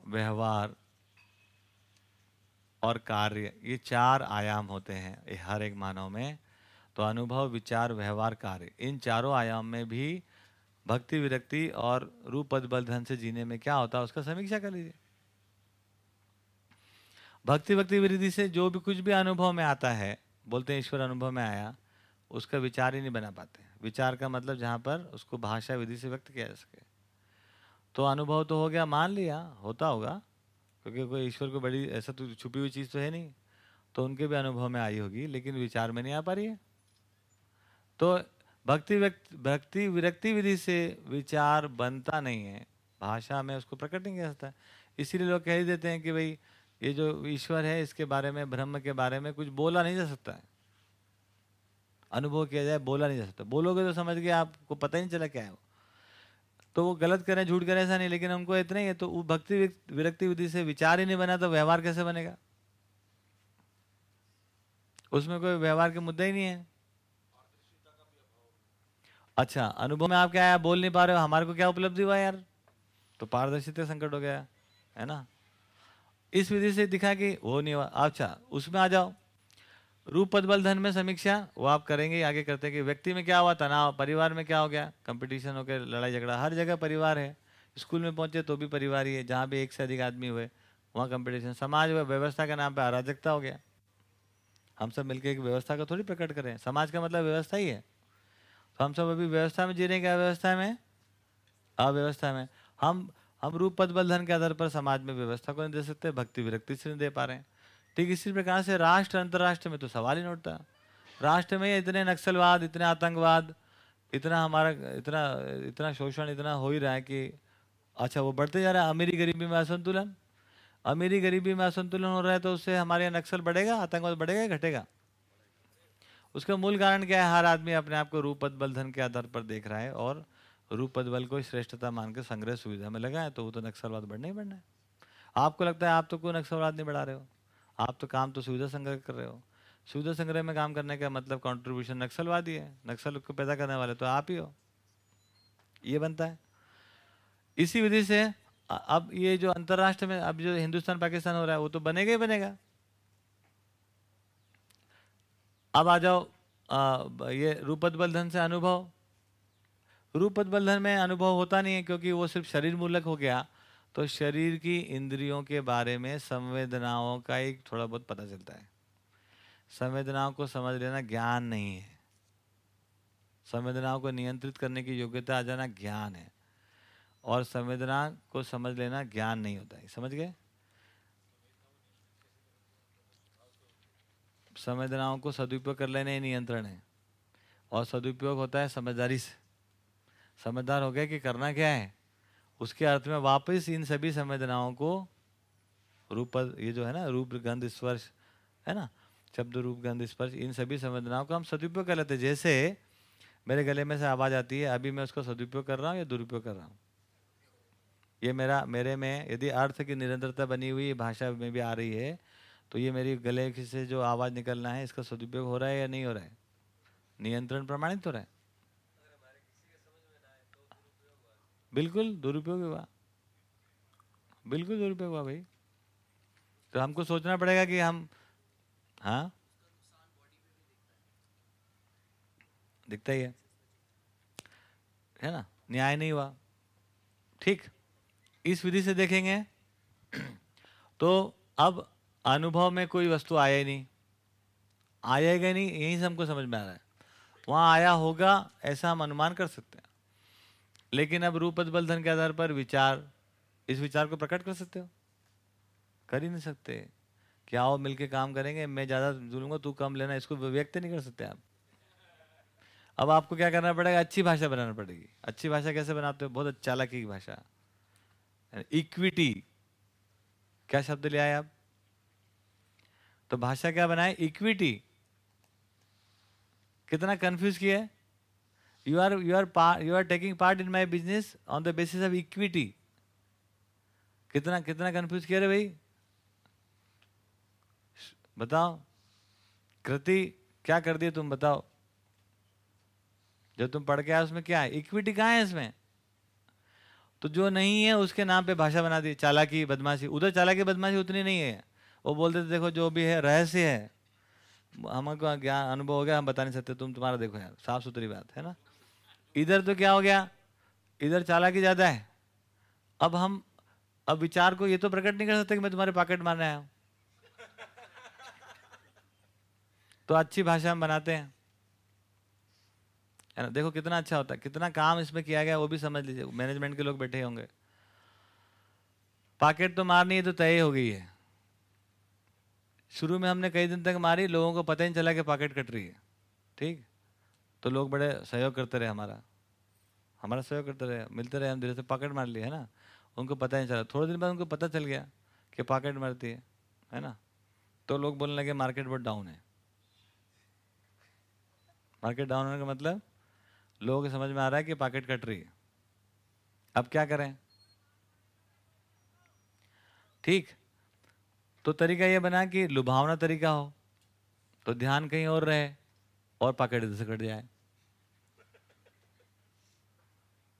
व्यवहार और कार्य, ये चार आयाम होते हैं हर एक मानव में। तो अनुभव, विचार, व्यवहार, कार्य, इन चारों आयाम में भी भक्ति, विरक्ति और रूप, पद, बल, धन से जीने में क्या होता है, उसका समीक्षा कर लीजिए। भक्ति भक्ति विधि से जो भी कुछ भी अनुभव में आता है, बोलते हैं, ईश्वर अनुभव में आया, उसका विचार ही नहीं बना पाते। विचार का मतलब जहाँ पर उसको भाषा, विधि से व्यक्त किया जा सके। तो अनुभव तो हो गया, मान लिया, होता होगा क्योंकि कोई ईश्वर को बड़ी, ऐसा तो छुपी हुई चीज़ तो है नहीं। तो उनके भी अनुभव में आई होगी, लेकिन विचार में नहीं आ पा रही है। तो भक्ति व्यक्ति, भक्ति विरक्ति विधि से विचार बनता नहीं है। भाषा में उसको प्रकट नहीं किया जाता। इसीलिए लोग कह ही देते हैं कि भाई, ये जो ईश्वर है, इसके बारे में, ब्रह्म के बारे में कुछ बोला नहीं जा सकता है। अनुभव किया जाए, बोला नहीं जा सकता। बोलोगे तो समझ गए, आपको पता ही नहीं चला क्या है वो। तो वो गलत करें, झूठ करें, ऐसा नहीं, लेकिन हमको इतना ही है तो वो भक्ति विरक्ति विधि से विचार ही नहीं बना तो व्यवहार कैसे बनेगा? उसमें कोई व्यवहार के मुद्दा ही नहीं है। अच्छा अनुभव में आप क्या आया बोल नहीं पा रहे हो, हमारे को क्या उपलब्धि हुआ यार? तो पारदर्शिता संकट हो गया, है ना? इस विधि से दिखा कि वो नहीं हुआ। अच्छा उसमें आ जाओ। रूप पद बल धन में समीक्षा, वो आप करेंगे, आगे करते हैं कि व्यक्ति में क्या हुआ, तनाव, परिवार में क्या हो गया? कंपटीशन हो गया लड़ाई झगड़ा, हर जगह परिवार है। स्कूल में पहुँचे तो भी परिवार ही है, जहाँ भी एक से अधिक आदमी हुए, वहाँ कंपटीशन समाज व व्यवस्था के नाम पर अराजकता हो गया। हम सब मिलकर एक व्यवस्था को थोड़ी प्रकट करें। समाज का मतलब व्यवस्था ही है। तो हम सब अभी व्यवस्था में जी रहे हैं, क्या अव्यवस्था में? अव्यवस्था में। हम हम रूप पद बल धन के आधार पर समाज में व्यवस्था को नहीं दे सकते, भक्ति विरक्ति से नहीं दे पा रहे हैं। ठीक इसी प्रकार से राष्ट्र अंतर्राष्ट्र में तो सवाल ही नहीं उठता। राष्ट्र में इतने नक्सलवाद, इतने आतंकवाद, इतना हमारा, इतना इतना शोषण इतना हो ही रहा है कि अच्छा वो बढ़ते जा रहा है। अमीरी गरीबी में असंतुलन। अमीरी गरीबी में असंतुलन हो रहा है तो उससे हमारे यहाँ नक्सल बढ़ेगा, आतंकवाद बढ़ेगा घटेगा? उसका मूल कारण क्या है? हर आदमी अपने आप को रूप पद बल धन के आधार पर देख रहा है और रूप पद बल को श्रेष्ठता मान के संग्रह सुविधा में लगा है तो वो तो नक्सलवाद बढ़ना ही बढ़ना है। आपको लगता है आप तो कोई नक्सलवाद नहीं बढ़ा रहे हो? आप तो काम तो सुविधा संग्रह कर रहे हो। सुविधा संग्रह में काम करने का मतलब कंट्रीब्यूशन नक्सलवादी है। नक्सल को पैदा करने वाले तो आप ही हो। ये बनता है। इसी विधि से अब ये जो अंतरराष्ट्र में अब जो हिंदुस्तान पाकिस्तान हो रहा है वो तो बनेगा ही बनेगा। अब आ जाओ आ, ये रूपत बलधन से अनुभव। रूपत बलधन में अनुभव होता नहीं है क्योंकि वो सिर्फ़ शरीर मूलक हो गया। तो शरीर की इंद्रियों के बारे में संवेदनाओं का एक थोड़ा बहुत पता चलता है। संवेदनाओं को समझ लेना ज्ञान नहीं है। संवेदनाओं को नियंत्रित करने की योग्यता आ जाना ज्ञान है। और संवेदना को समझ लेना ज्ञान नहीं होता है। समझ गए? संवेदनाओं को सदुपयोग कर लेना ही नियंत्रण है। और सदुपयोग होता है समझदारी से। समझदार हो गया कि करना क्या है? उसके अर्थ में वापस इन सभी संवेदनाओं को रूप, ये जो है ना, रूप, गंध, स्पर्श, है ना, शब्द, रूप, गंध, स्पर्श, इन सभी संवेदनाओं को हम सदुपयोग कर लेते जैसे मेरे गले में से आवाज़ आती है, अभी मैं उसका सदुपयोग कर रहा हूँ या दुरुपयोग कर रहा हूँ? ये मेरा, मेरे में यदि अर्थ की निरंतरता बनी हुई भाषा में भी आ रही है तो ये मेरी गले से जो आवाज़ निकलना है, इसका सदुपयोग हो रहा है या नहीं हो रहा है? नियंत्रण प्रमाणित हो रहा है। बिल्कुल दुरुपयोग हुआ। बिल्कुल दुरुपयोग हुआ भाई। तो हमको सोचना पड़ेगा कि हम हाँ? दिखता ही है। है ना? न्याय नहीं हुआ। ठीक। इस विधि से देखेंगे। तो अब अनुभव में कोई वस्तु आया ही नहीं। आएगा नहीं, यहीं से हमको समझ में आ रहा है। वहाँ आया होगा, ऐसा हम अनुमान कर सकते हैं। लेकिन अब रूप बल धन के आधार पर विचार, इस विचार को प्रकट कर सकते हो? कर ही नहीं सकते। क्या आओ मिलके काम करेंगे? मैं ज़्यादा जुलूँगा, तू कम लेना, इसको व्यक्त नहीं कर सकते आप। अब आपको क्या करना पड़ेगा? अच्छी भाषा बनाना पड़ेगी। अच्छी भाषा कैसे बनाते हो? बहुत चालाकी की भाषा। इक्विटी क्या शब्द ले आए आप? तो भाषा क्या बनाए? इक्विटी कितना कंफ्यूज किया है? You are you are you are taking part in my business on the basis of equity कितना कितना कंफ्यूज किया रे भाई? बताओ। कृति, क्या कर दिए तुम? बताओ। जो तुम पढ़ के आए उसमें क्या है? इक्विटी कहाँ है इसमें? तो जो नहीं है, उसके नाम पे भाषा बना दी। चालाकी, बदमाशी। उधर चालाकी, बदमाशी उतनी नहीं है। वो बोलते थे, देखो, जो भी है, रहस्य है। हमको ज्ञान अनुभव हो गया, हम बता नहीं सकते। तुम, तुम्हारा देखो यार साफ़ सुथरी बात, है ना? इधर तो क्या हो गया? इधर चालाकी ज़्यादा है। अब हम, अब विचार को ये तो प्रकट नहीं कर सकते कि मैं तुम्हारे पॉकेट मारने आया हूँ। तो अच्छी भाषा हम बनाते हैं। है ना? देखो कितना अच्छा होता है। कितना काम इसमें किया गया, वो भी समझ लीजिए। मैनेजमेंट के लोग बैठे होंगे। पॉकेट तो मारनी है तो तय हो गई है। शुरू में हमने कई दिन तक मारी, लोगों को पता ही नहीं चला कि पॉकेट कट रही है। ठीक? तो लोग बड़े सहयोग करते रहे हमारा। हमारा सहयोग करते रहे, मिलते रहे, हम धीरे से पॉकेट मार लिए, है ना? उनको पता नहीं चला। थोड़े दिन बाद उनको पता चल गया कि पॉकेट मारती है है ना? तो लोग बोलने लगे, मार्केट बहुत डाउन है। मार्केट डाउन होने का मतलब लोगों को समझ में आ रहा है कि पॉकेट कट रही है। अब क्या करें? ठीक। तो तरीका ये बना कि लुभावना तरीका हो तो ध्यान कहीं और रहे। और पॉकेट इधर से कट जाए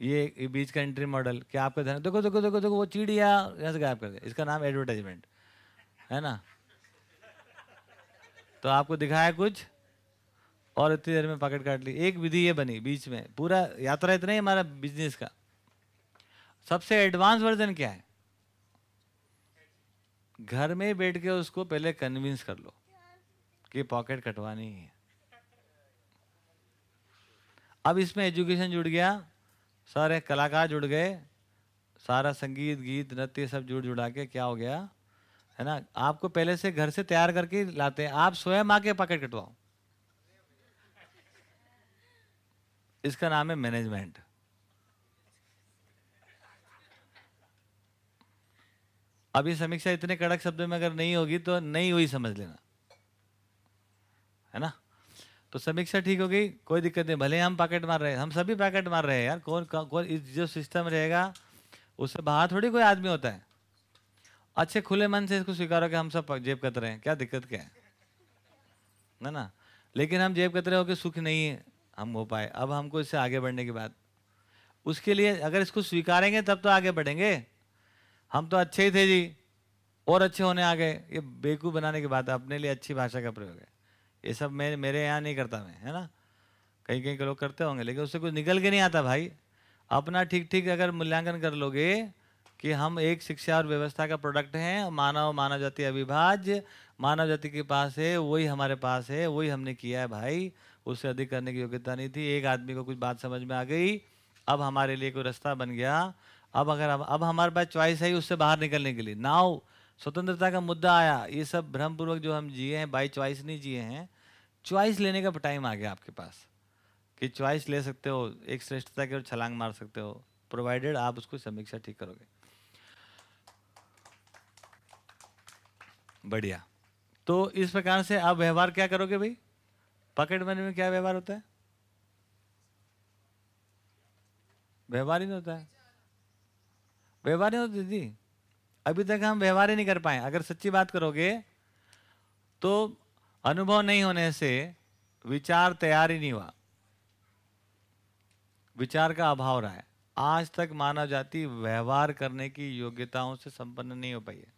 ये बीच का एंट्री मॉडल क्या आपका ध्यान, देखो देखो देखो देखो, वो चिड़िया यहाँ से गायब कर दिया। इसका नाम एडवर्टाइजमेंट है ना? तो आपको दिखाया कुछ, और इतनी देर में पॉकेट काट ली। एक विधि ये बनी बीच में, पूरा यात्रा इतना ही हमारा बिज़नेस का। सबसे एडवांस वर्जन क्या है? घर में बैठ के उसको पहले कन्विंस कर लो कि पॉकेट कटवानी है। अब इसमें एजुकेशन जुड़ गया, सारे कलाकार जुड़ गए, सारा संगीत, गीत, नृत्य सब जुड़ जुड़ा के क्या हो गया, है ना? आपको पहले से घर से तैयार करके लाते हैं। आप स्वयं आके पॉकेट कटवाओ इसका नाम है मैनेजमेंट। अब ये समीक्षा इतने कड़क शब्दों में अगर नहीं होगी तो नहीं हुई समझ लेना। है ना? तो समीक्षा ठीक होगी कोई दिक्कत नहीं, भले हम पैकेट मार रहे हैं, हम सभी पैकेट मार रहे हैं यार, कौन कौन इस जो सिस्टम रहेगा, उससे बाहर थोड़ी कोई आदमी होता है। अच्छे खुले मन से इसको स्वीकारो कि हम सब जेब कत रहे हैं, क्या दिक्कत क्या है? ना ना, लेकिन हम जेब कतरे होकर सुख नहीं है, हम हो पाए, अब हमको इससे आगे बढ़ने की बात। उसके लिए अगर इसको स्वीकारेंगे, तब तो आगे बढ़ेंगे। हम तो अच्छे ही थे जी, और अच्छे होने आ गए, ये बेकू बनाने की बात है, अपने लिए अच्छी भाषा का प्रयोग है। ये सब मैं मेरे यहाँ नहीं करता मैं है ना? कहीं कहीं के लोग करते होंगे लेकिन उससे कुछ निकल के नहीं आता भाई। अपना ठीक ठीक अगर मूल्यांकन कर लोगे कि हम एक शिक्षा और व्यवस्था का प्रोडक्ट हैं मानव मानव जाति अविभाज्य मानव जाति के पास है वही हमारे पास है वही हमने किया है भाई। उससे अधिक करने की योग्यता नहीं थी एक आदमी को कुछ बात समझ में आ गई अब हमारे लिए कोई रास्ता बन गया। अब अगर अब, अब हमारे पास चॉइस है उससे बाहर निकलने के लिए। नाव स्वतंत्रता का मुद्दा आया, ये सब भ्रमपूर्वक जो हम जिए हैं, बाई चॉइस नहीं जिए हैं, चॉइस लेने का टाइम आ गया आपके पास, कि चॉइस ले सकते हो, एक श्रेष्ठता की ओर छलांग मार सकते हो, प्रोवाइडेड आप उसको समीक्षा ठीक करोगे। बढ़िया। तो इस प्रकार से आप व्यवहार क्या करोगे भाई? पॉकेट मनी में क्या व्यवहार होता है? व्यवहार ही नहीं होता है। व्यवहार नहीं होता, दीदी। अभी तक हम व्यवहार ही नहीं कर पाए। अगर सच्ची बात करोगे तो अनुभव नहीं होने से विचार तैयार ही नहीं हुआ। विचार का अभाव रहा है। आज तक मानव जाति व्यवहार करने की योग्यताओं से संपन्न नहीं हो पाई है।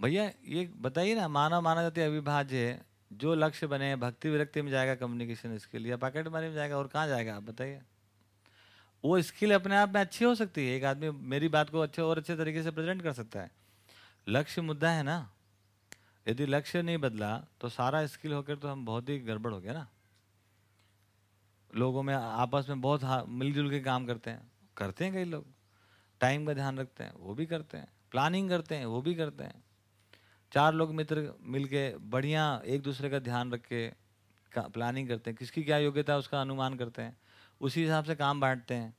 भैया, ये बताइए ना, मानव मानव जाति अविभाज्य है। जो लक्ष्य बने भक्ति विरक्ति में जाएगा कम्युनिकेशन स्किल या पॉकेट मनी में जाएगा, और कहाँ जाएगा, आप बताइए। वो स्किल अपने आप में अच्छी हो सकती है। एक आदमी मेरी बात को अच्छे, और अच्छे तरीके से प्रेजेंट कर सकता है। लक्ष्य मुद्दा है ना? यदि लक्ष्य नहीं बदला तो सारा स्किल होकर तो हम बहुत ही गड़बड़ हो गया ना? लोगों में, आपस में बहुत मिलजुल के काम करते हैं। करते हैं कई लोग। टाइम का ध्यान रखते हैं, वो भी करते हैं। प्लानिंग करते हैं, वो भी करते हैं। चार लोग मित्र मिलके बढ़िया एक दूसरे का ध्यान रख के प्लानिंग करते हैं। किसकी क्या योग्यता है उसका अनुमान करते हैं। उसी हिसाब से काम बांटते हैं।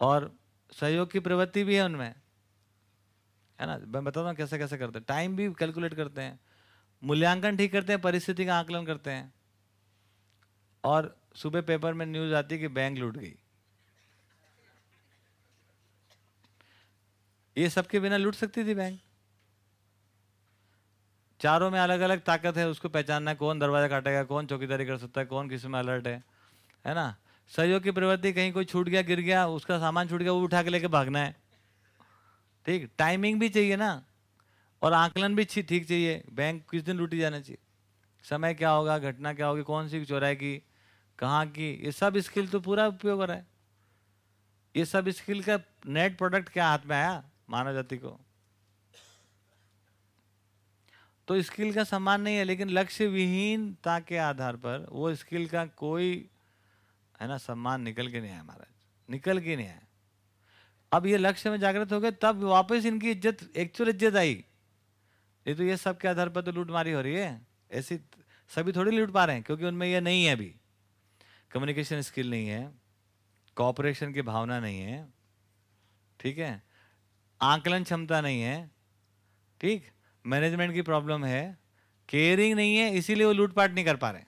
और सहयोग की प्रवृत्ति भी है उनमें। है ना? मैं बताता हूँ कैसे कैसे करते हैं। टाइम भी कैलकुलेट करते हैं। मूल्यांकन ठीक करते हैं, परिस्थिति का आकलन करते हैं। और सुबह पेपर में न्यूज़ आती है कि बैंक लूट गई। ये सबके बिना लूट सकती थी बैंक चारों में अलग अलग ताकत है, उसको पहचानना कौन दरवाज़ा काटेगा, कौन चौकीदारी कर सकता है, कौन किसमें अलर्ट है है ना? सहयोग की प्रवृत्ति, कहीं कोई छूट गया, गिर गया, उसका सामान छूट गया, वो उठा के लेके भागना है। ठीक? टाइमिंग भी चाहिए ना, और आकलन भी ठीक चाहिए। बैंक किस दिन लूटी जाना चाहिए? समय क्या होगा, घटना क्या होगी, कौन सी चौराहे की, कहाँ की, ये सब स्किल तो पूरा उपयोग हो रहा है। ये सब स्किल का नेट प्रोडक्ट क्या हाथ में आया? मानव जाति को। तो स्किल का सम्मान नहीं है, लेकिन लक्ष्य विहीनता के आधार पर वो स्किल का कोई, है ना सम्मान निकल के नहीं आया महाराज, निकल के नहीं आया। अब ये लक्ष्य में जागृत हो गए, तब वापस इनकी इज़्ज़त एक्चुअल इज़्ज़त आई। ये तो ये सब के आधार पर तो लूटमारी हो रही है, ऐसी सभी थोड़ी लूट पा रहे हैं, क्योंकि उनमें यह नहीं है अभी। कम्युनिकेशन स्किल नहीं है, कॉपरेशन की भावना नहीं है, ठीक है, आकलन क्षमता नहीं है, ठीक? मैनेजमेंट की प्रॉब्लम है केयरिंग नहीं है, इसीलिए वो लूटपाट नहीं कर पा रहे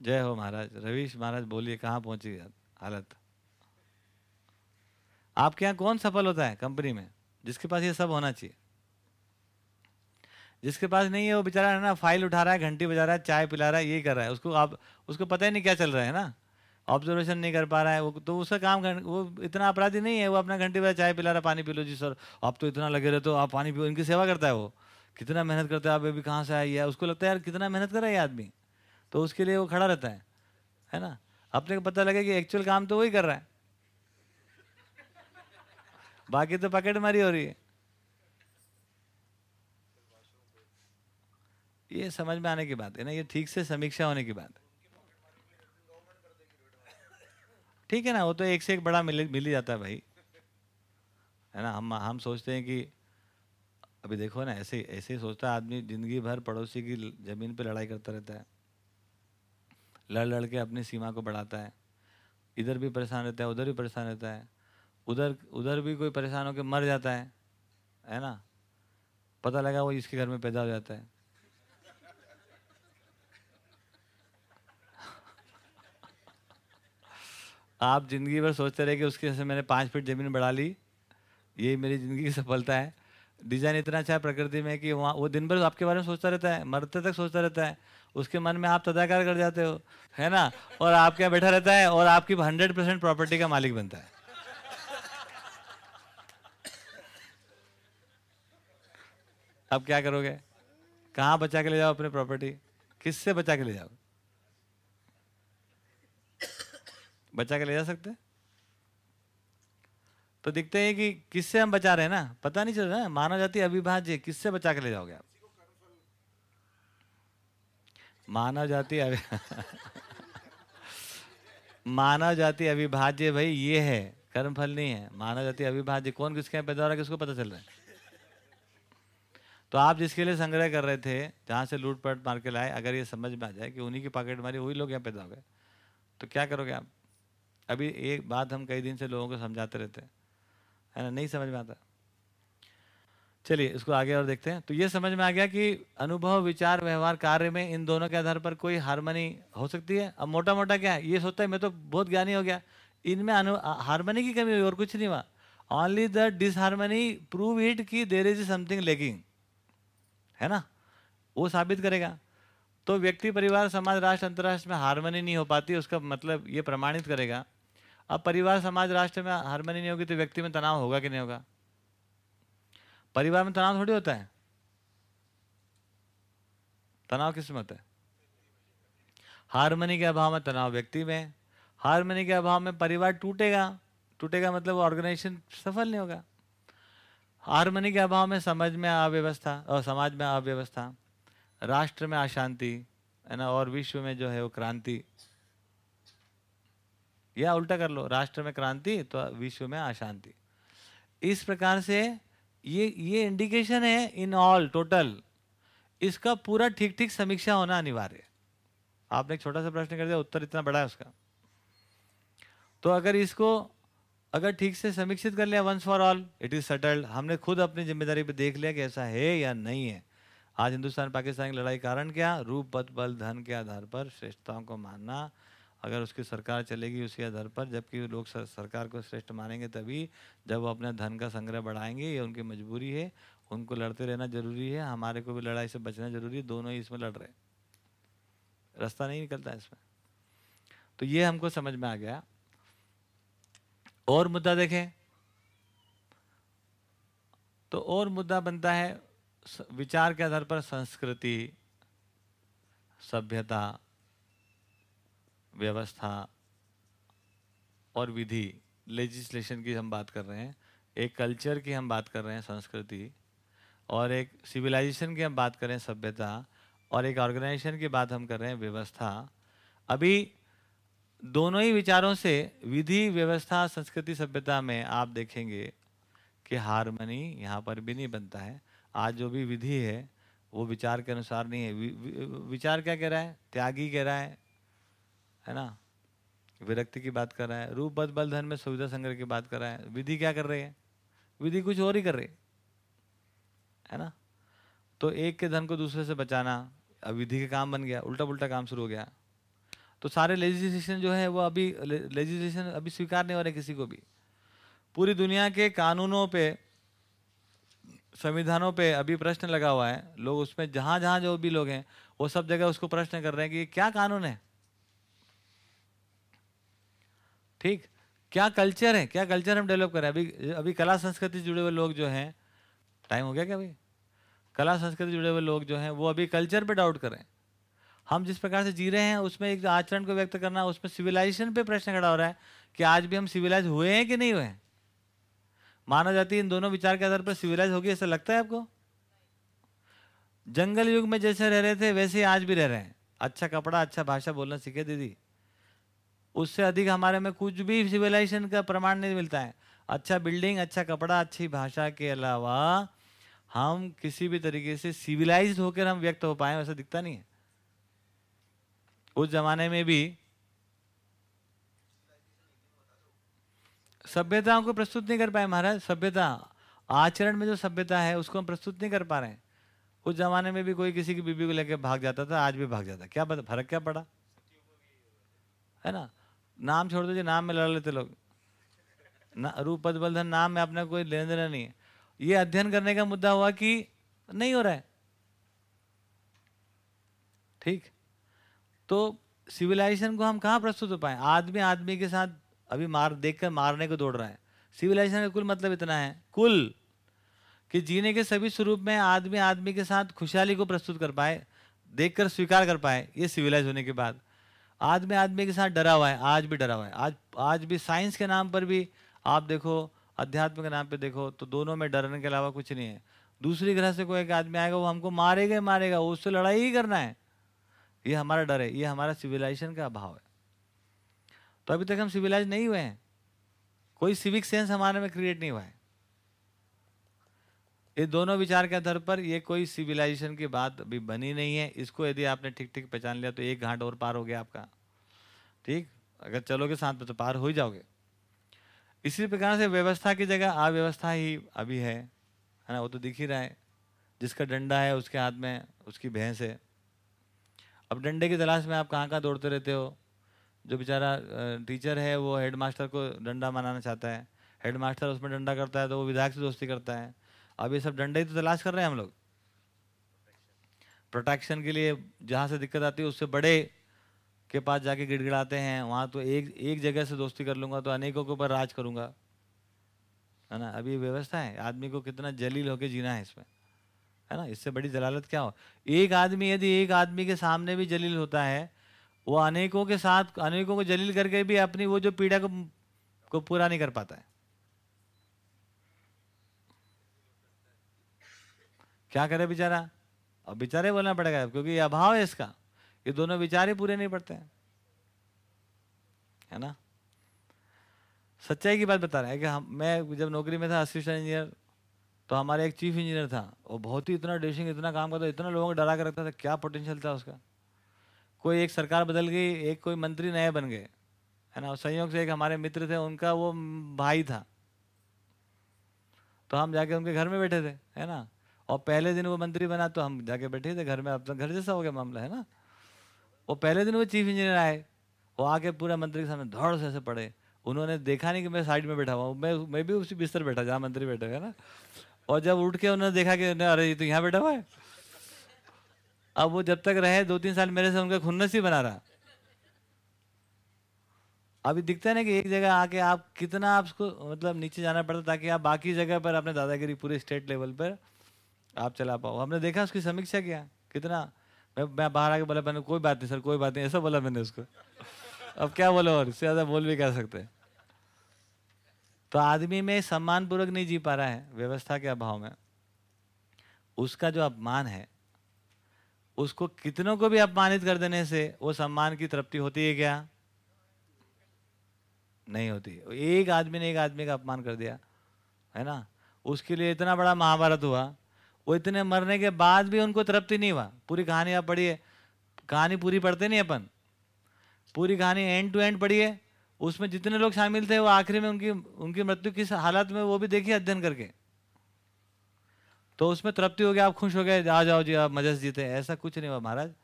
जय हो महाराज, रवीश महाराज बोलिए, कहाँ पहुँची हालत? आपके यहाँ कौन सफल होता है कंपनी में? जिसके पास ये सब होना चाहिए। जिसके पास नहीं है, वो बेचारा है ना फ़ाइल उठा रहा है, घंटी बजा रहा है, चाय पिला रहा है, ये कर रहा है। उसको आप, उसको पता ही नहीं क्या चल रहा है ना? ऑब्जर्वेशन नहीं कर पा रहा है, वो तो उसका काम वो इतना अपराधी नहीं है, वो अपना घंटे बजा चाय पिला रहा पानी पी लो जी सर। आप तो इतना लगे रहते हो, आप पानी पियो, इनकी सेवा करता है वो। कितना मेहनत करता है, आप अभी कहाँ से आई है? उसको लगता है, यार, कितना मेहनत कर रहा है आदमी। तो उसके लिए वो खड़ा रहता है है ना? अपने को पता लगे कि एक्चुअल काम तो वही कर रहा है। बाकी तो पकेट मारी हो रही है। ये समझ में आने की बात है ना, ये ठीक से समीक्षा होने की बात है। ठीक है ना, वो तो एक से एक बड़ा मिल मिल ही जाता है भाई। है ना, हम हम सोचते हैं कि अभी देखो ना, ऐसे ऐसे ही सोचता है आदमी, ज़िंदगी भर पड़ोसी की ज़मीन पे लड़ाई करता रहता है। लड़ लड़ के अपनी सीमा को बढ़ाता है। इधर भी परेशान रहता है, उधर भी परेशान रहता है। उधर उधर भी कोई परेशान होकर मर जाता है है ना? पता लगा वो इसके घर में पैदा हो जाता है। आप ज़िंदगी भर सोचते रहे कि उसके से मैंने पाँच फीट ज़मीन बढ़ा ली, यही मेरी ज़िंदगी की सफलता है। डिज़ाइन इतना अच्छा है प्रकृति में कि वहाँ, वो दिन भर आपके बारे में सोचता रहता है, मरते तक सोचता रहता है। उसके मन में आप तदाकार कर जाते हो, है ना? और आपके यहाँ बैठा रहता है और आपकी हंड्रेड परसेंट प्रॉपर्टी का मालिक बनता है। अब क्या करोगे? कहाँ बचा के ले जाओ अपनी प्रॉपर्टी किससे बचा के ले जाओ बचा के ले जा सकते तो दिखते हैं कि किससे हम बचा रहे हैं ना? पता नहीं चल रहा है। मानव जाति अविभाज्य, किससे बचा के ले जाओगे आप? मानव जाति मानव जाति अविभाज्य भाई, ये है। कर्म फल नहीं है। मानव जाति अविभाज्य कौन किसके यहाँ पैदा हो? रहा है, किसको पता चल रहा है? तो आप जिसके लिए संग्रह कर रहे थे, जहाँ से लूटपाट मार के लाए, अगर ये समझ में आ जाए कि उन्हीं की पॉकेट मारी, वही लोग यहाँ पैदा हो गए। तो क्या करोगे आप? अभी एक बात हम कई दिन से लोगों को समझाते रहते हैं। है ना? नहीं समझ में आता। चलिए, इसको आगे और देखते हैं। तो ये समझ में आ गया कि अनुभव, विचार, व्यवहार, कार्य में इन दोनों के आधार पर कोई हारमोनी हो सकती है। अब मोटा मोटा क्या है? ये सोचता है, मैं तो बहुत ज्ञानी हो गया। इनमें हारमोनी की कमी हुई और कुछ नहीं हुआ। Only the disharmony prove it कि देर इज़ समथिंग लेकिंग है ना? वो साबित करेगा। तो व्यक्ति, परिवार, समाज, राष्ट्र, अंतर्राष्ट्र में हारमोनी नहीं हो पाती, उसका मतलब ये प्रमाणित करेगा अब परिवार समाज राष्ट्र में हारमोनी नहीं होगी तो व्यक्ति में तनाव होगा कि नहीं होगा? परिवार में तनाव थोड़ी होता है। तनाव किसमें होता है? हारमोनी के अभाव में तनाव व्यक्ति में। हारमोनी के अभाव में परिवार टूटेगा। टूटेगा मतलब ऑर्गेनाइजेशन सफल नहीं होगा। हारमोनी के अभाव में समझ में अव्यवस्था और समाज में अव्यवस्था, राष्ट्र में अशांति, है ना, और विश्व में जो है वो क्रांति। या उल्टा कर लो, राष्ट्र में क्रांति तो विश्व में अशांति। इस प्रकार से ये ये इंडिकेशन है इन ऑल टोटल इसका पूरा ठीक ठीक समीक्षा होना अनिवार्य। है आपने एक छोटा सा प्रश्न कर दिया, उत्तर इतना बड़ा है उसका। तो अगर इसको, अगर ठीक से समीक्षित कर लिया once for all it is settled हमने खुद अपनी ज़िम्मेदारी पे देख लिया कि ऐसा है या नहीं है। आज हिंदुस्तान पाकिस्तान की लड़ाई कारण क्या? रूप, पद, बल, धन के आधार पर श्रेष्ठताओं को मानना अगर उसकी सरकार चलेगी उसी आधार पर जबकि लोग सर, सरकार को श्रेष्ठ मानेंगे तभी जब वो अपने धन का संग्रह बढ़ाएँगे ये उनकी मजबूरी है। उनको लड़ते रहना ज़रूरी है हमारे को भी लड़ाई से बचना ज़रूरी है दोनों ही इसमें लड़ रहे रास्ता नहीं निकलता इसमें। तो ये हमको समझ में आ गया। और मुद्दा देखें। तो और मुद्दा बनता है विचार के आधार पर संस्कृति सभ्यता व्यवस्था और विधि लेजिस्लेशन की हम बात कर रहे हैं एक कल्चर की हम बात कर रहे हैं संस्कृति और एक सिविलाइजेशन की हम बात कर रहे हैं सभ्यता और एक ऑर्गेनाइजेशन की बात हम कर रहे हैं व्यवस्था। अभी दोनों ही विचारों से विधि व्यवस्था संस्कृति सभ्यता में आप देखेंगे कि हारमनी यहाँ पर भी नहीं बनता है। आज जो भी विधि है वो विचार के अनुसार नहीं है। वि, वि, विचार क्या कह रहा है? त्यागी कह रहा है। है ना? विरक्ति की बात कर रहा है, रूप बद बल धन में सुविधा संग्रह की बात कर रहा है, विधि क्या कर रही है? विधि कुछ और ही कर रही है ना? तो एक के धन को दूसरे से बचाना, अब विधि का काम बन गया उल्टा पुल्टा काम शुरू हो गया। तो सारे लेजिस्लेशन जो है, वो अभी लेजिस्लेशन अभी स्वीकार नहीं हो रहे किसी को भी। पूरी दुनिया के कानूनों पे, संविधानों पे अभी प्रश्न लगा हुआ है। लोग उसमें जहाँ जहाँ जो भी लोग हैं, वो सब जगह उसको प्रश्न कर रहे हैं कि क्या कानून है? ठीक? क्या कल्चर है? क्या कल्चर हम डेवलप करें अभी अभी कला संस्कृति जुड़े हुए लोग जो हैं टाइम हो गया क्या अभी? कला संस्कृति जुड़े हुए लोग जो हैं, वो अभी कल्चर पे डाउट करें हम जिस प्रकार से जी रहे हैं, उसमें एक आचरण को व्यक्त करना, उसमें सिविलाइजेशन पे प्रश्न खड़ा हो रहा है कि आज भी हम सिविलाइज हुए हैं कि नहीं हुए हैं? मानव जाति इन दोनों विचार के आधार पर सिविलाइज होगी, ऐसा लगता है आपको? जंगल युग में जैसे रह रहे थे, वैसे आज भी रह रहे हैं। अच्छा कपड़ा अच्छा भाषा बोलना सीखे दीदी। उससे अधिक हमारे में कुछ भी सिविलाइजेशन का प्रमाण नहीं मिलता है। अच्छा बिल्डिंग अच्छा कपड़ा, अच्छी भाषा के अलावा हम किसी भी तरीके से सिविलाइज होकर हम व्यक्त हो पाए वैसा दिखता नहीं है। उस जमाने में भी सभ्यताओं को प्रस्तुत नहीं कर पाए महाराज, सभ्यता, आचरण में जो सभ्यता है, उसको हम प्रस्तुत नहीं कर पा रहे हैं। उस जमाने में भी कोई किसी की बीबी को लेकर भाग जाता था, आज भी भाग जाता क्या फ़र्क क्या पड़ा? है ना? नाम छोड़ दीजिए नाम में लड़ लेते लोग। ना रूप पद बलधन नाम में अपना कोई लेना देना नहीं है। ये अध्ययन करने का मुद्दा हुआ कि नहीं हो रहा है। ठीक। तो सिविलाइजेशन को हम कहाँ प्रस्तुत हो पाए? आदमी आदमी के साथ अभी मार, देखकर मारने को दौड़ रहा है। सिविलाइजेशन का कुल मतलब इतना है। कुल कि जीने के सभी स्वरूप में आदमी आदमी के साथ खुशहाली को प्रस्तुत कर पाए, देखकर स्वीकार कर पाए, ये सिविलाइज होने के बाद। आदमी आदमी के साथ डरा हुआ है, आज भी डरा हुआ है। आज आज भी साइंस के नाम पर भी आप देखो, अध्यात्म के नाम पे देखो तो दोनों में डरने के अलावा कुछ नहीं है। दूसरी ग्रह से कोई एक आदमी आएगा, वो हमको मारेगा मारेगा उससे लड़ाई ही करना है। ये हमारा डर है, ये हमारा सिविलाइजेशन का अभाव है। तो अभी तक हम सिविलाइज नहीं हुए हैं। कोई सिविक सेंस हमारे में क्रिएट नहीं हुआ है। ये दोनों विचार के आधार पर ये कोई सिविलाइजेशन की बात अभी बनी नहीं है। इसको यदि आपने ठीक ठीक पहचान लिया तो एक घाट और पार हो गया आपका। ठीक? अगर चलोगे साथ में तो पार हो ही जाओगे। इसी प्रकार से व्यवस्था की जगह अव्यवस्था ही अभी है है ना? वो तो दिख ही रहा है। जिसका डंडा है, उसके हाथ में, उसकी भैंस है। अब डंडे की तलाश में आप कहाँ कहाँ दौड़ते रहते हो? जो बेचारा टीचर है, वो हेड मास्टर को डंडा मनाना चाहता है। हेड मास्टर उसमें डंडा करता है तो वो विधायक से दोस्ती करता है। अब ये सब डंडे ही तो तलाश कर रहे हैं हम लोग। प्रोटेक्शन के लिए जहाँ से दिक्कत आती है उससे बड़े के पास जाके गिड़गिड़ाते हैं। वहाँ तो एक एक जगह से दोस्ती कर लूँगा तो अनेकों के ऊपर राज करूँगा। है ना? अभी व्यवस्था है। आदमी को कितना जलील होके जीना है इसमें। है ना? इससे बड़ी जलालत क्या हो? एक आदमी यदि एक आदमी के सामने भी जलील होता है वो अनेकों के साथ अनेकों को जलील करके भी अपनी वो जो पीड़ा को, को पूरा नहीं कर पाता है। क्या करे बेचारा? अब बेचारे बोलना पड़ेगा, क्योंकि अभाव है इसका। ये दोनों विचार ही पूरे नहीं पड़ते हैं। है ना? सच्चाई की बात बता रहे हैं कि हम, मैं जब नौकरी में था असिस्टेंट इंजीनियर तो हमारे एक चीफ इंजीनियर था। वो बहुत ही इतना डेशिंग इतना काम करता, इतना लोगों को डरा कर रखता था, क्या पोटेंशियल था उसका? कोई एक सरकार बदल गई, एक कोई मंत्री नए बन गए। है ना? संयोग से एक हमारे मित्र थे, उनका वो भाई था। तो हम जाके उनके घर में बैठे थे, है ना? और पहले दिन वो मंत्री बना तो हम जाके बैठे थे घर में। अपना घर जैसा हो गया मामला, है ना? वो पहले दिन वो चीफ इंजीनियर आए, वो आके पूरा मंत्री के सामने धौड़ से ऐसे पड़े। उन्होंने देखा नहीं कि मैं साइड में बैठा हुआ हूँ। मैं मैं भी उसी बिस्तर बैठा, जहाँ मंत्री बैठे, है ना? और जब उठ के उन्होंने देखा कि, अरे, ये तो यहाँ बैठा हुआ है। अब वो जब तक रहे, दो तीन साल मेरे से उनका खुन्नस ही बना रहा। अभी दिखता है ना कि एक जगह आके आप कितना आपको मतलब नीचे जाना पड़ता ताकि आप बाकी जगह पर अपने दादागिरी पूरे स्टेट लेवल पर आप चला पाओ। हमने देखा उसकी समीक्षा किया, कितना? मैं मैं बाहर आके बोला, मैंने कोई बात नहीं सर, कोई बात नहीं, ऐसा बोला मैंने उसको। अब क्या बोलो और इससे ज़्यादा बोल भी क्या सकते तो आदमी में सम्मान पूर्वक नहीं जी पा रहा है, व्यवस्था के अभाव में। उसका जो अपमान है, उसको कितनों को भी अपमानित कर देने से वो सम्मान की तृप्ति होती है क्या? नहीं होती। एक आदमी ने एक आदमी का अपमान कर दिया, है ना? उसके लिए इतना बड़ा महाभारत हुआ वो इतने मरने के बाद भी उनको तृप्ति नहीं हुआ। पूरी कहानी आप पढ़िए। कहानी पूरी पढ़ते नहीं अपन। पूरी कहानी एंड टू एंड पढ़िए। उसमें जितने लोग शामिल थे, वो आखिरी में उनकी उनकी मृत्यु किस हालत में, वो भी देखिए अध्ययन करके। तो उसमें तृप्ति हो गया, आप खुश हो गए, आ जाओ जी, आप मजस जीते। ऐसा कुछ नहीं हुआ महाराज।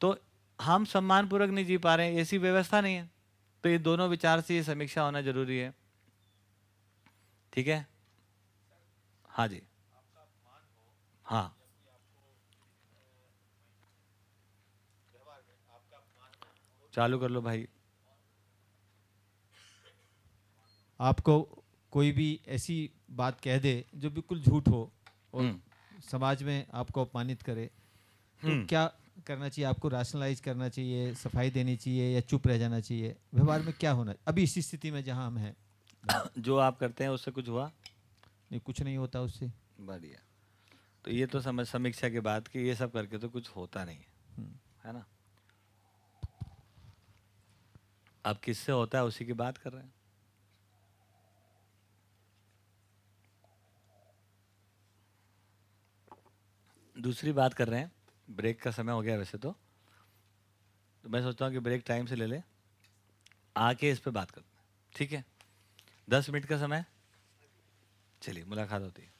तो हम सम्मान पूर्वक नहीं जी पा रहे ऐसी व्यवस्था नहीं है। तो ये दोनों विचार से ये समीक्षा होना ज़रूरी है। ठीक है? हाँ जी। हाँ। चालू कर लो भाई। आपको कोई भी ऐसी बात कह दे जो बिल्कुल झूठ हो और हम्म। समाज में आपको अपमानित करे तो हम्म। क्या करना चाहिए? आपको राशनलाइज करना चाहिए सफ़ाई देनी चाहिए या चुप रह जाना चाहिए? व्यवहार में क्या होना अभी इसी स्थिति में जहाँ हम हैं। जो आप करते हैं उससे कुछ हुआ? नहीं कुछ नहीं होता उससे। बढ़िया। तो ये तो समझ समीक्षा के बाद कि ये सब करके तो कुछ होता नहीं है। हम्म। है ना? अब किससे होता है उसी की बात कर रहे हैं? दूसरी बात कर रहे हैं। ब्रेक का समय हो गया वैसे तो। तो मैं सोचता हूँ कि ब्रेक टाइम से ले ले। आके इस पे बात करते हैं। ठीक है? दस मिनट का समय। चलिए मुलाकात होती है।